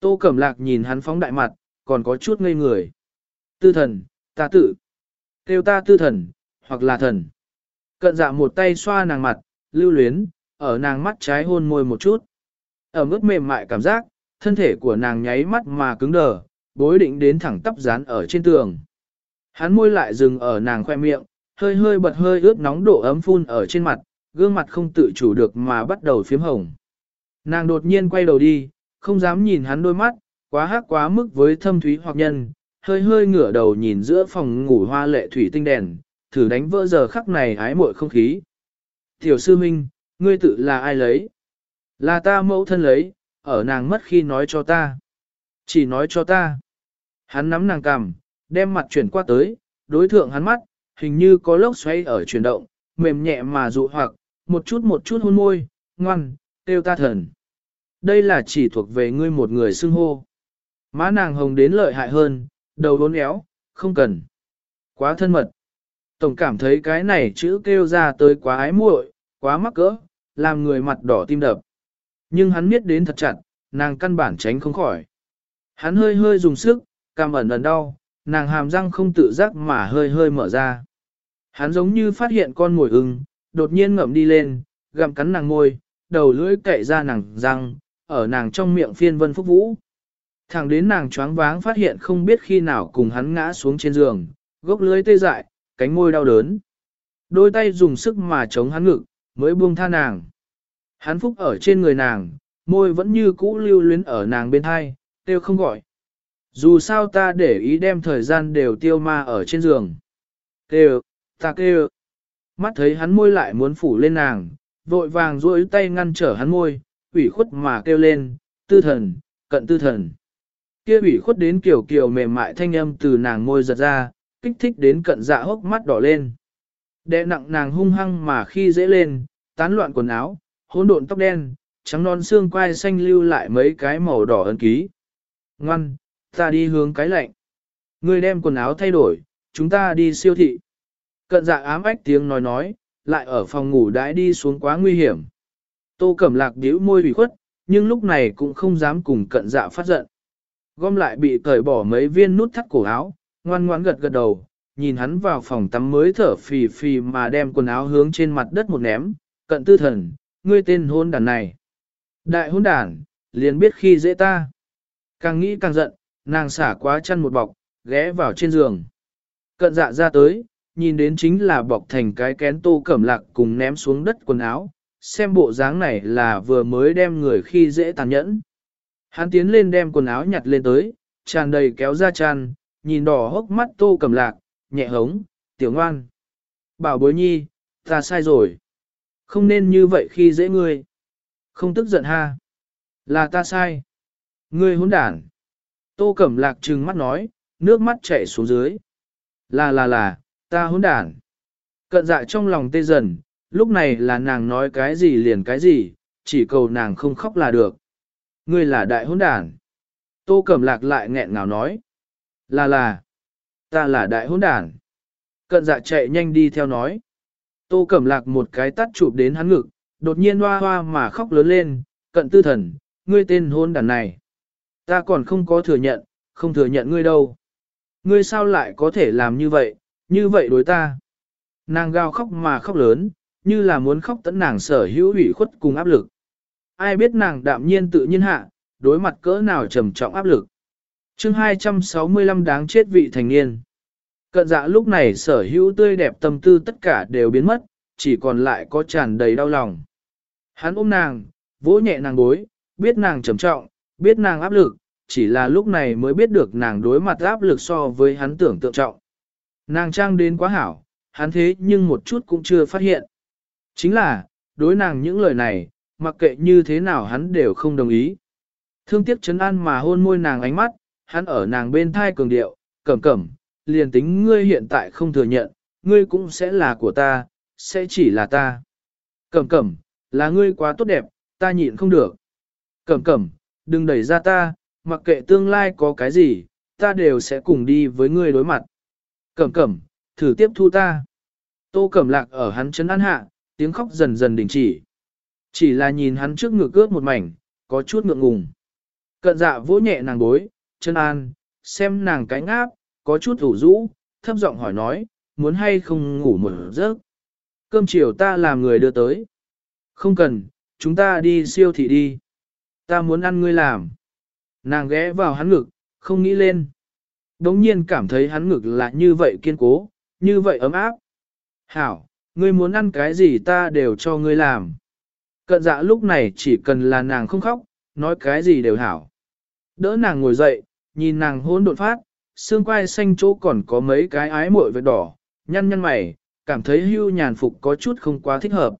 Tô Cẩm Lạc nhìn hắn phóng đại mặt, còn có chút ngây người. Tư thần, ta tự. Kêu ta tư thần, hoặc là thần. Cận dạ một tay xoa nàng mặt, lưu luyến, ở nàng mắt trái hôn môi một chút. Ở mức mềm mại cảm giác, thân thể của nàng nháy mắt mà cứng đờ, bối định đến thẳng tắp dán ở trên tường. Hắn môi lại dừng ở nàng khoe miệng, hơi hơi bật hơi ướt nóng độ ấm phun ở trên mặt, gương mặt không tự chủ được mà bắt đầu phiếm hồng. Nàng đột nhiên quay đầu đi, không dám nhìn hắn đôi mắt, quá hát quá mức với thâm thúy hoặc nhân, hơi hơi ngửa đầu nhìn giữa phòng ngủ hoa lệ thủy tinh đèn, thử đánh vỡ giờ khắc này ái muội không khí. Tiểu sư minh, ngươi tự là ai lấy? Là ta mẫu thân lấy, ở nàng mất khi nói cho ta. Chỉ nói cho ta. Hắn nắm nàng cằm, đem mặt chuyển qua tới, đối thượng hắn mắt, hình như có lốc xoay ở chuyển động, mềm nhẹ mà dụ hoặc, một chút một chút hôn môi, ngoan, kêu ta thần. Đây là chỉ thuộc về ngươi một người xưng hô. Má nàng hồng đến lợi hại hơn, đầu đốn éo, không cần. Quá thân mật. Tổng cảm thấy cái này chữ kêu ra tới quá ái muội, quá mắc cỡ, làm người mặt đỏ tim đập. Nhưng hắn biết đến thật chặt, nàng căn bản tránh không khỏi. Hắn hơi hơi dùng sức, cảm ẩn ẩn đau, nàng hàm răng không tự giác mà hơi hơi mở ra. Hắn giống như phát hiện con mồi ưng, đột nhiên ngậm đi lên, gặm cắn nàng môi, đầu lưỡi cậy ra nàng răng, ở nàng trong miệng phiên vân phúc vũ. Thẳng đến nàng choáng váng phát hiện không biết khi nào cùng hắn ngã xuống trên giường, gốc lưỡi tê dại, cánh môi đau đớn. Đôi tay dùng sức mà chống hắn ngực, mới buông tha nàng. Hắn phúc ở trên người nàng, môi vẫn như cũ lưu luyến ở nàng bên thai, tiêu không gọi. Dù sao ta để ý đem thời gian đều tiêu ma ở trên giường. Kêu, ta kêu. Mắt thấy hắn môi lại muốn phủ lên nàng, vội vàng duỗi tay ngăn trở hắn môi, ủy khuất mà kêu lên, tư thần, cận tư thần. Kia ủy khuất đến kiểu kiểu mềm mại thanh âm từ nàng môi giật ra, kích thích đến cận dạ hốc mắt đỏ lên. Đệ nặng nàng hung hăng mà khi dễ lên, tán loạn quần áo, hỗn độn tóc đen, trắng non xương quai xanh lưu lại mấy cái màu đỏ ấn ký. Ngoan, ta đi hướng cái lạnh. Ngươi đem quần áo thay đổi, chúng ta đi siêu thị. Cận dạ ám ách tiếng nói nói, lại ở phòng ngủ đãi đi xuống quá nguy hiểm. Tô Cẩm Lạc điếu môi bị khuất, nhưng lúc này cũng không dám cùng cận dạ phát giận. Gom lại bị cởi bỏ mấy viên nút thắt cổ áo, ngoan ngoãn gật gật đầu, nhìn hắn vào phòng tắm mới thở phì phì mà đem quần áo hướng trên mặt đất một ném, cận tư thần, ngươi tên hôn đàn này. Đại hôn đàn, liền biết khi dễ ta. Càng nghĩ càng giận, nàng xả quá chăn một bọc, ghé vào trên giường. Cận dạ ra tới, nhìn đến chính là bọc thành cái kén tô cẩm lạc cùng ném xuống đất quần áo, xem bộ dáng này là vừa mới đem người khi dễ tàn nhẫn. Hắn tiến lên đem quần áo nhặt lên tới, tràn đầy kéo ra tràn, nhìn đỏ hốc mắt tô cẩm lạc, nhẹ hống, tiểu ngoan. Bảo bối nhi, ta sai rồi. Không nên như vậy khi dễ ngươi. Không tức giận ha. Là ta sai. Ngươi hỗn đản. Tô Cẩm Lạc trừng mắt nói, nước mắt chảy xuống dưới. Là là là, ta hỗn đản. Cận dạ trong lòng tê dần, lúc này là nàng nói cái gì liền cái gì, chỉ cầu nàng không khóc là được. Ngươi là đại hỗn đản. Tô Cẩm Lạc lại nghẹn ngào nói. Là là, ta là đại hỗn đản. Cận dạ chạy nhanh đi theo nói. Tô Cẩm Lạc một cái tắt chụp đến hắn ngực, đột nhiên hoa hoa mà khóc lớn lên, cận tư thần, ngươi tên hôn đàn này. Ta còn không có thừa nhận, không thừa nhận ngươi đâu. Ngươi sao lại có thể làm như vậy, như vậy đối ta. Nàng gào khóc mà khóc lớn, như là muốn khóc tận nàng sở hữu ủy khuất cùng áp lực. Ai biết nàng đạm nhiên tự nhiên hạ, đối mặt cỡ nào trầm trọng áp lực. chương 265 đáng chết vị thành niên. Cận dạ lúc này sở hữu tươi đẹp tâm tư tất cả đều biến mất, chỉ còn lại có tràn đầy đau lòng. Hắn ôm nàng, vỗ nhẹ nàng gối, biết nàng trầm trọng, biết nàng áp lực, chỉ là lúc này mới biết được nàng đối mặt áp lực so với hắn tưởng tượng trọng. Nàng trang đến quá hảo, hắn thế nhưng một chút cũng chưa phát hiện. Chính là, đối nàng những lời này, mặc kệ như thế nào hắn đều không đồng ý. Thương tiếc chấn an mà hôn môi nàng ánh mắt, hắn ở nàng bên thai cường điệu, cẩm cẩm, liền tính ngươi hiện tại không thừa nhận, ngươi cũng sẽ là của ta, sẽ chỉ là ta. Cẩm cẩm, là ngươi quá tốt đẹp, ta nhịn không được. Cẩm cẩm, đừng đẩy ra ta, mặc kệ tương lai có cái gì, ta đều sẽ cùng đi với ngươi đối mặt. Cẩm cẩm, thử tiếp thu ta. Tô cẩm lạc ở hắn chân ăn hạ, tiếng khóc dần dần đình chỉ. Chỉ là nhìn hắn trước ngực cướp một mảnh, có chút ngượng ngùng. Cận dạ vỗ nhẹ nàng bối, chân an, xem nàng cánh áp, có chút thủ rũ, thấp giọng hỏi nói, muốn hay không ngủ một giấc. Cơm chiều ta làm người đưa tới. Không cần, chúng ta đi siêu thị đi. Ta muốn ăn ngươi làm. Nàng ghé vào hắn ngực, không nghĩ lên. Đống nhiên cảm thấy hắn ngực là như vậy kiên cố, như vậy ấm áp. Hảo, ngươi muốn ăn cái gì ta đều cho ngươi làm. Cận dạ lúc này chỉ cần là nàng không khóc, nói cái gì đều hảo. Đỡ nàng ngồi dậy, nhìn nàng hôn đột phát, xương quai xanh chỗ còn có mấy cái ái muội vệt đỏ, nhăn nhăn mày, cảm thấy hưu nhàn phục có chút không quá thích hợp.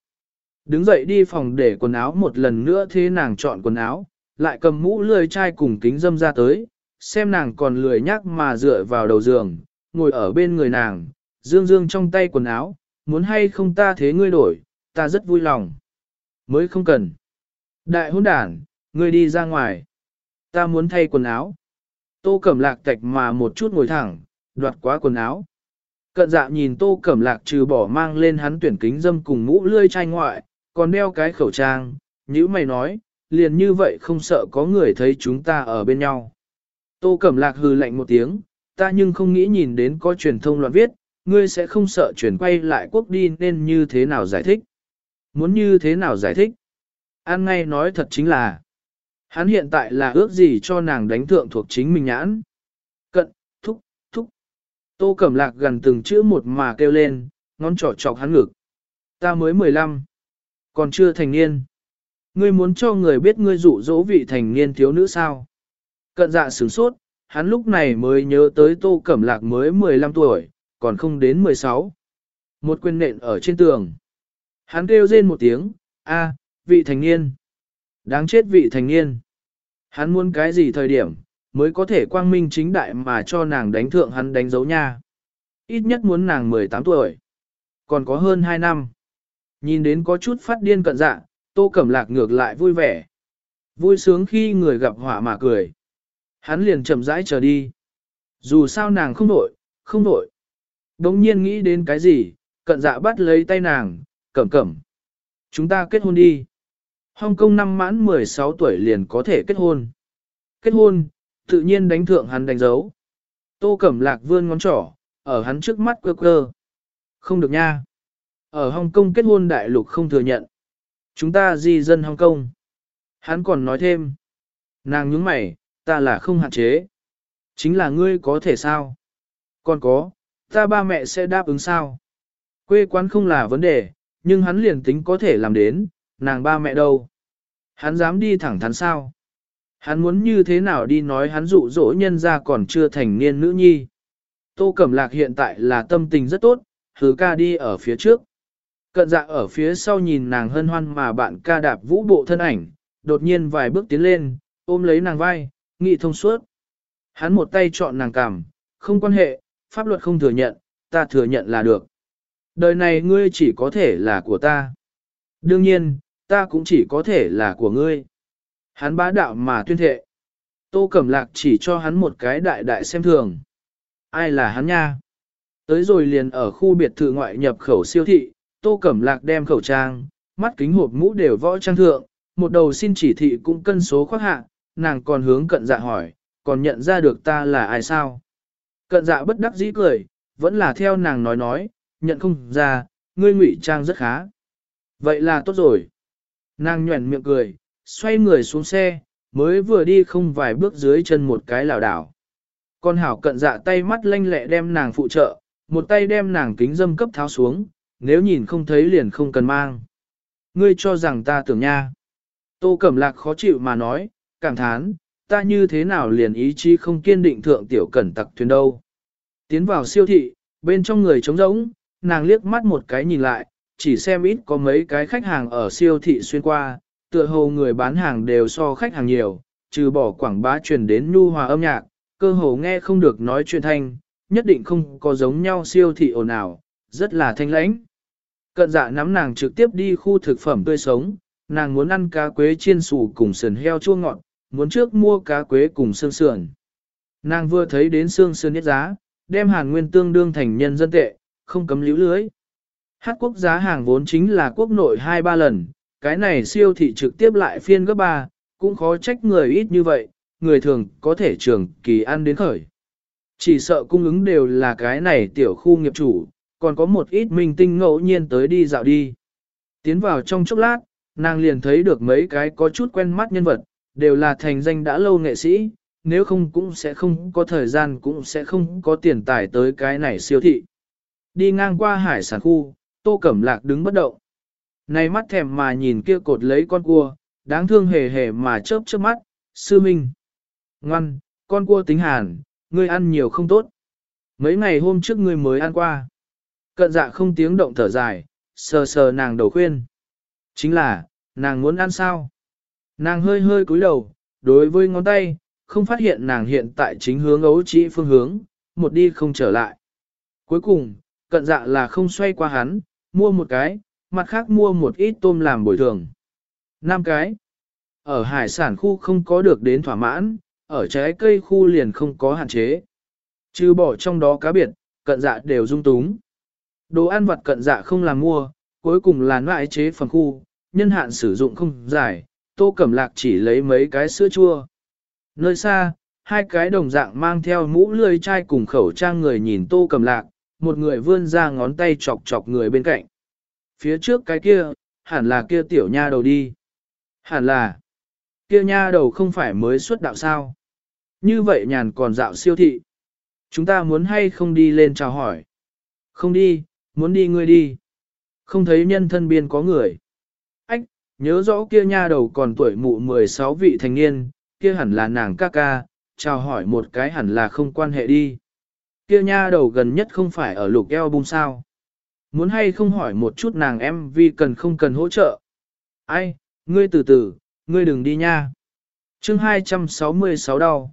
Đứng dậy đi phòng để quần áo một lần nữa thế nàng chọn quần áo, lại cầm mũ lười chai cùng kính dâm ra tới, xem nàng còn lười nhắc mà dựa vào đầu giường, ngồi ở bên người nàng, dương dương trong tay quần áo, muốn hay không ta thế ngươi đổi, ta rất vui lòng. Mới không cần. Đại hôn đản, ngươi đi ra ngoài. Ta muốn thay quần áo. Tô Cẩm Lạc tạch mà một chút ngồi thẳng, đoạt quá quần áo. Cận dạ nhìn Tô Cẩm Lạc trừ bỏ mang lên hắn tuyển kính dâm cùng mũ lươi chai ngoại, còn đeo cái khẩu trang, như mày nói, liền như vậy không sợ có người thấy chúng ta ở bên nhau. Tô Cẩm Lạc hừ lạnh một tiếng, ta nhưng không nghĩ nhìn đến có truyền thông loạn viết, ngươi sẽ không sợ chuyển quay lại quốc đi nên như thế nào giải thích. Muốn như thế nào giải thích? An ngay nói thật chính là, hắn hiện tại là ước gì cho nàng đánh thượng thuộc chính mình nhãn. Cận, thúc, thúc. Tô Cẩm Lạc gần từng chữ một mà kêu lên, ngón trỏ chọc hắn ngực. Ta mới 15, còn chưa thành niên. Ngươi muốn cho người biết ngươi dụ dỗ vị thành niên thiếu nữ sao? Cận dạ sửng sốt, hắn lúc này mới nhớ tới Tô Cẩm Lạc mới 15 tuổi, còn không đến 16. Một quyền nện ở trên tường. Hắn kêu rên một tiếng, a, vị thành niên. Đáng chết vị thành niên. Hắn muốn cái gì thời điểm, mới có thể quang minh chính đại mà cho nàng đánh thượng hắn đánh dấu nha. Ít nhất muốn nàng 18 tuổi. Còn có hơn 2 năm. Nhìn đến có chút phát điên cận dạ, Tô Cẩm Lạc ngược lại vui vẻ. Vui sướng khi người gặp họa mà cười. Hắn liền chậm rãi trở đi. Dù sao nàng không đổi, không đổi. Đống nhiên nghĩ đến cái gì, cận dạ bắt lấy tay nàng, cẩm cẩm. Chúng ta kết hôn đi. Hong Kong năm mãn 16 tuổi liền có thể kết hôn. Kết hôn, tự nhiên đánh thượng hắn đánh dấu. Tô Cẩm Lạc vươn ngón trỏ, ở hắn trước mắt cơ cơ. Không được nha. Ở Hong Kong kết hôn đại lục không thừa nhận. Chúng ta di dân Hong Kong. Hắn còn nói thêm. Nàng nhướng mày, ta là không hạn chế. Chính là ngươi có thể sao? Còn có, ta ba mẹ sẽ đáp ứng sao? Quê quán không là vấn đề, nhưng hắn liền tính có thể làm đến, nàng ba mẹ đâu? Hắn dám đi thẳng thắn sao? Hắn muốn như thế nào đi nói hắn dụ dỗ nhân ra còn chưa thành niên nữ nhi? Tô Cẩm Lạc hiện tại là tâm tình rất tốt, hứ ca đi ở phía trước. Cận dạ ở phía sau nhìn nàng hân hoan mà bạn ca đạp vũ bộ thân ảnh, đột nhiên vài bước tiến lên, ôm lấy nàng vai, nghị thông suốt. Hắn một tay chọn nàng cảm, không quan hệ, pháp luật không thừa nhận, ta thừa nhận là được. Đời này ngươi chỉ có thể là của ta. Đương nhiên, ta cũng chỉ có thể là của ngươi. Hắn bá đạo mà tuyên thệ. Tô Cẩm Lạc chỉ cho hắn một cái đại đại xem thường. Ai là hắn nha? Tới rồi liền ở khu biệt thự ngoại nhập khẩu siêu thị, Tô Cẩm Lạc đem khẩu trang, mắt kính hộp mũ đều võ trang thượng, một đầu xin chỉ thị cũng cân số khoác hạ, nàng còn hướng cận dạ hỏi, còn nhận ra được ta là ai sao? Cận dạ bất đắc dĩ cười, vẫn là theo nàng nói nói, nhận không ra, ngươi ngụy trang rất khá. Vậy là tốt rồi. Nàng nhuẩn miệng cười, xoay người xuống xe, mới vừa đi không vài bước dưới chân một cái lảo đảo. Con hảo cận dạ tay mắt lanh lẹ đem nàng phụ trợ, một tay đem nàng kính dâm cấp tháo xuống, nếu nhìn không thấy liền không cần mang. Ngươi cho rằng ta tưởng nha. Tô Cẩm Lạc khó chịu mà nói, cảm thán, ta như thế nào liền ý chí không kiên định thượng tiểu cẩn tặc thuyền đâu. Tiến vào siêu thị, bên trong người trống rỗng, nàng liếc mắt một cái nhìn lại, chỉ xem ít có mấy cái khách hàng ở siêu thị xuyên qua, tựa hồ người bán hàng đều so khách hàng nhiều, trừ bỏ quảng bá truyền đến nhu hòa âm nhạc, cơ hồ nghe không được nói chuyện thanh, nhất định không có giống nhau siêu thị ồn ào, rất là thanh lãnh. Cận dạ nắm nàng trực tiếp đi khu thực phẩm tươi sống, nàng muốn ăn cá quế chiên xù cùng sườn heo chua ngọt, muốn trước mua cá quế cùng xương sườn. Nàng vừa thấy đến xương sườn nhất giá, đem hàn nguyên tương đương thành nhân dân tệ, không cấm lưu lưới. Hát quốc giá hàng vốn chính là quốc nội 2-3 lần, cái này siêu thị trực tiếp lại phiên gấp 3, cũng khó trách người ít như vậy, người thường có thể trường kỳ ăn đến khởi. Chỉ sợ cung ứng đều là cái này tiểu khu nghiệp chủ, còn có một ít minh tinh ngẫu nhiên tới đi dạo đi. Tiến vào trong chốc lát, nàng liền thấy được mấy cái có chút quen mắt nhân vật, đều là thành danh đã lâu nghệ sĩ, nếu không cũng sẽ không có thời gian cũng sẽ không có tiền tài tới cái này siêu thị. Đi ngang qua hải sản khu, tô cẩm lạc đứng bất động. Này mắt thèm mà nhìn kia cột lấy con cua, đáng thương hề hề mà chớp chớp mắt, sư minh. Ngoan, con cua tính hàn, ngươi ăn nhiều không tốt. Mấy ngày hôm trước ngươi mới ăn qua. Cận dạ không tiếng động thở dài, sờ sờ nàng đầu khuyên. Chính là, nàng muốn ăn sao? Nàng hơi hơi cúi đầu, đối với ngón tay, không phát hiện nàng hiện tại chính hướng ấu trĩ phương hướng, một đi không trở lại. Cuối cùng, cận dạ là không xoay qua hắn, mua một cái, mặt khác mua một ít tôm làm bồi thường. Năm cái. Ở hải sản khu không có được đến thỏa mãn, ở trái cây khu liền không có hạn chế. Trừ bỏ trong đó cá biệt, cận dạ đều dung túng. Đồ ăn vặt cận dạ không làm mua, cuối cùng là loại chế phần khu, nhân hạn sử dụng không dài, tô cẩm lạc chỉ lấy mấy cái sữa chua. Nơi xa, hai cái đồng dạng mang theo mũ lươi chai cùng khẩu trang người nhìn tô cẩm lạc, một người vươn ra ngón tay chọc chọc người bên cạnh. Phía trước cái kia, hẳn là kia tiểu nha đầu đi. Hẳn là, kia nha đầu không phải mới xuất đạo sao. Như vậy nhàn còn dạo siêu thị. Chúng ta muốn hay không đi lên chào hỏi. Không đi, muốn đi ngươi đi. Không thấy nhân thân biên có người. Nhớ rõ kia nha đầu còn tuổi mụ 16 vị thành niên, kia hẳn là nàng ca ca, chào hỏi một cái hẳn là không quan hệ đi. Kia nha đầu gần nhất không phải ở lục eo bung sao. Muốn hay không hỏi một chút nàng em vì cần không cần hỗ trợ. Ai, ngươi từ từ, ngươi đừng đi nha. chương 266 đau.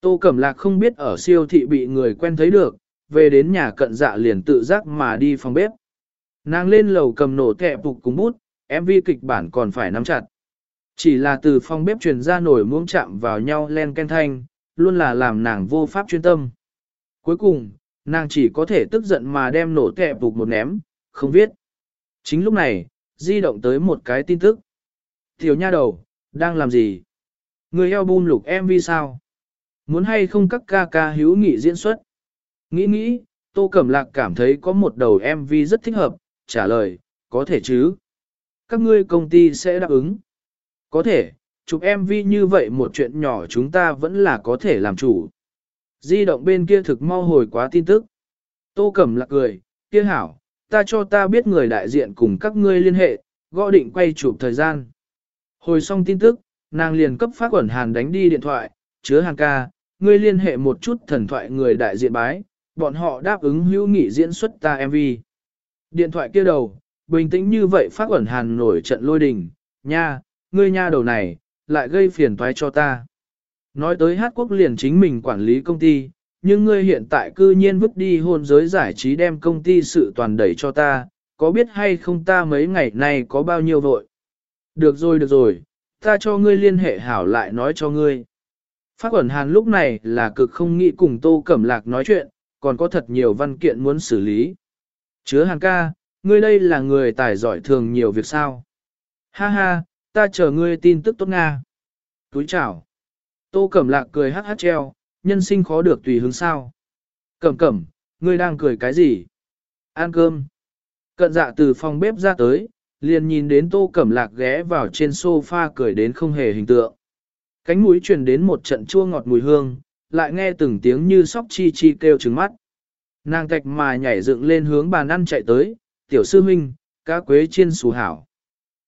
Tô Cẩm Lạc không biết ở siêu thị bị người quen thấy được, về đến nhà cận dạ liền tự giác mà đi phòng bếp. Nàng lên lầu cầm nổ kẹ phục cùng bút, MV kịch bản còn phải nắm chặt. Chỉ là từ phòng bếp truyền ra nổi muỗng chạm vào nhau len ken thanh, luôn là làm nàng vô pháp chuyên tâm. Cuối cùng, nàng chỉ có thể tức giận mà đem nổ kẹp bục một ném, không viết. Chính lúc này, di động tới một cái tin tức. Tiểu nha đầu, đang làm gì? Người album lục MV sao? Muốn hay không các ca ca hữu nghị diễn xuất? Nghĩ nghĩ, Tô Cẩm Lạc cảm thấy có một đầu MV rất thích hợp, trả lời, có thể chứ? Các ngươi công ty sẽ đáp ứng. Có thể, chụp MV như vậy một chuyện nhỏ chúng ta vẫn là có thể làm chủ. Di động bên kia thực mau hồi quá tin tức. Tô Cẩm Lạc cười, kia hảo, ta cho ta biết người đại diện cùng các ngươi liên hệ, gõ định quay chụp thời gian. Hồi xong tin tức, nàng liền cấp phát quẩn hàn đánh đi điện thoại, chứa hàng ca, ngươi liên hệ một chút thần thoại người đại diện bái, bọn họ đáp ứng hữu nghị diễn xuất ta MV. Điện thoại kia đầu, bình tĩnh như vậy phát quẩn hàn nổi trận lôi đình, nha, ngươi nha đầu này, lại gây phiền toái cho ta. Nói tới hát quốc liền chính mình quản lý công ty, nhưng ngươi hiện tại cư nhiên vứt đi hôn giới giải trí đem công ty sự toàn đẩy cho ta, có biết hay không ta mấy ngày nay có bao nhiêu vội. Được rồi được rồi, ta cho ngươi liên hệ hảo lại nói cho ngươi. Phát quẩn hàn lúc này là cực không nghĩ cùng Tô Cẩm Lạc nói chuyện, còn có thật nhiều văn kiện muốn xử lý. Chứa hàng ca, ngươi đây là người tài giỏi thường nhiều việc sao. Ha ha, ta chờ ngươi tin tức tốt Nga. Túi chào. Tô Cẩm Lạc cười hát hát treo, nhân sinh khó được tùy hướng sao. Cẩm cẩm, ngươi đang cười cái gì? Ăn cơm. Cận dạ từ phòng bếp ra tới, liền nhìn đến Tô Cẩm Lạc ghé vào trên sofa cười đến không hề hình tượng. Cánh mũi truyền đến một trận chua ngọt mùi hương, lại nghe từng tiếng như sóc chi chi kêu trứng mắt. Nàng cạch mà nhảy dựng lên hướng bàn ăn chạy tới, tiểu sư huynh, cá quế chiên xù hảo.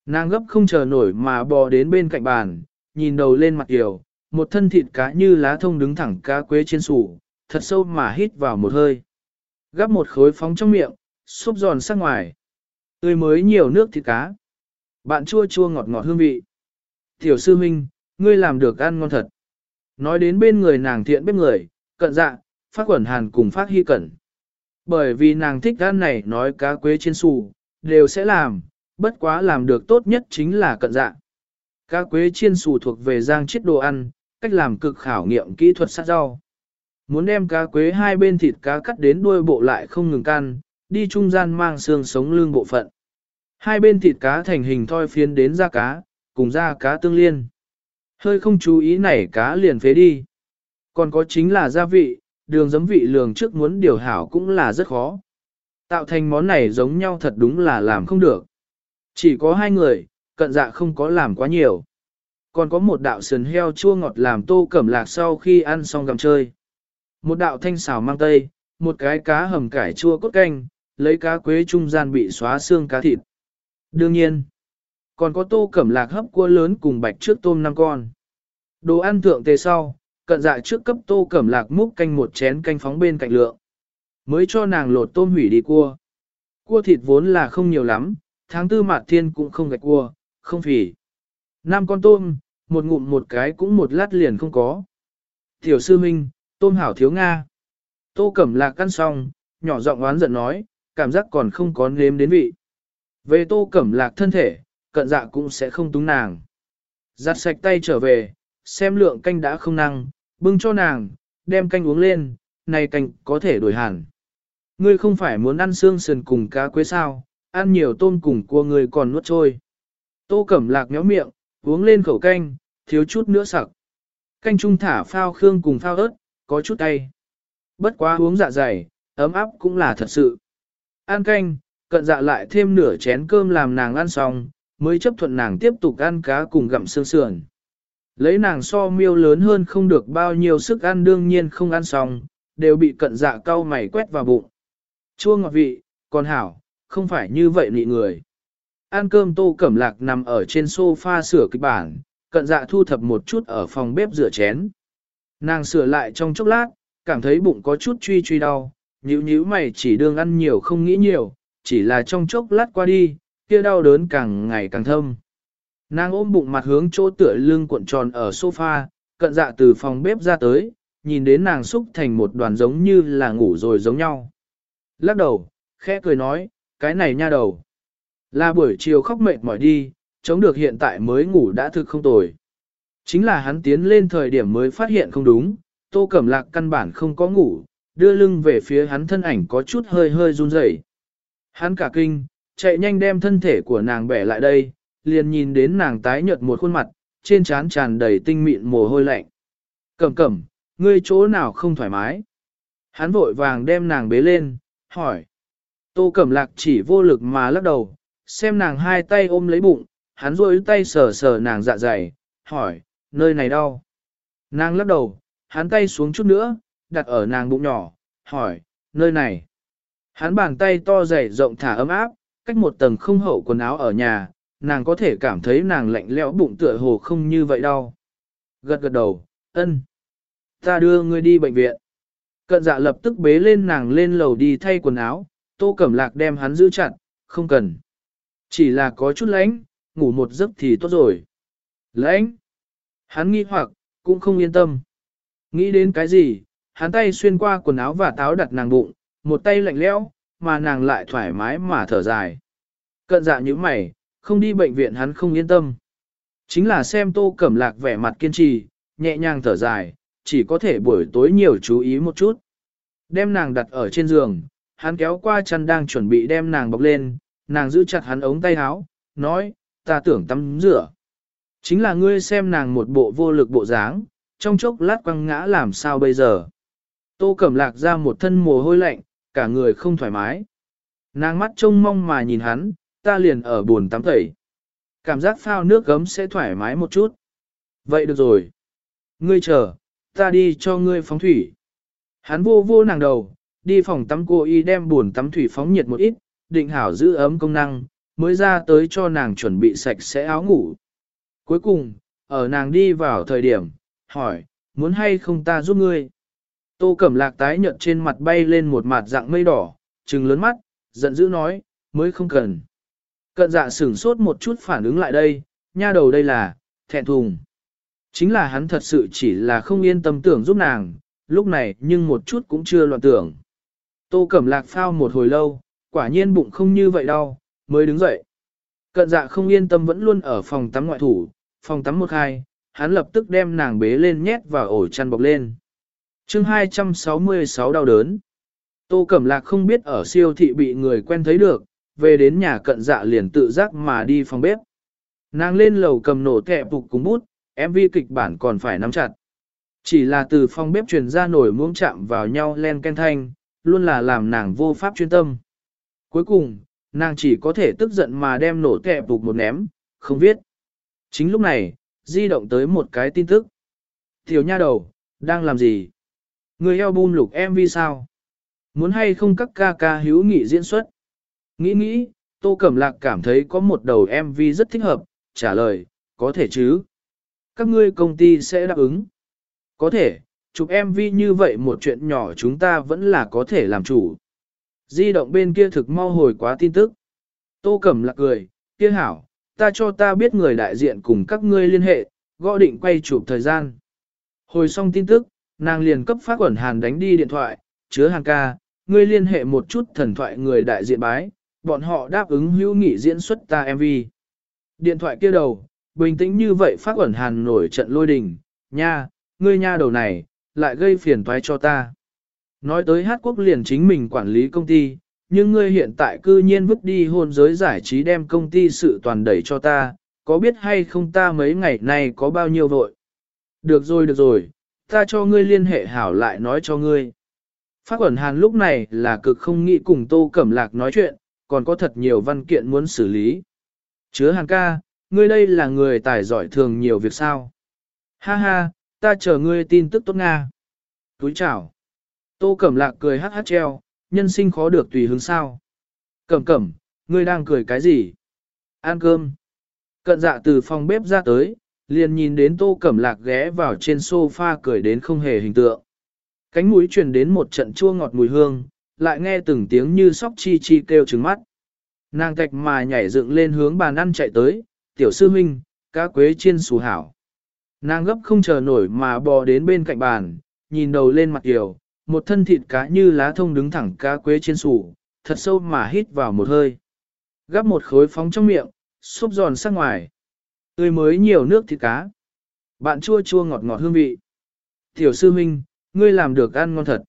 Nàng gấp không chờ nổi mà bò đến bên cạnh bàn, nhìn đầu lên mặt kiều, một thân thịt cá như lá thông đứng thẳng cá quế trên xù, thật sâu mà hít vào một hơi. Gắp một khối phóng trong miệng, xúc giòn sắc ngoài. Tươi mới nhiều nước thịt cá. Bạn chua chua ngọt ngọt hương vị. Tiểu sư huynh, ngươi làm được ăn ngon thật. Nói đến bên người nàng thiện bếp người, cận dạ, phát quẩn hàn cùng phát hy cẩn. Bởi vì nàng thích ăn này nói cá quế trên xù đều sẽ làm, bất quá làm được tốt nhất chính là cận dạ. Cá quế chiên xù thuộc về giang chiết đồ ăn, cách làm cực khảo nghiệm kỹ thuật sát rau. Muốn đem cá quế hai bên thịt cá cắt đến đuôi bộ lại không ngừng can, đi trung gian mang xương sống lương bộ phận. Hai bên thịt cá thành hình thoi phiến đến da cá, cùng da cá tương liên. Hơi không chú ý này cá liền phế đi. Còn có chính là gia vị, đường giấm vị lường trước muốn điều hảo cũng là rất khó. Tạo thành món này giống nhau thật đúng là làm không được. Chỉ có hai người, cận dạ không có làm quá nhiều. Còn có một đạo sườn heo chua ngọt làm tô cẩm lạc sau khi ăn xong gặm chơi. Một đạo thanh xào mang tây, một cái cá hầm cải chua cốt canh, lấy cá quế trung gian bị xóa xương cá thịt. Đương nhiên, còn có tô cẩm lạc hấp cua lớn cùng bạch trước tôm năm con. Đồ ăn thượng tề sau, cận dạ trước cấp tô cẩm lạc múc canh một chén canh phóng bên cạnh lượng. Mới cho nàng lột tôm hủy đi cua. Cua thịt vốn là không nhiều lắm, tháng tư mạt thiên cũng không gạch cua, không phỉ. Năm con tôm, một ngụm một cái cũng một lát liền không có. Tiểu sư minh, tôm hảo thiếu Nga. Tô Cẩm Lạc căn xong, nhỏ giọng oán giận nói, cảm giác còn không có nếm đến vị. Về Tô Cẩm Lạc thân thể, cận dạ cũng sẽ không túng nàng. Giặt sạch tay trở về, xem lượng canh đã không năng, bưng cho nàng, đem canh uống lên, này canh có thể đổi hẳn. Ngươi không phải muốn ăn xương sườn cùng cá quế sao, ăn nhiều tôm cùng cua người còn nuốt trôi. Tô Cẩm Lạc nhó miệng, uống lên khẩu canh, thiếu chút nữa sặc. Canh trung thả phao khương cùng phao ớt, có chút tay. Bất quá uống dạ dày, ấm áp cũng là thật sự. Ăn canh, cận dạ lại thêm nửa chén cơm làm nàng ăn xong, mới chấp thuận nàng tiếp tục ăn cá cùng gặm xương sườn. Lấy nàng so miêu lớn hơn không được bao nhiêu sức ăn đương nhiên không ăn xong, đều bị cận dạ cau mày quét vào bụng. Chua ngọt vị, còn hảo, không phải như vậy nị người. Ăn cơm tô cẩm lạc nằm ở trên sofa sửa kịch bản, cận dạ thu thập một chút ở phòng bếp rửa chén. Nàng sửa lại trong chốc lát, cảm thấy bụng có chút truy truy đau, nhíu nhíu mày chỉ đương ăn nhiều không nghĩ nhiều, chỉ là trong chốc lát qua đi, kia đau đớn càng ngày càng thâm. Nàng ôm bụng mặt hướng chỗ tựa lưng cuộn tròn ở sofa, cận dạ từ phòng bếp ra tới, nhìn đến nàng xúc thành một đoàn giống như là ngủ rồi giống nhau. Lắc đầu, khẽ cười nói, cái này nha đầu. Là buổi chiều khóc mệt mỏi đi, chống được hiện tại mới ngủ đã thực không tồi. Chính là hắn tiến lên thời điểm mới phát hiện không đúng, tô cẩm lạc căn bản không có ngủ, đưa lưng về phía hắn thân ảnh có chút hơi hơi run rẩy. Hắn cả kinh, chạy nhanh đem thân thể của nàng bẻ lại đây, liền nhìn đến nàng tái nhợt một khuôn mặt, trên trán tràn đầy tinh mịn mồ hôi lạnh. Cẩm cẩm, ngươi chỗ nào không thoải mái? Hắn vội vàng đem nàng bế lên, hỏi. Tô cẩm lạc chỉ vô lực mà lắc đầu, xem nàng hai tay ôm lấy bụng, hắn rôi tay sờ sờ nàng dạ dày, hỏi, nơi này đau. Nàng lắc đầu, hắn tay xuống chút nữa, đặt ở nàng bụng nhỏ, hỏi, nơi này. Hắn bàn tay to dày rộng thả ấm áp, cách một tầng không hậu quần áo ở nhà, nàng có thể cảm thấy nàng lạnh lẽo bụng tựa hồ không như vậy đâu. Gật gật đầu, ân. Ta đưa ngươi đi bệnh viện. Cận dạ lập tức bế lên nàng lên lầu đi thay quần áo, tô cẩm lạc đem hắn giữ chặt, không cần. Chỉ là có chút lánh, ngủ một giấc thì tốt rồi. Lánh. Hắn nghi hoặc, cũng không yên tâm. Nghĩ đến cái gì, hắn tay xuyên qua quần áo và táo đặt nàng bụng, một tay lạnh lẽo, mà nàng lại thoải mái mà thở dài. Cận dạ như mày, không đi bệnh viện hắn không yên tâm. Chính là xem tô cẩm lạc vẻ mặt kiên trì, nhẹ nhàng thở dài, chỉ có thể buổi tối nhiều chú ý một chút. Đem nàng đặt ở trên giường, hắn kéo qua chăn đang chuẩn bị đem nàng bọc lên, nàng giữ chặt hắn ống tay áo, nói, ta tưởng tắm rửa. Chính là ngươi xem nàng một bộ vô lực bộ dáng, trong chốc lát quăng ngã làm sao bây giờ. Tô Cẩm Lạc ra một thân mồ hôi lạnh, cả người không thoải mái. Nàng mắt trông mong mà nhìn hắn, ta liền ở buồn tắm tẩy. Cảm giác phao nước gấm sẽ thoải mái một chút. Vậy được rồi. Ngươi chờ, ta đi cho ngươi phóng thủy. Hắn vô vô nàng đầu, đi phòng tắm cô y đem buồn tắm thủy phóng nhiệt một ít, định hảo giữ ấm công năng, mới ra tới cho nàng chuẩn bị sạch sẽ áo ngủ. Cuối cùng, ở nàng đi vào thời điểm, hỏi, muốn hay không ta giúp ngươi? Tô Cẩm Lạc tái nhợt trên mặt bay lên một mặt dạng mây đỏ, trừng lớn mắt, giận dữ nói, mới không cần. Cận dạ sửng sốt một chút phản ứng lại đây, nha đầu đây là, thẹn thùng. Chính là hắn thật sự chỉ là không yên tâm tưởng giúp nàng, lúc này nhưng một chút cũng chưa loạn tưởng. Tô Cẩm Lạc phao một hồi lâu, quả nhiên bụng không như vậy đau, mới đứng dậy. Cận dạ không yên tâm vẫn luôn ở phòng tắm ngoại thủ, phòng tắm một hai, hắn lập tức đem nàng bế lên nhét vào ổ chăn bọc lên. chương 266 đau đớn. Tô Cẩm Lạc không biết ở siêu thị bị người quen thấy được, về đến nhà cận dạ liền tự giác mà đi phòng bếp. Nàng lên lầu cầm nổ kẹ phục cùng bút, MV kịch bản còn phải nắm chặt. Chỉ là từ phòng bếp truyền ra nổi muỗng chạm vào nhau len ken thanh, luôn là làm nàng vô pháp chuyên tâm. Cuối cùng, nàng chỉ có thể tức giận mà đem nổ kẹ phục một ném, không viết. Chính lúc này, di động tới một cái tin tức. Tiểu nha đầu, đang làm gì? Người album lục MV sao? Muốn hay không các ca ca hữu nghị diễn xuất? Nghĩ nghĩ, Tô Cẩm Lạc cảm thấy có một đầu MV rất thích hợp, trả lời, có thể chứ. Các ngươi công ty sẽ đáp ứng. Có thể, chụp MV như vậy một chuyện nhỏ chúng ta vẫn là có thể làm chủ. Di động bên kia thực mau hồi quá tin tức. Tô Cẩm Lạc cười, kia hảo, ta cho ta biết người đại diện cùng các ngươi liên hệ, gõ định quay chụp thời gian. Hồi xong tin tức, nàng liền cấp phát quẩn hàn đánh đi điện thoại, chứa hàng ca, ngươi liên hệ một chút thần thoại người đại diện bái, bọn họ đáp ứng hữu nghị diễn xuất ta MV. Điện thoại kia đầu, bình tĩnh như vậy phát ẩn hàn nổi trận lôi đình, nha, ngươi nha đầu này, lại gây phiền toái cho ta. Nói tới hát quốc liền chính mình quản lý công ty, nhưng ngươi hiện tại cư nhiên vứt đi hôn giới giải trí đem công ty sự toàn đẩy cho ta, có biết hay không ta mấy ngày nay có bao nhiêu vội. Được rồi được rồi, ta cho ngươi liên hệ hảo lại nói cho ngươi. Phát ẩn hàn lúc này là cực không nghĩ cùng Tô Cẩm Lạc nói chuyện, còn có thật nhiều văn kiện muốn xử lý. Chứa hàng ca, ngươi đây là người tài giỏi thường nhiều việc sao. Ha ha, ta chờ ngươi tin tức tốt Nga. Túi chào. Tô Cẩm Lạc cười hát hát treo, nhân sinh khó được tùy hứng sao. Cẩm Cẩm, ngươi đang cười cái gì? Ăn cơm. Cận dạ từ phòng bếp ra tới, liền nhìn đến Tô Cẩm Lạc ghé vào trên sofa cười đến không hề hình tượng. Cánh mũi truyền đến một trận chua ngọt mùi hương, lại nghe từng tiếng như sóc chi chi kêu trừng mắt. Nàng cạch mà nhảy dựng lên hướng bàn ăn chạy tới, tiểu sư huynh cá quế chiên xù hảo. Nàng gấp không chờ nổi mà bò đến bên cạnh bàn, nhìn đầu lên mặt kiều, một thân thịt cá như lá thông đứng thẳng cá quế chiên xù, thật sâu mà hít vào một hơi. Gắp một khối phóng trong miệng, xúc giòn sắc ngoài. Tươi mới nhiều nước thịt cá. Bạn chua chua ngọt ngọt hương vị. Tiểu sư huynh, ngươi làm được ăn ngon thật.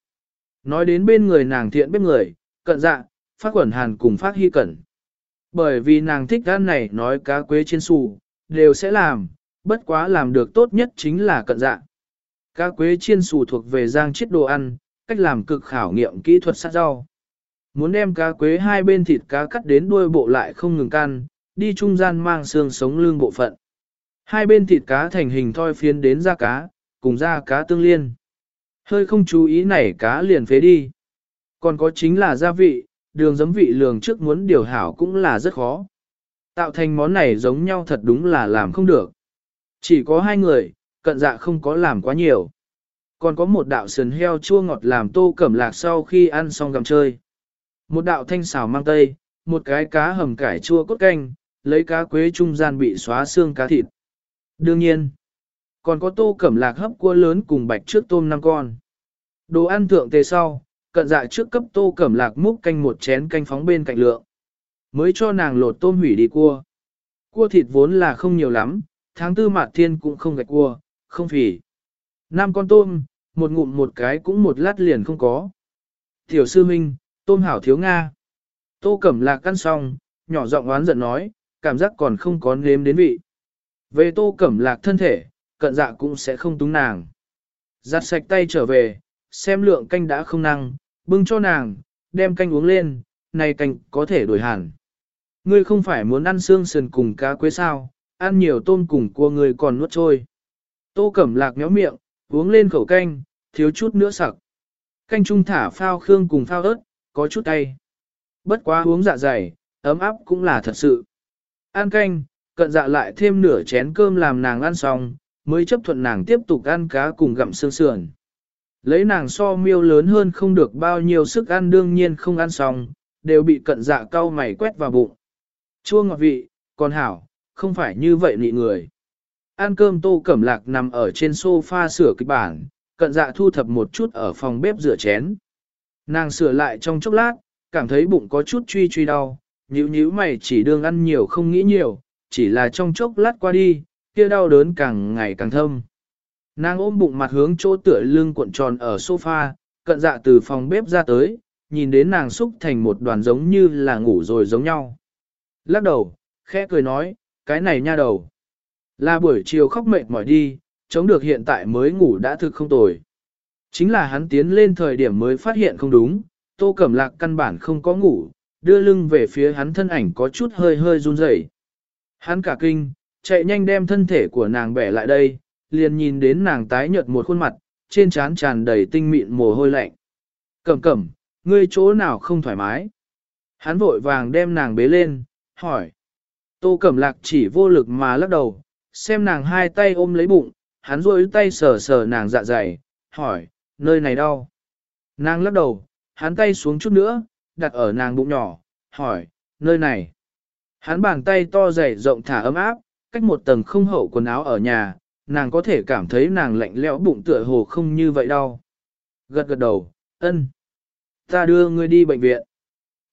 Nói đến bên người nàng thiện bếp người, cận dạ, phát quẩn hàn cùng phát hy cẩn. Bởi vì nàng thích ăn này nói cá quế trên xù, đều sẽ làm, bất quá làm được tốt nhất chính là cận dạ. Cá quế chiên xù thuộc về giang chiết đồ ăn, cách làm cực khảo nghiệm kỹ thuật sát rau. Muốn đem cá quế hai bên thịt cá cắt đến đuôi bộ lại không ngừng can, đi trung gian mang xương sống lưng bộ phận. Hai bên thịt cá thành hình thoi phiến đến da cá, cùng da cá tương liên. Hơi không chú ý này cá liền phế đi. Còn có chính là gia vị, đường giấm vị lường trước muốn điều hảo cũng là rất khó. Tạo thành món này giống nhau thật đúng là làm không được. Chỉ có hai người, cận dạ không có làm quá nhiều. Còn có một đạo sườn heo chua ngọt làm tô cẩm lạc sau khi ăn xong gặm chơi. Một đạo thanh xào mang tây, một cái cá hầm cải chua cốt canh, lấy cá quế trung gian bị xóa xương cá thịt. Đương nhiên, còn có tô cẩm lạc hấp cua lớn cùng bạch trước tôm năm con. Đồ ăn thượng tề sau, cận dạ trước cấp tô cẩm lạc múc canh một chén canh phóng bên cạnh lượng. Mới cho nàng lột tôm hủy đi cua. Cua thịt vốn là không nhiều lắm, tháng tư mạt thiên cũng không gạch cua, không phỉ. Năm con tôm, một ngụm một cái cũng một lát liền không có. Tiểu sư minh, tôm hảo thiếu Nga. Tô cẩm lạc căn xong, nhỏ giọng oán giận nói, cảm giác còn không có nếm đến vị. Về tô cẩm lạc thân thể, cận dạ cũng sẽ không túng nàng. Giặt sạch tay trở về, xem lượng canh đã không năng, bưng cho nàng, đem canh uống lên, này canh có thể đổi hẳn. Ngươi không phải muốn ăn xương sườn cùng cá quế sao, ăn nhiều tôm cùng cua ngươi còn nuốt trôi. Tô cẩm lạc méo miệng, uống lên khẩu canh, thiếu chút nữa sặc. Canh trung thả phao khương cùng phao ớt, có chút tay. Bất quá uống dạ dày, ấm áp cũng là thật sự. Ăn canh, cận dạ lại thêm nửa chén cơm làm nàng ăn xong, mới chấp thuận nàng tiếp tục ăn cá cùng gặm xương sườn. Lấy nàng so miêu lớn hơn không được bao nhiêu sức ăn đương nhiên không ăn xong, đều bị cận dạ cau mày quét vào bụng. Chua ngọt vị, còn hảo, không phải như vậy nị người. Ăn cơm tô cẩm lạc nằm ở trên sofa sửa kịch bản, cận dạ thu thập một chút ở phòng bếp rửa chén. Nàng sửa lại trong chốc lát, cảm thấy bụng có chút truy truy đau, nhíu nhíu mày chỉ đương ăn nhiều không nghĩ nhiều, chỉ là trong chốc lát qua đi, kia đau đớn càng ngày càng thâm. Nàng ôm bụng mặt hướng chỗ tựa lưng cuộn tròn ở sofa, cận dạ từ phòng bếp ra tới, nhìn đến nàng xúc thành một đoàn giống như là ngủ rồi giống nhau. Lắc đầu, khẽ cười nói, cái này nha đầu. Là buổi chiều khóc mệt mỏi đi, chống được hiện tại mới ngủ đã thực không tồi. Chính là hắn tiến lên thời điểm mới phát hiện không đúng, tô cẩm lạc căn bản không có ngủ, đưa lưng về phía hắn thân ảnh có chút hơi hơi run rẩy. Hắn cả kinh, chạy nhanh đem thân thể của nàng bẻ lại đây, liền nhìn đến nàng tái nhợt một khuôn mặt, trên trán tràn đầy tinh mịn mồ hôi lạnh. Cẩm cẩm, ngươi chỗ nào không thoải mái? Hắn vội vàng đem nàng bế lên, hỏi. Tô cẩm lạc chỉ vô lực mà lắc đầu, xem nàng hai tay ôm lấy bụng, hắn rôi tay sờ sờ nàng dạ dày, hỏi, nơi này đau. Nàng lắc đầu, hắn tay xuống chút nữa, đặt ở nàng bụng nhỏ, hỏi, nơi này. Hắn bàn tay to dày rộng thả ấm áp, cách một tầng không hậu quần áo ở nhà, nàng có thể cảm thấy nàng lạnh lẽo bụng tựa hồ không như vậy đâu. Gật gật đầu, ân. Ta đưa ngươi đi bệnh viện.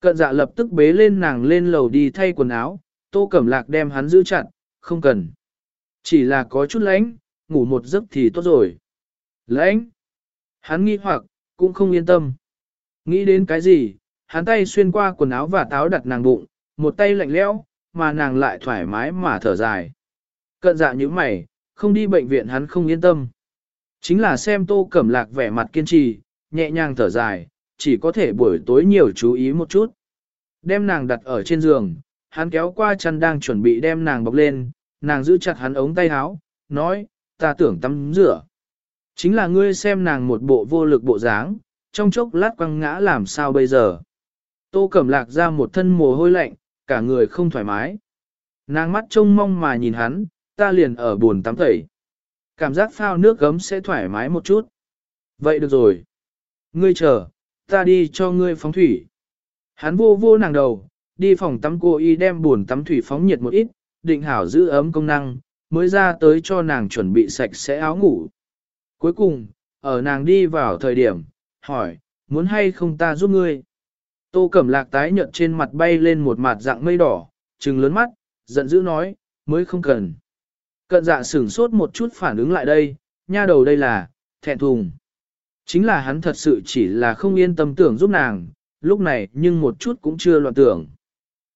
Cận dạ lập tức bế lên nàng lên lầu đi thay quần áo, tô cẩm lạc đem hắn giữ chặt, không cần. Chỉ là có chút lạnh, ngủ một giấc thì tốt rồi. Lãnh. Hắn nghi hoặc, cũng không yên tâm. Nghĩ đến cái gì, hắn tay xuyên qua quần áo và táo đặt nàng bụng, một tay lạnh lẽo, mà nàng lại thoải mái mà thở dài. Cận dạ như mày, không đi bệnh viện hắn không yên tâm. Chính là xem tô cẩm lạc vẻ mặt kiên trì, nhẹ nhàng thở dài, chỉ có thể buổi tối nhiều chú ý một chút. Đem nàng đặt ở trên giường, hắn kéo qua chăn đang chuẩn bị đem nàng bọc lên, nàng giữ chặt hắn ống tay áo, nói, ta tưởng tắm rửa. Chính là ngươi xem nàng một bộ vô lực bộ dáng, trong chốc lát quăng ngã làm sao bây giờ. Tô Cẩm Lạc ra một thân mồ hôi lạnh, cả người không thoải mái. Nàng mắt trông mong mà nhìn hắn, ta liền ở buồn tắm tẩy. Cảm giác phao nước gấm sẽ thoải mái một chút. Vậy được rồi. Ngươi chờ, ta đi cho ngươi phóng thủy. Hắn vô vô nàng đầu, đi phòng tắm cô y đem buồn tắm thủy phóng nhiệt một ít, định hảo giữ ấm công năng, mới ra tới cho nàng chuẩn bị sạch sẽ áo ngủ. Cuối cùng, ở nàng đi vào thời điểm, hỏi, muốn hay không ta giúp ngươi? Tô Cẩm Lạc tái nhợt trên mặt bay lên một mặt dạng mây đỏ, trừng lớn mắt, giận dữ nói, mới không cần. Cận dạ sửng sốt một chút phản ứng lại đây, nha đầu đây là, thẹn thùng. Chính là hắn thật sự chỉ là không yên tâm tưởng giúp nàng, lúc này nhưng một chút cũng chưa loạn tưởng.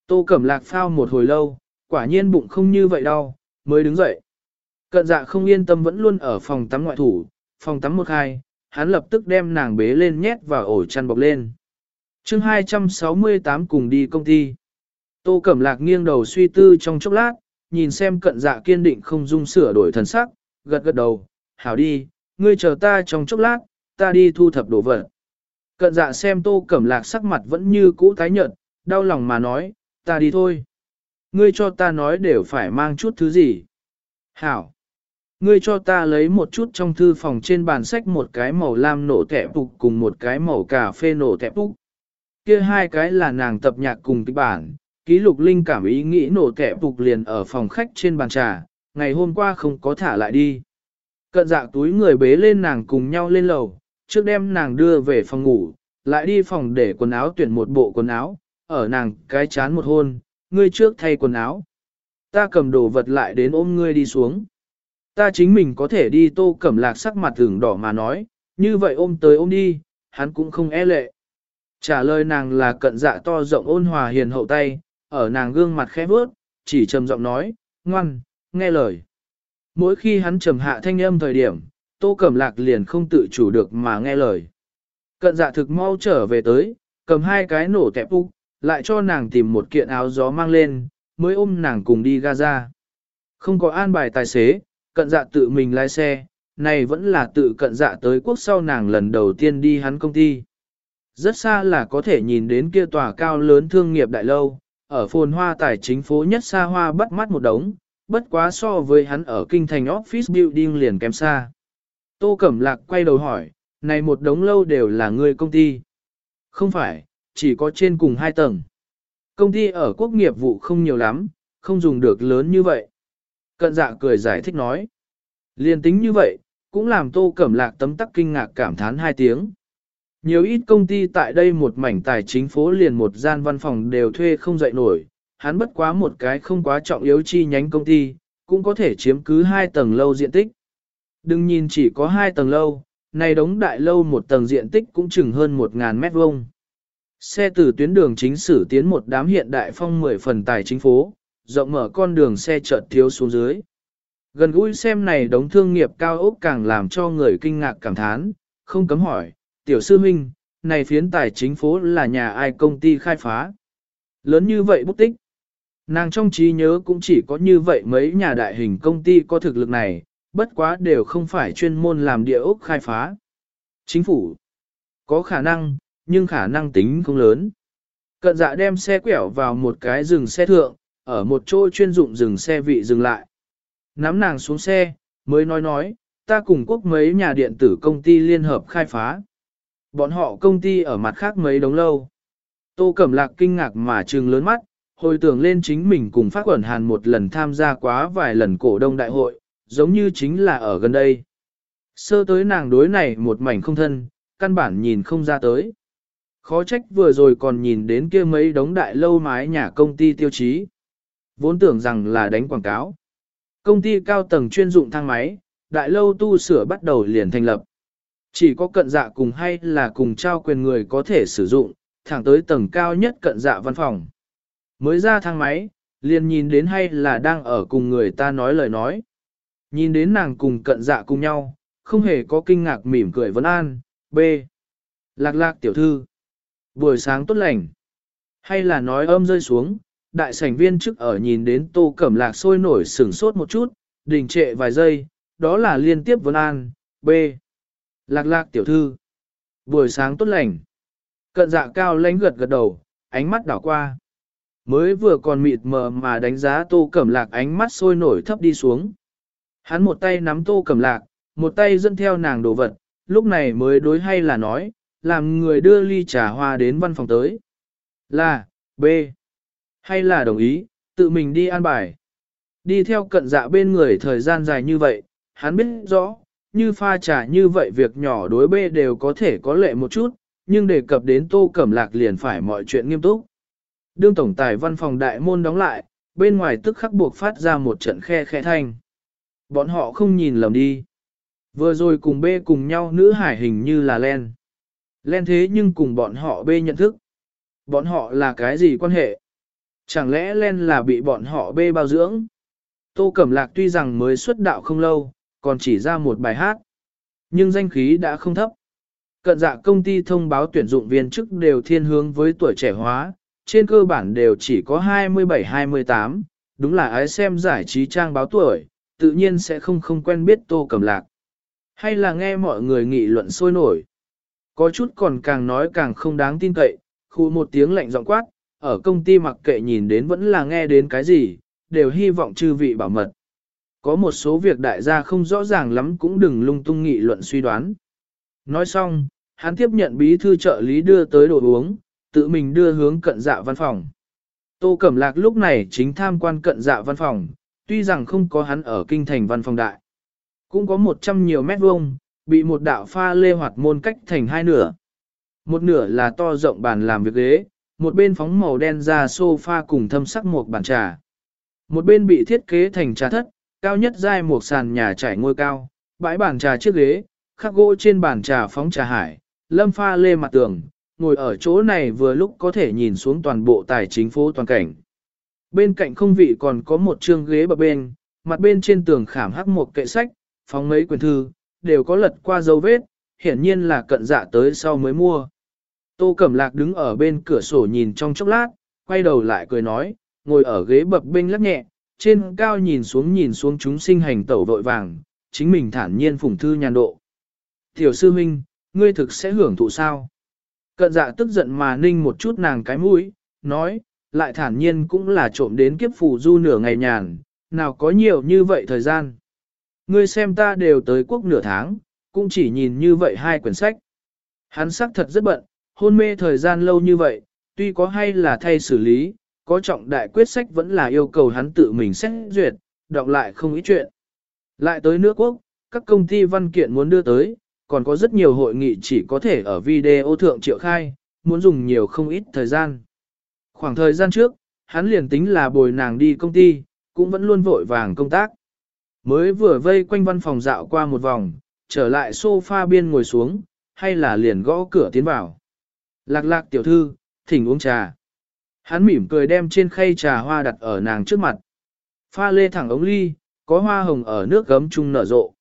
Tô Cẩm Lạc phao một hồi lâu, quả nhiên bụng không như vậy đau, mới đứng dậy. Cận dạ không yên tâm vẫn luôn ở phòng tắm ngoại thủ, phòng tắm một hai, hắn lập tức đem nàng bế lên nhét vào ổ chăn bọc lên chương 268 cùng đi công ty. Tô Cẩm Lạc nghiêng đầu suy tư trong chốc lát, nhìn xem cận dạ kiên định không dung sửa đổi thần sắc, gật gật đầu, hảo đi, ngươi chờ ta trong chốc lát, ta đi thu thập đồ vật. Cận dạ xem Tô Cẩm Lạc sắc mặt vẫn như cũ tái nhợt, đau lòng mà nói, ta đi thôi. Ngươi cho ta nói đều phải mang chút thứ gì. Hảo. Ngươi cho ta lấy một chút trong thư phòng trên bàn sách một cái màu lam nổ tẹp phục cùng một cái màu cà phê nổ tẹp phục. Kia hai cái là nàng tập nhạc cùng kịch bản, ký lục linh cảm ý nghĩ nổ kẻ phục liền ở phòng khách trên bàn trà, ngày hôm qua không có thả lại đi. Cận dạ túi người bế lên nàng cùng nhau lên lầu, trước đem nàng đưa về phòng ngủ, lại đi phòng để quần áo tuyển một bộ quần áo, ở nàng cái chán một hôn, ngươi trước thay quần áo. Ta cầm đồ vật lại đến ôm ngươi đi xuống. Ta chính mình có thể đi tô cẩm lạc sắc mặt thường đỏ mà nói, như vậy ôm tới ôm đi, hắn cũng không e lệ. Trả lời nàng là cận dạ to rộng ôn hòa hiền hậu tay, ở nàng gương mặt khẽ bước, chỉ trầm giọng nói, ngoan, nghe lời. Mỗi khi hắn trầm hạ thanh âm thời điểm, tô cẩm lạc liền không tự chủ được mà nghe lời. Cận dạ thực mau trở về tới, cầm hai cái nổ tẹp úc, lại cho nàng tìm một kiện áo gió mang lên, mới ôm nàng cùng đi Gaza. Không có an bài tài xế, cận dạ tự mình lái xe, này vẫn là tự cận dạ tới quốc sau nàng lần đầu tiên đi hắn công ty. Rất xa là có thể nhìn đến kia tòa cao lớn thương nghiệp đại lâu, ở phồn hoa tài chính phố nhất xa hoa bắt mắt một đống, bất quá so với hắn ở kinh thành office building liền kém xa. Tô Cẩm Lạc quay đầu hỏi, này một đống lâu đều là người công ty. Không phải, chỉ có trên cùng hai tầng. Công ty ở quốc nghiệp vụ không nhiều lắm, không dùng được lớn như vậy. Cận dạ cười giải thích nói. Liên tính như vậy, cũng làm tô cẩm lạc tấm tắc kinh ngạc cảm thán hai tiếng. Nhiều ít công ty tại đây một mảnh tài chính phố liền một gian văn phòng đều thuê không dậy nổi, hắn bất quá một cái không quá trọng yếu chi nhánh công ty, cũng có thể chiếm cứ hai tầng lâu diện tích. Đừng nhìn chỉ có hai tầng lâu, này đống đại lâu một tầng diện tích cũng chừng hơn một ngàn mét vuông. Xe từ tuyến đường chính sử tiến một đám hiện đại phong mười phần tài chính phố, rộng mở con đường xe chợt thiếu xuống dưới. Gần gũi xem này đống thương nghiệp cao ốc càng làm cho người kinh ngạc cảm thán, không cấm hỏi, tiểu sư huynh, này phiến tài chính phố là nhà ai công ty khai phá. Lớn như vậy bút tích. Nàng trong trí nhớ cũng chỉ có như vậy mấy nhà đại hình công ty có thực lực này, bất quá đều không phải chuyên môn làm địa ốc khai phá. Chính phủ có khả năng, nhưng khả năng tính không lớn. Cận dạ đem xe quẹo vào một cái rừng xe thượng, ở một chỗ chuyên dụng rừng xe vị dừng lại. Nắm nàng xuống xe, mới nói nói, ta cùng quốc mấy nhà điện tử công ty liên hợp khai phá. Bọn họ công ty ở mặt khác mấy đống lâu. Tô Cẩm Lạc kinh ngạc mà trừng lớn mắt, hồi tưởng lên chính mình cùng phát quẩn hàn một lần tham gia quá vài lần cổ đông đại hội, giống như chính là ở gần đây. Sơ tới nàng đối này một mảnh không thân, căn bản nhìn không ra tới. Khó trách vừa rồi còn nhìn đến kia mấy đống đại lâu mái nhà công ty tiêu chí. Vốn tưởng rằng là đánh quảng cáo. Công ty cao tầng chuyên dụng thang máy, đại lâu tu sửa bắt đầu liền thành lập. Chỉ có cận dạ cùng hay là cùng trao quyền người có thể sử dụng, thẳng tới tầng cao nhất cận dạ văn phòng. Mới ra thang máy, liền nhìn đến hay là đang ở cùng người ta nói lời nói. Nhìn đến nàng cùng cận dạ cùng nhau, không hề có kinh ngạc mỉm cười vấn an, B. Lạc lạc tiểu thư. Buổi sáng tốt lành. Hay là nói âm rơi xuống, đại sảnh viên trước ở nhìn đến tô cẩm lạc sôi nổi sửng sốt một chút, đình trệ vài giây, đó là liên tiếp vấn an, B. Lạc lạc tiểu thư. Buổi sáng tốt lành. Cận dạ cao lánh gật gật đầu, ánh mắt đảo qua. Mới vừa còn mịt mờ mà đánh giá tô cẩm lạc ánh mắt sôi nổi thấp đi xuống. Hắn một tay nắm tô cẩm lạc, một tay dẫn theo nàng đồ vật, lúc này mới đối hay là nói, làm người đưa ly trà hoa đến văn phòng tới. Là, B. Hay là đồng ý, tự mình đi an bài. Đi theo cận dạ bên người thời gian dài như vậy, hắn biết rõ, như pha trà như vậy việc nhỏ đối bê đều có thể có lệ một chút, nhưng đề cập đến Tô Cẩm Lạc liền phải mọi chuyện nghiêm túc. Đương tổng tài văn phòng đại môn đóng lại, bên ngoài tức khắc buộc phát ra một trận khe khẽ thanh. Bọn họ không nhìn lầm đi. Vừa rồi cùng bê cùng nhau nữ hải hình như là len. Len thế nhưng cùng bọn họ bê nhận thức. Bọn họ là cái gì quan hệ? Chẳng lẽ len là bị bọn họ bê bao dưỡng? Tô Cẩm Lạc tuy rằng mới xuất đạo không lâu, còn chỉ ra một bài hát. Nhưng danh khí đã không thấp. Cận dạ công ty thông báo tuyển dụng viên chức đều thiên hướng với tuổi trẻ hóa, trên cơ bản đều chỉ có 27-28, đúng là ái xem giải trí trang báo tuổi, tự nhiên sẽ không không quen biết Tô cầm Lạc. Hay là nghe mọi người nghị luận sôi nổi. Có chút còn càng nói càng không đáng tin cậy, khu một tiếng lạnh giọng quát, ở công ty mặc kệ nhìn đến vẫn là nghe đến cái gì, đều hy vọng chư vị bảo mật. Có một số việc đại gia không rõ ràng lắm cũng đừng lung tung nghị luận suy đoán. Nói xong, hắn tiếp nhận bí thư trợ lý đưa tới đồ uống, tự mình đưa hướng cận dạ văn phòng. Tô Cẩm Lạc lúc này chính tham quan cận dạ văn phòng, tuy rằng không có hắn ở kinh thành văn phòng đại. Cũng có một trăm nhiều mét vuông, bị một đạo pha lê hoạt môn cách thành hai nửa. Một nửa là to rộng bàn làm việc ghế, một bên phóng màu đen ra sofa cùng thâm sắc một bàn trà. Một bên bị thiết kế thành trà thất, cao nhất giai một sàn nhà trải ngôi cao, bãi bàn trà chiếc ghế, khắc gỗ trên bàn trà phóng trà hải, lâm pha lê mặt tường, ngồi ở chỗ này vừa lúc có thể nhìn xuống toàn bộ tài chính phố toàn cảnh. Bên cạnh không vị còn có một chương ghế bập bên, mặt bên trên tường khảm hắc một kệ sách, phóng mấy quyển thư, đều có lật qua dấu vết, hiển nhiên là cận dạ tới sau mới mua. Tô Cẩm Lạc đứng ở bên cửa sổ nhìn trong chốc lát, quay đầu lại cười nói, ngồi ở ghế bập bênh lắc nhẹ, trên cao nhìn xuống nhìn xuống chúng sinh hành tẩu vội vàng, chính mình thản nhiên phùng thư nhàn độ. Tiểu sư huynh, ngươi thực sẽ hưởng thụ sao? Cận dạ tức giận mà ninh một chút nàng cái mũi, nói, lại thản nhiên cũng là trộm đến kiếp phù du nửa ngày nhàn, nào có nhiều như vậy thời gian. Ngươi xem ta đều tới quốc nửa tháng, cũng chỉ nhìn như vậy hai quyển sách. Hắn sắc thật rất bận, hôn mê thời gian lâu như vậy, tuy có hay là thay xử lý, có trọng đại quyết sách vẫn là yêu cầu hắn tự mình xét duyệt, đọc lại không ít chuyện. Lại tới nước quốc, các công ty văn kiện muốn đưa tới, còn có rất nhiều hội nghị chỉ có thể ở video thượng triệu khai, muốn dùng nhiều không ít thời gian. Khoảng thời gian trước, hắn liền tính là bồi nàng đi công ty, cũng vẫn luôn vội vàng công tác. Mới vừa vây quanh văn phòng dạo qua một vòng, trở lại sofa biên ngồi xuống, hay là liền gõ cửa tiến vào. Lạc lạc tiểu thư, thỉnh uống trà. Hắn mỉm cười đem trên khay trà hoa đặt ở nàng trước mặt. Pha lê thẳng ống ly, có hoa hồng ở nước gấm chung nở rộ.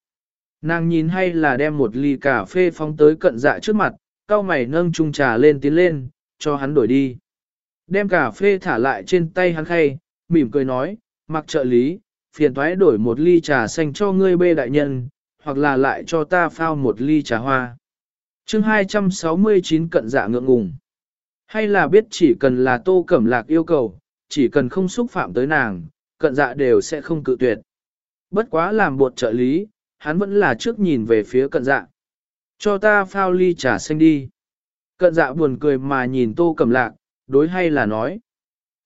Nàng nhìn hay là đem một ly cà phê phóng tới cận dạ trước mặt, cao mày nâng chung trà lên tiến lên, cho hắn đổi đi. Đem cà phê thả lại trên tay hắn khay, mỉm cười nói, mặc trợ lý, phiền thoái đổi một ly trà xanh cho ngươi bê đại nhân, hoặc là lại cho ta phao một ly trà hoa. chương 269 cận dạ ngượng ngùng. Hay là biết chỉ cần là tô cẩm lạc yêu cầu, chỉ cần không xúc phạm tới nàng, cận dạ đều sẽ không cự tuyệt. Bất quá làm bột trợ lý, hắn vẫn là trước nhìn về phía cận dạ. Cho ta phao ly trà xanh đi. Cận dạ buồn cười mà nhìn tô cẩm lạc, đối hay là nói.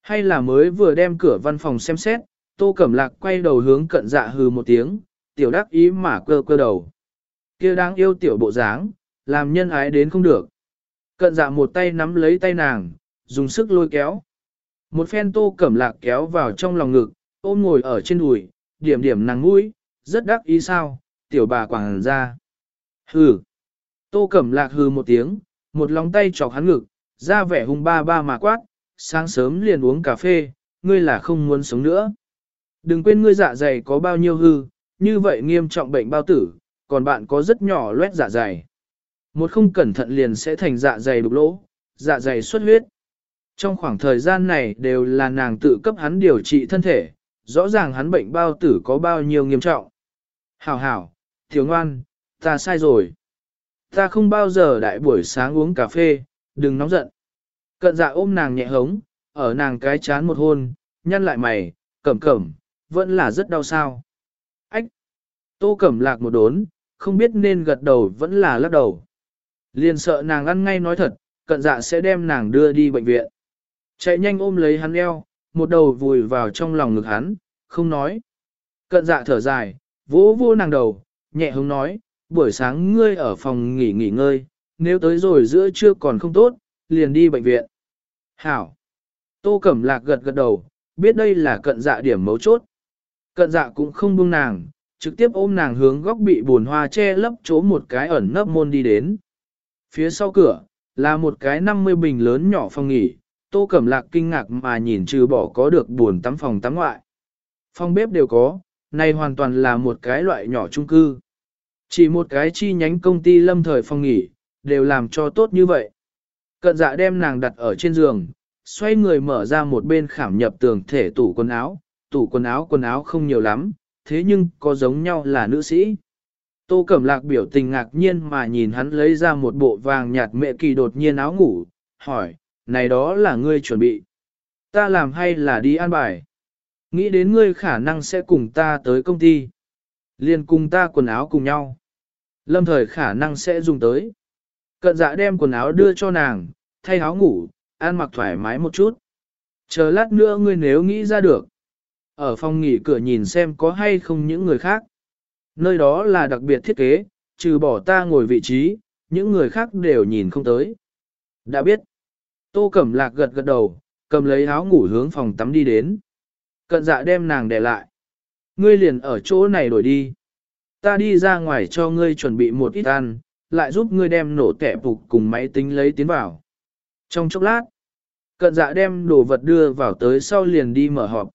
Hay là mới vừa đem cửa văn phòng xem xét, tô cẩm lạc quay đầu hướng cận dạ hừ một tiếng, tiểu đắc ý mà cơ cơ đầu. kia đang yêu tiểu bộ dáng, làm nhân ái đến không được. Cận dạ một tay nắm lấy tay nàng, dùng sức lôi kéo. Một phen tô cẩm lạc kéo vào trong lòng ngực, ôm ngồi ở trên đùi, điểm điểm nàng mũi, rất đắc ý sao, tiểu bà quảng ra. Hừ. Tô cẩm lạc hừ một tiếng, một lòng tay chọc hắn ngực, ra vẻ hung ba ba mà quát, sáng sớm liền uống cà phê, ngươi là không muốn sống nữa. Đừng quên ngươi dạ dày có bao nhiêu hư, như vậy nghiêm trọng bệnh bao tử, còn bạn có rất nhỏ loét dạ dày. Một không cẩn thận liền sẽ thành dạ dày đục lỗ, dạ dày xuất huyết. Trong khoảng thời gian này đều là nàng tự cấp hắn điều trị thân thể, rõ ràng hắn bệnh bao tử có bao nhiêu nghiêm trọng. Hảo hảo, thiếu ngoan, ta sai rồi. Ta không bao giờ đại buổi sáng uống cà phê, đừng nóng giận. Cận dạ ôm nàng nhẹ hống, ở nàng cái chán một hôn, nhăn lại mày, cẩm cẩm, vẫn là rất đau sao. Ách! Tô cẩm lạc một đốn, không biết nên gật đầu vẫn là lắc đầu. Liền sợ nàng ăn ngay nói thật, cận dạ sẽ đem nàng đưa đi bệnh viện. Chạy nhanh ôm lấy hắn eo, một đầu vùi vào trong lòng ngực hắn, không nói. Cận dạ thở dài, vỗ vô nàng đầu, nhẹ hứng nói, buổi sáng ngươi ở phòng nghỉ nghỉ ngơi, nếu tới rồi giữa trưa còn không tốt, liền đi bệnh viện. Hảo. Tô Cẩm Lạc gật gật đầu, biết đây là cận dạ điểm mấu chốt. Cận dạ cũng không buông nàng, trực tiếp ôm nàng hướng góc bị buồn hoa che lấp chỗ một cái ẩn nấp môn đi đến. Phía sau cửa, là một cái 50 bình lớn nhỏ phòng nghỉ, Tô Cẩm Lạc kinh ngạc mà nhìn trừ bỏ có được buồn tắm phòng tắm ngoại. Phòng bếp đều có, này hoàn toàn là một cái loại nhỏ chung cư. Chỉ một cái chi nhánh công ty lâm thời phòng nghỉ, đều làm cho tốt như vậy. Cận dạ đem nàng đặt ở trên giường, xoay người mở ra một bên khảm nhập tường thể tủ quần áo, tủ quần áo quần áo không nhiều lắm, thế nhưng có giống nhau là nữ sĩ. Tô Cẩm Lạc biểu tình ngạc nhiên mà nhìn hắn lấy ra một bộ vàng nhạt mẹ kỳ đột nhiên áo ngủ, hỏi, này đó là ngươi chuẩn bị. Ta làm hay là đi an bài? Nghĩ đến ngươi khả năng sẽ cùng ta tới công ty. Liền cùng ta quần áo cùng nhau. Lâm thời khả năng sẽ dùng tới. Cận dạ đem quần áo đưa cho nàng, thay áo ngủ, ăn mặc thoải mái một chút. Chờ lát nữa ngươi nếu nghĩ ra được. Ở phòng nghỉ cửa nhìn xem có hay không những người khác. Nơi đó là đặc biệt thiết kế, trừ bỏ ta ngồi vị trí, những người khác đều nhìn không tới. Đã biết. Tô Cẩm Lạc gật gật đầu, cầm lấy áo ngủ hướng phòng tắm đi đến. Cận dạ đem nàng để lại. Ngươi liền ở chỗ này đổi đi. Ta đi ra ngoài cho ngươi chuẩn bị một ít ăn, lại giúp ngươi đem nổ tẻ phục cùng máy tính lấy tiến vào. Trong chốc lát, cận dạ đem đồ vật đưa vào tới sau liền đi mở họp.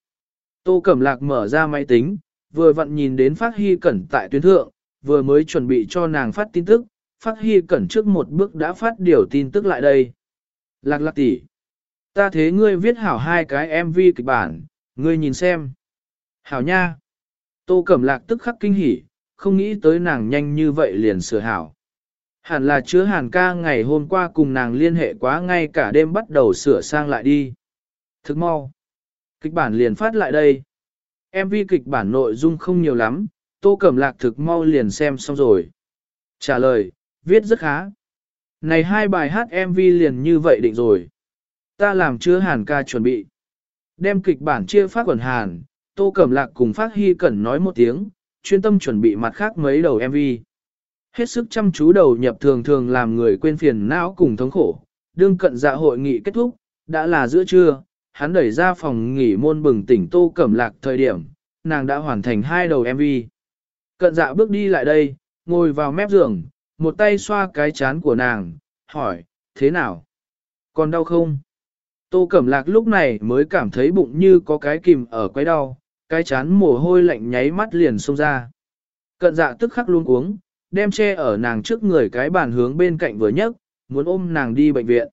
Tô Cẩm Lạc mở ra máy tính, vừa vặn nhìn đến Phát Hy Cẩn tại tuyến thượng, vừa mới chuẩn bị cho nàng phát tin tức, Phát Hy Cẩn trước một bước đã phát điều tin tức lại đây. Lạc lạc tỷ, ta thế ngươi viết hảo hai cái MV kịch bản, ngươi nhìn xem. Hảo nha. Tô Cẩm Lạc tức khắc kinh hỉ, không nghĩ tới nàng nhanh như vậy liền sửa hảo. Hẳn là chứa hàn ca ngày hôm qua cùng nàng liên hệ quá ngay cả đêm bắt đầu sửa sang lại đi. Thức mau. Kịch bản liền phát lại đây. MV kịch bản nội dung không nhiều lắm, tô cẩm lạc thực mau liền xem xong rồi. Trả lời, viết rất khá. Này hai bài hát MV liền như vậy định rồi. Ta làm chưa hàn ca chuẩn bị. Đem kịch bản chia phát quần hàn, tô cẩm lạc cùng phát hy cẩn nói một tiếng, chuyên tâm chuẩn bị mặt khác mấy đầu MV. Hết sức chăm chú đầu nhập thường thường làm người quên phiền não cùng thống khổ. Đương cận dạ hội nghị kết thúc, đã là giữa trưa, hắn đẩy ra phòng nghỉ môn bừng tỉnh tô cẩm lạc thời điểm, nàng đã hoàn thành hai đầu MV. Cận dạ bước đi lại đây, ngồi vào mép giường, một tay xoa cái chán của nàng, hỏi, thế nào? Còn đau không? Tô Cẩm Lạc lúc này mới cảm thấy bụng như có cái kìm ở quấy đau, cái chán mồ hôi lạnh nháy mắt liền xông ra. Cận dạ tức khắc luôn uống, đem che ở nàng trước người cái bàn hướng bên cạnh vừa nhấc, muốn ôm nàng đi bệnh viện.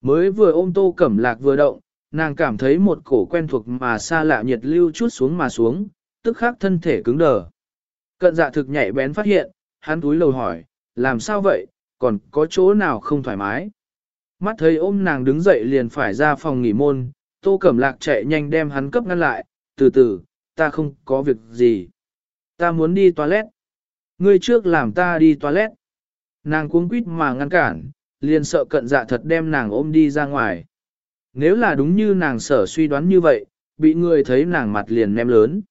Mới vừa ôm Tô Cẩm Lạc vừa động, nàng cảm thấy một cổ quen thuộc mà xa lạ nhiệt lưu chút xuống mà xuống, tức khắc thân thể cứng đờ. Cận dạ thực nhạy bén phát hiện, hắn túi lầu hỏi, làm sao vậy, còn có chỗ nào không thoải mái. Mắt thấy ôm nàng đứng dậy liền phải ra phòng nghỉ môn, tô cẩm lạc chạy nhanh đem hắn cấp ngăn lại, từ từ, ta không có việc gì. Ta muốn đi toilet. Ngươi trước làm ta đi toilet. Nàng cuống quýt mà ngăn cản, liền sợ cận dạ thật đem nàng ôm đi ra ngoài. Nếu là đúng như nàng sở suy đoán như vậy, bị người thấy nàng mặt liền ném lớn.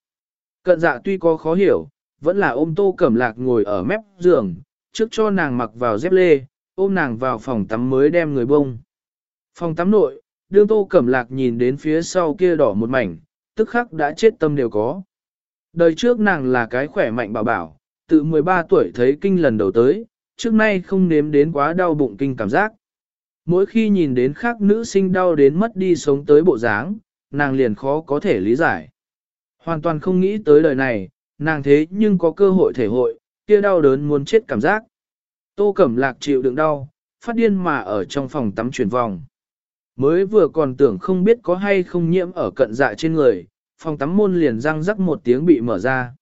Cận dạ tuy có khó hiểu, vẫn là ôm tô cẩm lạc ngồi ở mép giường, trước cho nàng mặc vào dép lê, ôm nàng vào phòng tắm mới đem người bông. Phòng tắm nội, đương tô cẩm lạc nhìn đến phía sau kia đỏ một mảnh, tức khắc đã chết tâm đều có. Đời trước nàng là cái khỏe mạnh bảo bảo, tự 13 tuổi thấy kinh lần đầu tới, trước nay không nếm đến quá đau bụng kinh cảm giác. Mỗi khi nhìn đến khác nữ sinh đau đến mất đi sống tới bộ dáng, nàng liền khó có thể lý giải. Hoàn toàn không nghĩ tới đời này, nàng thế nhưng có cơ hội thể hội, kia đau đớn muốn chết cảm giác. Tô Cẩm Lạc chịu đựng đau, phát điên mà ở trong phòng tắm chuyển vòng. Mới vừa còn tưởng không biết có hay không nhiễm ở cận dạ trên người, phòng tắm môn liền răng rắc một tiếng bị mở ra.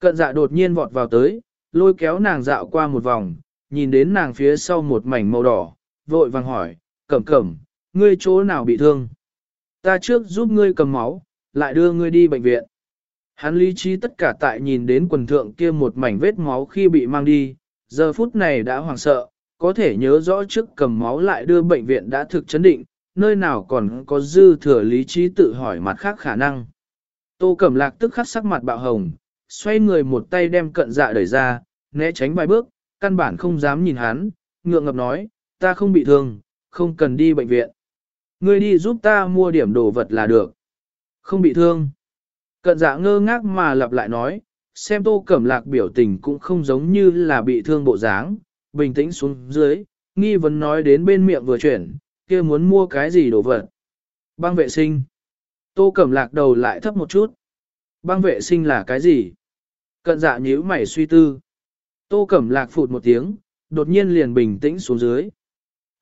Cận dạ đột nhiên vọt vào tới, lôi kéo nàng dạo qua một vòng, nhìn đến nàng phía sau một mảnh màu đỏ, vội vàng hỏi, cẩm cẩm, ngươi chỗ nào bị thương? Ta trước giúp ngươi cầm máu, lại đưa ngươi đi bệnh viện. Hắn lý trí tất cả tại nhìn đến quần thượng kia một mảnh vết máu khi bị mang đi, giờ phút này đã hoảng sợ, có thể nhớ rõ trước cầm máu lại đưa bệnh viện đã thực chấn định, nơi nào còn có dư thừa lý trí tự hỏi mặt khác khả năng. Tô Cẩm Lạc tức khắc sắc mặt bạo hồng, xoay người một tay đem cận dạ đẩy ra, né tránh vài bước, căn bản không dám nhìn hắn, ngượng ngập nói, ta không bị thương, không cần đi bệnh viện. Ngươi đi giúp ta mua điểm đồ vật là được. Không bị thương. Cận dạ ngơ ngác mà lặp lại nói, xem tô cẩm lạc biểu tình cũng không giống như là bị thương bộ dáng, bình tĩnh xuống dưới, nghi vấn nói đến bên miệng vừa chuyển, kia muốn mua cái gì đồ vật. Băng vệ sinh. Tô cẩm lạc đầu lại thấp một chút. Băng vệ sinh là cái gì? Cận dạ nhíu mày suy tư. Tô cẩm lạc phụt một tiếng, đột nhiên liền bình tĩnh xuống dưới.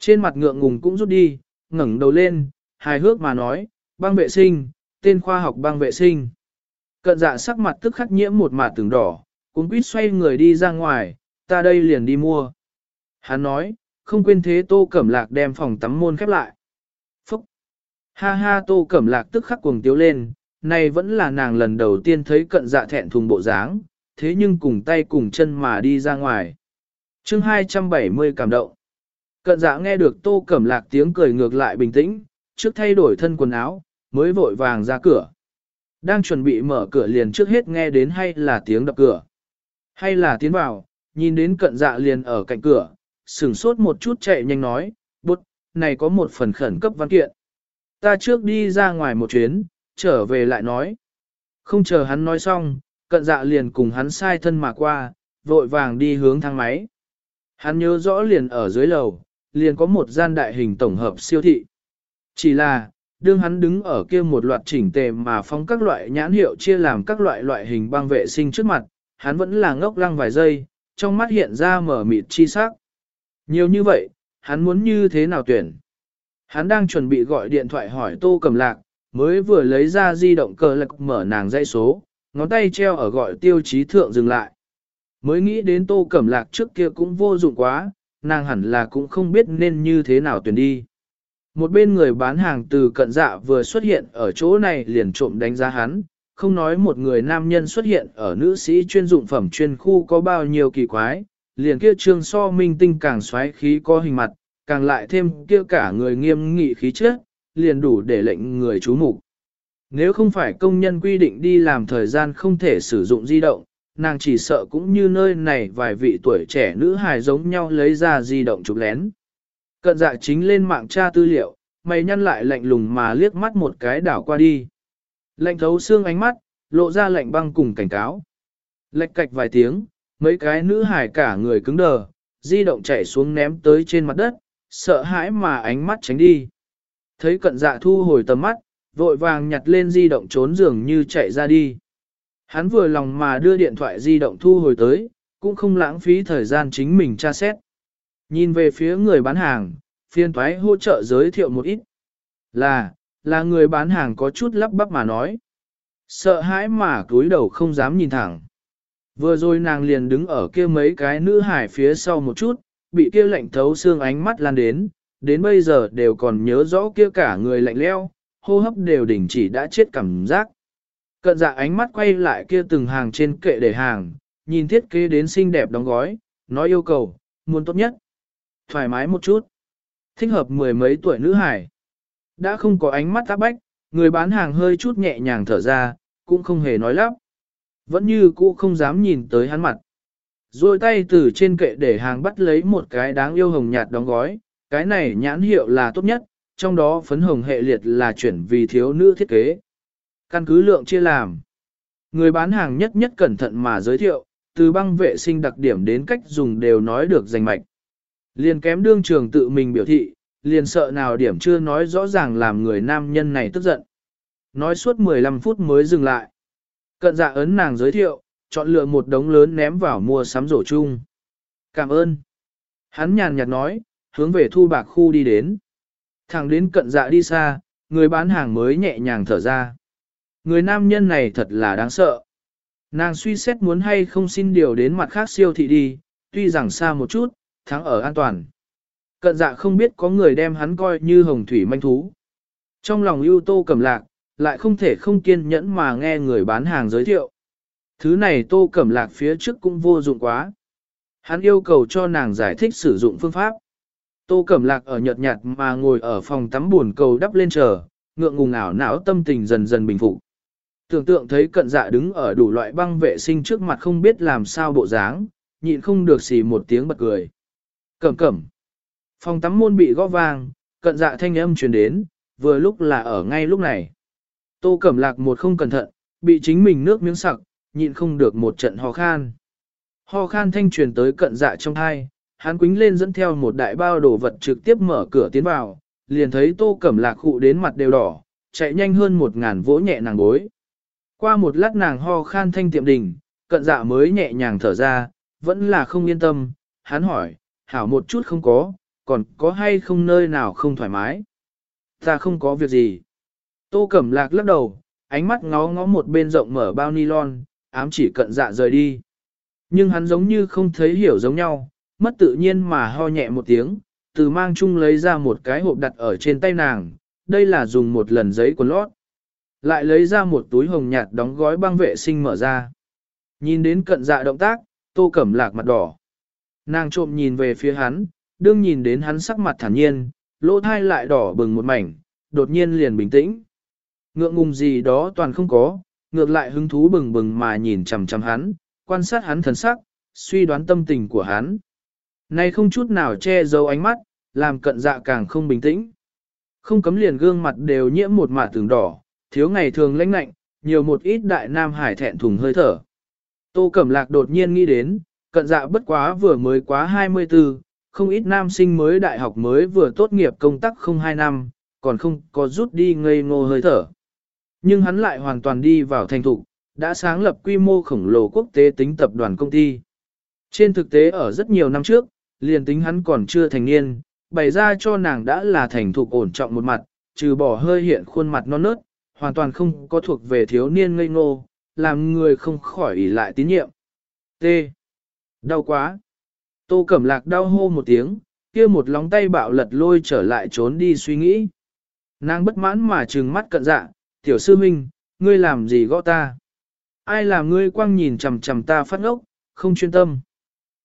Trên mặt ngượng ngùng cũng rút đi, ngẩng đầu lên, hài hước mà nói, băng vệ sinh, tên khoa học băng vệ sinh. Cận dạ sắc mặt tức khắc nhiễm một mạt từng đỏ, cũng quýt xoay người đi ra ngoài, ta đây liền đi mua. Hắn nói, không quên thế tô cẩm lạc đem phòng tắm môn khép lại. Phúc! Ha ha tô cẩm lạc tức khắc cuồng tiếu lên, này vẫn là nàng lần đầu tiên thấy cận dạ thẹn thùng bộ dáng, thế nhưng cùng tay cùng chân mà đi ra ngoài. chương 270 cảm động. Cận dạ nghe được tô cẩm lạc tiếng cười ngược lại bình tĩnh, trước thay đổi thân quần áo, mới vội vàng ra cửa. Đang chuẩn bị mở cửa liền trước hết nghe đến hay là tiếng đập cửa. Hay là tiến vào, nhìn đến cận dạ liền ở cạnh cửa, sửng sốt một chút chạy nhanh nói, bút, này có một phần khẩn cấp văn kiện. Ta trước đi ra ngoài một chuyến, trở về lại nói. Không chờ hắn nói xong, cận dạ liền cùng hắn sai thân mà qua, vội vàng đi hướng thang máy. Hắn nhớ rõ liền ở dưới lầu, liền có một gian đại hình tổng hợp siêu thị. Chỉ là, đương hắn đứng ở kia một loạt chỉnh tề mà phong các loại nhãn hiệu chia làm các loại loại hình băng vệ sinh trước mặt, hắn vẫn là ngốc lăng vài giây, trong mắt hiện ra mở mịt chi sắc. Nhiều như vậy, hắn muốn như thế nào tuyển? Hắn đang chuẩn bị gọi điện thoại hỏi tô cầm lạc, mới vừa lấy ra di động cờ lạc mở nàng dây số, ngón tay treo ở gọi tiêu chí thượng dừng lại. Mới nghĩ đến tô cẩm lạc trước kia cũng vô dụng quá, nàng hẳn là cũng không biết nên như thế nào tuyển đi. Một bên người bán hàng từ cận dạ vừa xuất hiện ở chỗ này liền trộm đánh giá hắn, không nói một người nam nhân xuất hiện ở nữ sĩ chuyên dụng phẩm chuyên khu có bao nhiêu kỳ quái, liền kia trương so minh tinh càng xoáy khí có hình mặt, càng lại thêm kia cả người nghiêm nghị khí chất, liền đủ để lệnh người chú mục. Nếu không phải công nhân quy định đi làm thời gian không thể sử dụng di động, nàng chỉ sợ cũng như nơi này vài vị tuổi trẻ nữ hài giống nhau lấy ra di động chụp lén. Cận dạ chính lên mạng tra tư liệu, mày nhăn lại lạnh lùng mà liếc mắt một cái đảo qua đi. Lạnh thấu xương ánh mắt, lộ ra lạnh băng cùng cảnh cáo. Lệch cạch vài tiếng, mấy cái nữ hài cả người cứng đờ, di động chạy xuống ném tới trên mặt đất, sợ hãi mà ánh mắt tránh đi. Thấy cận dạ thu hồi tầm mắt, vội vàng nhặt lên di động trốn giường như chạy ra đi. Hắn vừa lòng mà đưa điện thoại di động thu hồi tới, cũng không lãng phí thời gian chính mình tra xét. Nhìn về phía người bán hàng, phiên thoái hỗ trợ giới thiệu một ít. Là, là người bán hàng có chút lắp bắp mà nói. Sợ hãi mà cúi đầu không dám nhìn thẳng. Vừa rồi nàng liền đứng ở kia mấy cái nữ hải phía sau một chút, bị kia lạnh thấu xương ánh mắt lan đến, đến bây giờ đều còn nhớ rõ kia cả người lạnh leo, hô hấp đều đình chỉ đã chết cảm giác. Cận dạ ánh mắt quay lại kia từng hàng trên kệ để hàng, nhìn thiết kế đến xinh đẹp đóng gói, nói yêu cầu, muốn tốt nhất. Thoải mái một chút. Thích hợp mười mấy tuổi nữ hải. Đã không có ánh mắt áp bách, người bán hàng hơi chút nhẹ nhàng thở ra, cũng không hề nói lắp. Vẫn như cũ không dám nhìn tới hắn mặt. Rồi tay từ trên kệ để hàng bắt lấy một cái đáng yêu hồng nhạt đóng gói, cái này nhãn hiệu là tốt nhất, trong đó phấn hồng hệ liệt là chuyển vì thiếu nữ thiết kế. Căn cứ lượng chia làm. Người bán hàng nhất nhất cẩn thận mà giới thiệu, từ băng vệ sinh đặc điểm đến cách dùng đều nói được danh mạch. Liền kém đương trường tự mình biểu thị, liền sợ nào điểm chưa nói rõ ràng làm người nam nhân này tức giận. Nói suốt 15 phút mới dừng lại. Cận dạ ấn nàng giới thiệu, chọn lựa một đống lớn ném vào mua sắm rổ chung. Cảm ơn. Hắn nhàn nhạt nói, hướng về thu bạc khu đi đến. Thẳng đến cận dạ đi xa, người bán hàng mới nhẹ nhàng thở ra. Người nam nhân này thật là đáng sợ. Nàng suy xét muốn hay không xin điều đến mặt khác siêu thị đi, tuy rằng xa một chút, thắng ở an toàn. Cận dạ không biết có người đem hắn coi như hồng thủy manh thú. Trong lòng ưu tô cầm lạc, lại không thể không kiên nhẫn mà nghe người bán hàng giới thiệu. Thứ này tô cẩm lạc phía trước cũng vô dụng quá. Hắn yêu cầu cho nàng giải thích sử dụng phương pháp. Tô cẩm lạc ở nhợt nhạt mà ngồi ở phòng tắm buồn cầu đắp lên chờ, ngượng ngùng ảo não tâm tình dần dần bình phục. Tưởng tượng thấy cận dạ đứng ở đủ loại băng vệ sinh trước mặt không biết làm sao bộ dáng, nhịn không được xì một tiếng bật cười. Cẩm cẩm, Phòng tắm môn bị gõ vang, cận dạ thanh âm truyền đến, vừa lúc là ở ngay lúc này. Tô Cẩm Lạc một không cẩn thận, bị chính mình nước miếng sặc, nhịn không được một trận ho khan. Ho khan thanh truyền tới cận dạ trong hai, hắn quính lên dẫn theo một đại bao đồ vật trực tiếp mở cửa tiến vào, liền thấy Tô Cẩm Lạc khụ đến mặt đều đỏ, chạy nhanh hơn một ngàn vỗ nhẹ nàng gối. Qua một lát nàng ho khan thanh tiệm đình, cận dạ mới nhẹ nhàng thở ra, vẫn là không yên tâm, hắn hỏi, hảo một chút không có, còn có hay không nơi nào không thoải mái. Ta không có việc gì. Tô Cẩm Lạc lắc đầu, ánh mắt ngó ngó một bên rộng mở bao nylon, ám chỉ cận dạ rời đi. Nhưng hắn giống như không thấy hiểu giống nhau, mất tự nhiên mà ho nhẹ một tiếng, từ mang chung lấy ra một cái hộp đặt ở trên tay nàng, đây là dùng một lần giấy quần lót. Lại lấy ra một túi hồng nhạt đóng gói băng vệ sinh mở ra. Nhìn đến cận dạ động tác, tô cẩm lạc mặt đỏ. Nàng trộm nhìn về phía hắn, đương nhìn đến hắn sắc mặt thản nhiên, lỗ thai lại đỏ bừng một mảnh, đột nhiên liền bình tĩnh. Ngượng ngùng gì đó toàn không có, ngược lại hứng thú bừng bừng mà nhìn chằm chằm hắn, quan sát hắn thần sắc, suy đoán tâm tình của hắn. Này không chút nào che giấu ánh mắt, làm cận dạ càng không bình tĩnh. Không cấm liền gương mặt đều nhiễm một mạ tường đỏ, thiếu ngày thường lãnh lạnh, nhiều một ít đại nam hải thẹn thùng hơi thở. Tô Cẩm Lạc đột nhiên nghĩ đến, cận dạ bất quá vừa mới quá 24, không ít nam sinh mới đại học mới vừa tốt nghiệp công tác không hai năm, còn không có rút đi ngây ngô hơi thở. Nhưng hắn lại hoàn toàn đi vào thành thục, đã sáng lập quy mô khổng lồ quốc tế tính tập đoàn công ty. Trên thực tế ở rất nhiều năm trước, liền tính hắn còn chưa thành niên, bày ra cho nàng đã là thành thục ổn trọng một mặt, trừ bỏ hơi hiện khuôn mặt non nớt, hoàn toàn không có thuộc về thiếu niên ngây ngô, làm người không khỏi ỉ lại tín nhiệm. T. Đau quá. Tô Cẩm Lạc đau hô một tiếng, kia một lóng tay bạo lật lôi trở lại trốn đi suy nghĩ. Nàng bất mãn mà trừng mắt cận dạ, tiểu sư minh, ngươi làm gì gõ ta? Ai làm ngươi quăng nhìn chằm chằm ta phát ngốc, không chuyên tâm?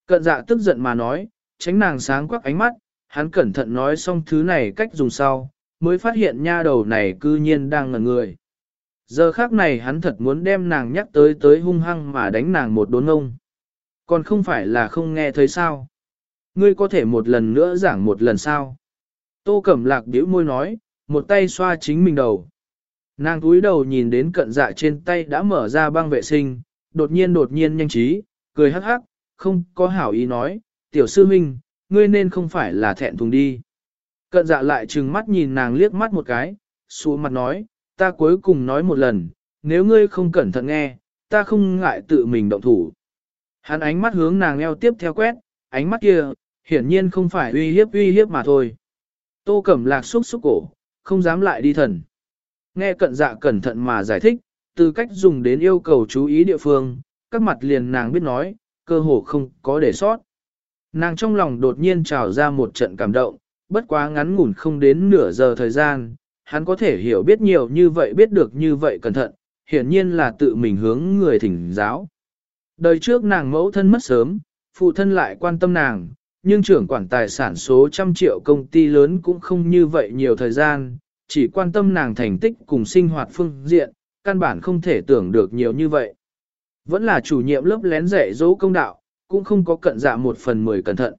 Cận dạ tức giận mà nói, tránh nàng sáng quắc ánh mắt, hắn cẩn thận nói xong thứ này cách dùng sau, mới phát hiện nha đầu này cư nhiên đang ngẩn người. Giờ khác này hắn thật muốn đem nàng nhắc tới tới hung hăng mà đánh nàng một đốn ông. Còn không phải là không nghe thấy sao. Ngươi có thể một lần nữa giảng một lần sao. Tô Cẩm Lạc biểu môi nói, một tay xoa chính mình đầu. Nàng túi đầu nhìn đến cận dạ trên tay đã mở ra băng vệ sinh, đột nhiên đột nhiên nhanh trí, cười hắc hắc, không có hảo ý nói, tiểu sư huynh, ngươi nên không phải là thẹn thùng đi. Cận dạ lại trừng mắt nhìn nàng liếc mắt một cái, xuống mặt nói, ta cuối cùng nói một lần, nếu ngươi không cẩn thận nghe, ta không ngại tự mình động thủ. Hắn ánh mắt hướng nàng eo tiếp theo quét, ánh mắt kia, hiển nhiên không phải uy hiếp uy hiếp mà thôi. Tô Cẩm Lạc xúc xúc cổ, không dám lại đi thần. Nghe cận dạ cẩn thận mà giải thích, từ cách dùng đến yêu cầu chú ý địa phương, các mặt liền nàng biết nói, cơ hồ không có để sót. Nàng trong lòng đột nhiên trào ra một trận cảm động, bất quá ngắn ngủn không đến nửa giờ thời gian, hắn có thể hiểu biết nhiều như vậy biết được như vậy cẩn thận, hiển nhiên là tự mình hướng người thỉnh giáo. Đời trước nàng mẫu thân mất sớm, phụ thân lại quan tâm nàng, nhưng trưởng quản tài sản số trăm triệu công ty lớn cũng không như vậy nhiều thời gian, chỉ quan tâm nàng thành tích cùng sinh hoạt phương diện, căn bản không thể tưởng được nhiều như vậy. Vẫn là chủ nhiệm lớp lén dạy dỗ công đạo, cũng không có cận dạ một phần mười cẩn thận.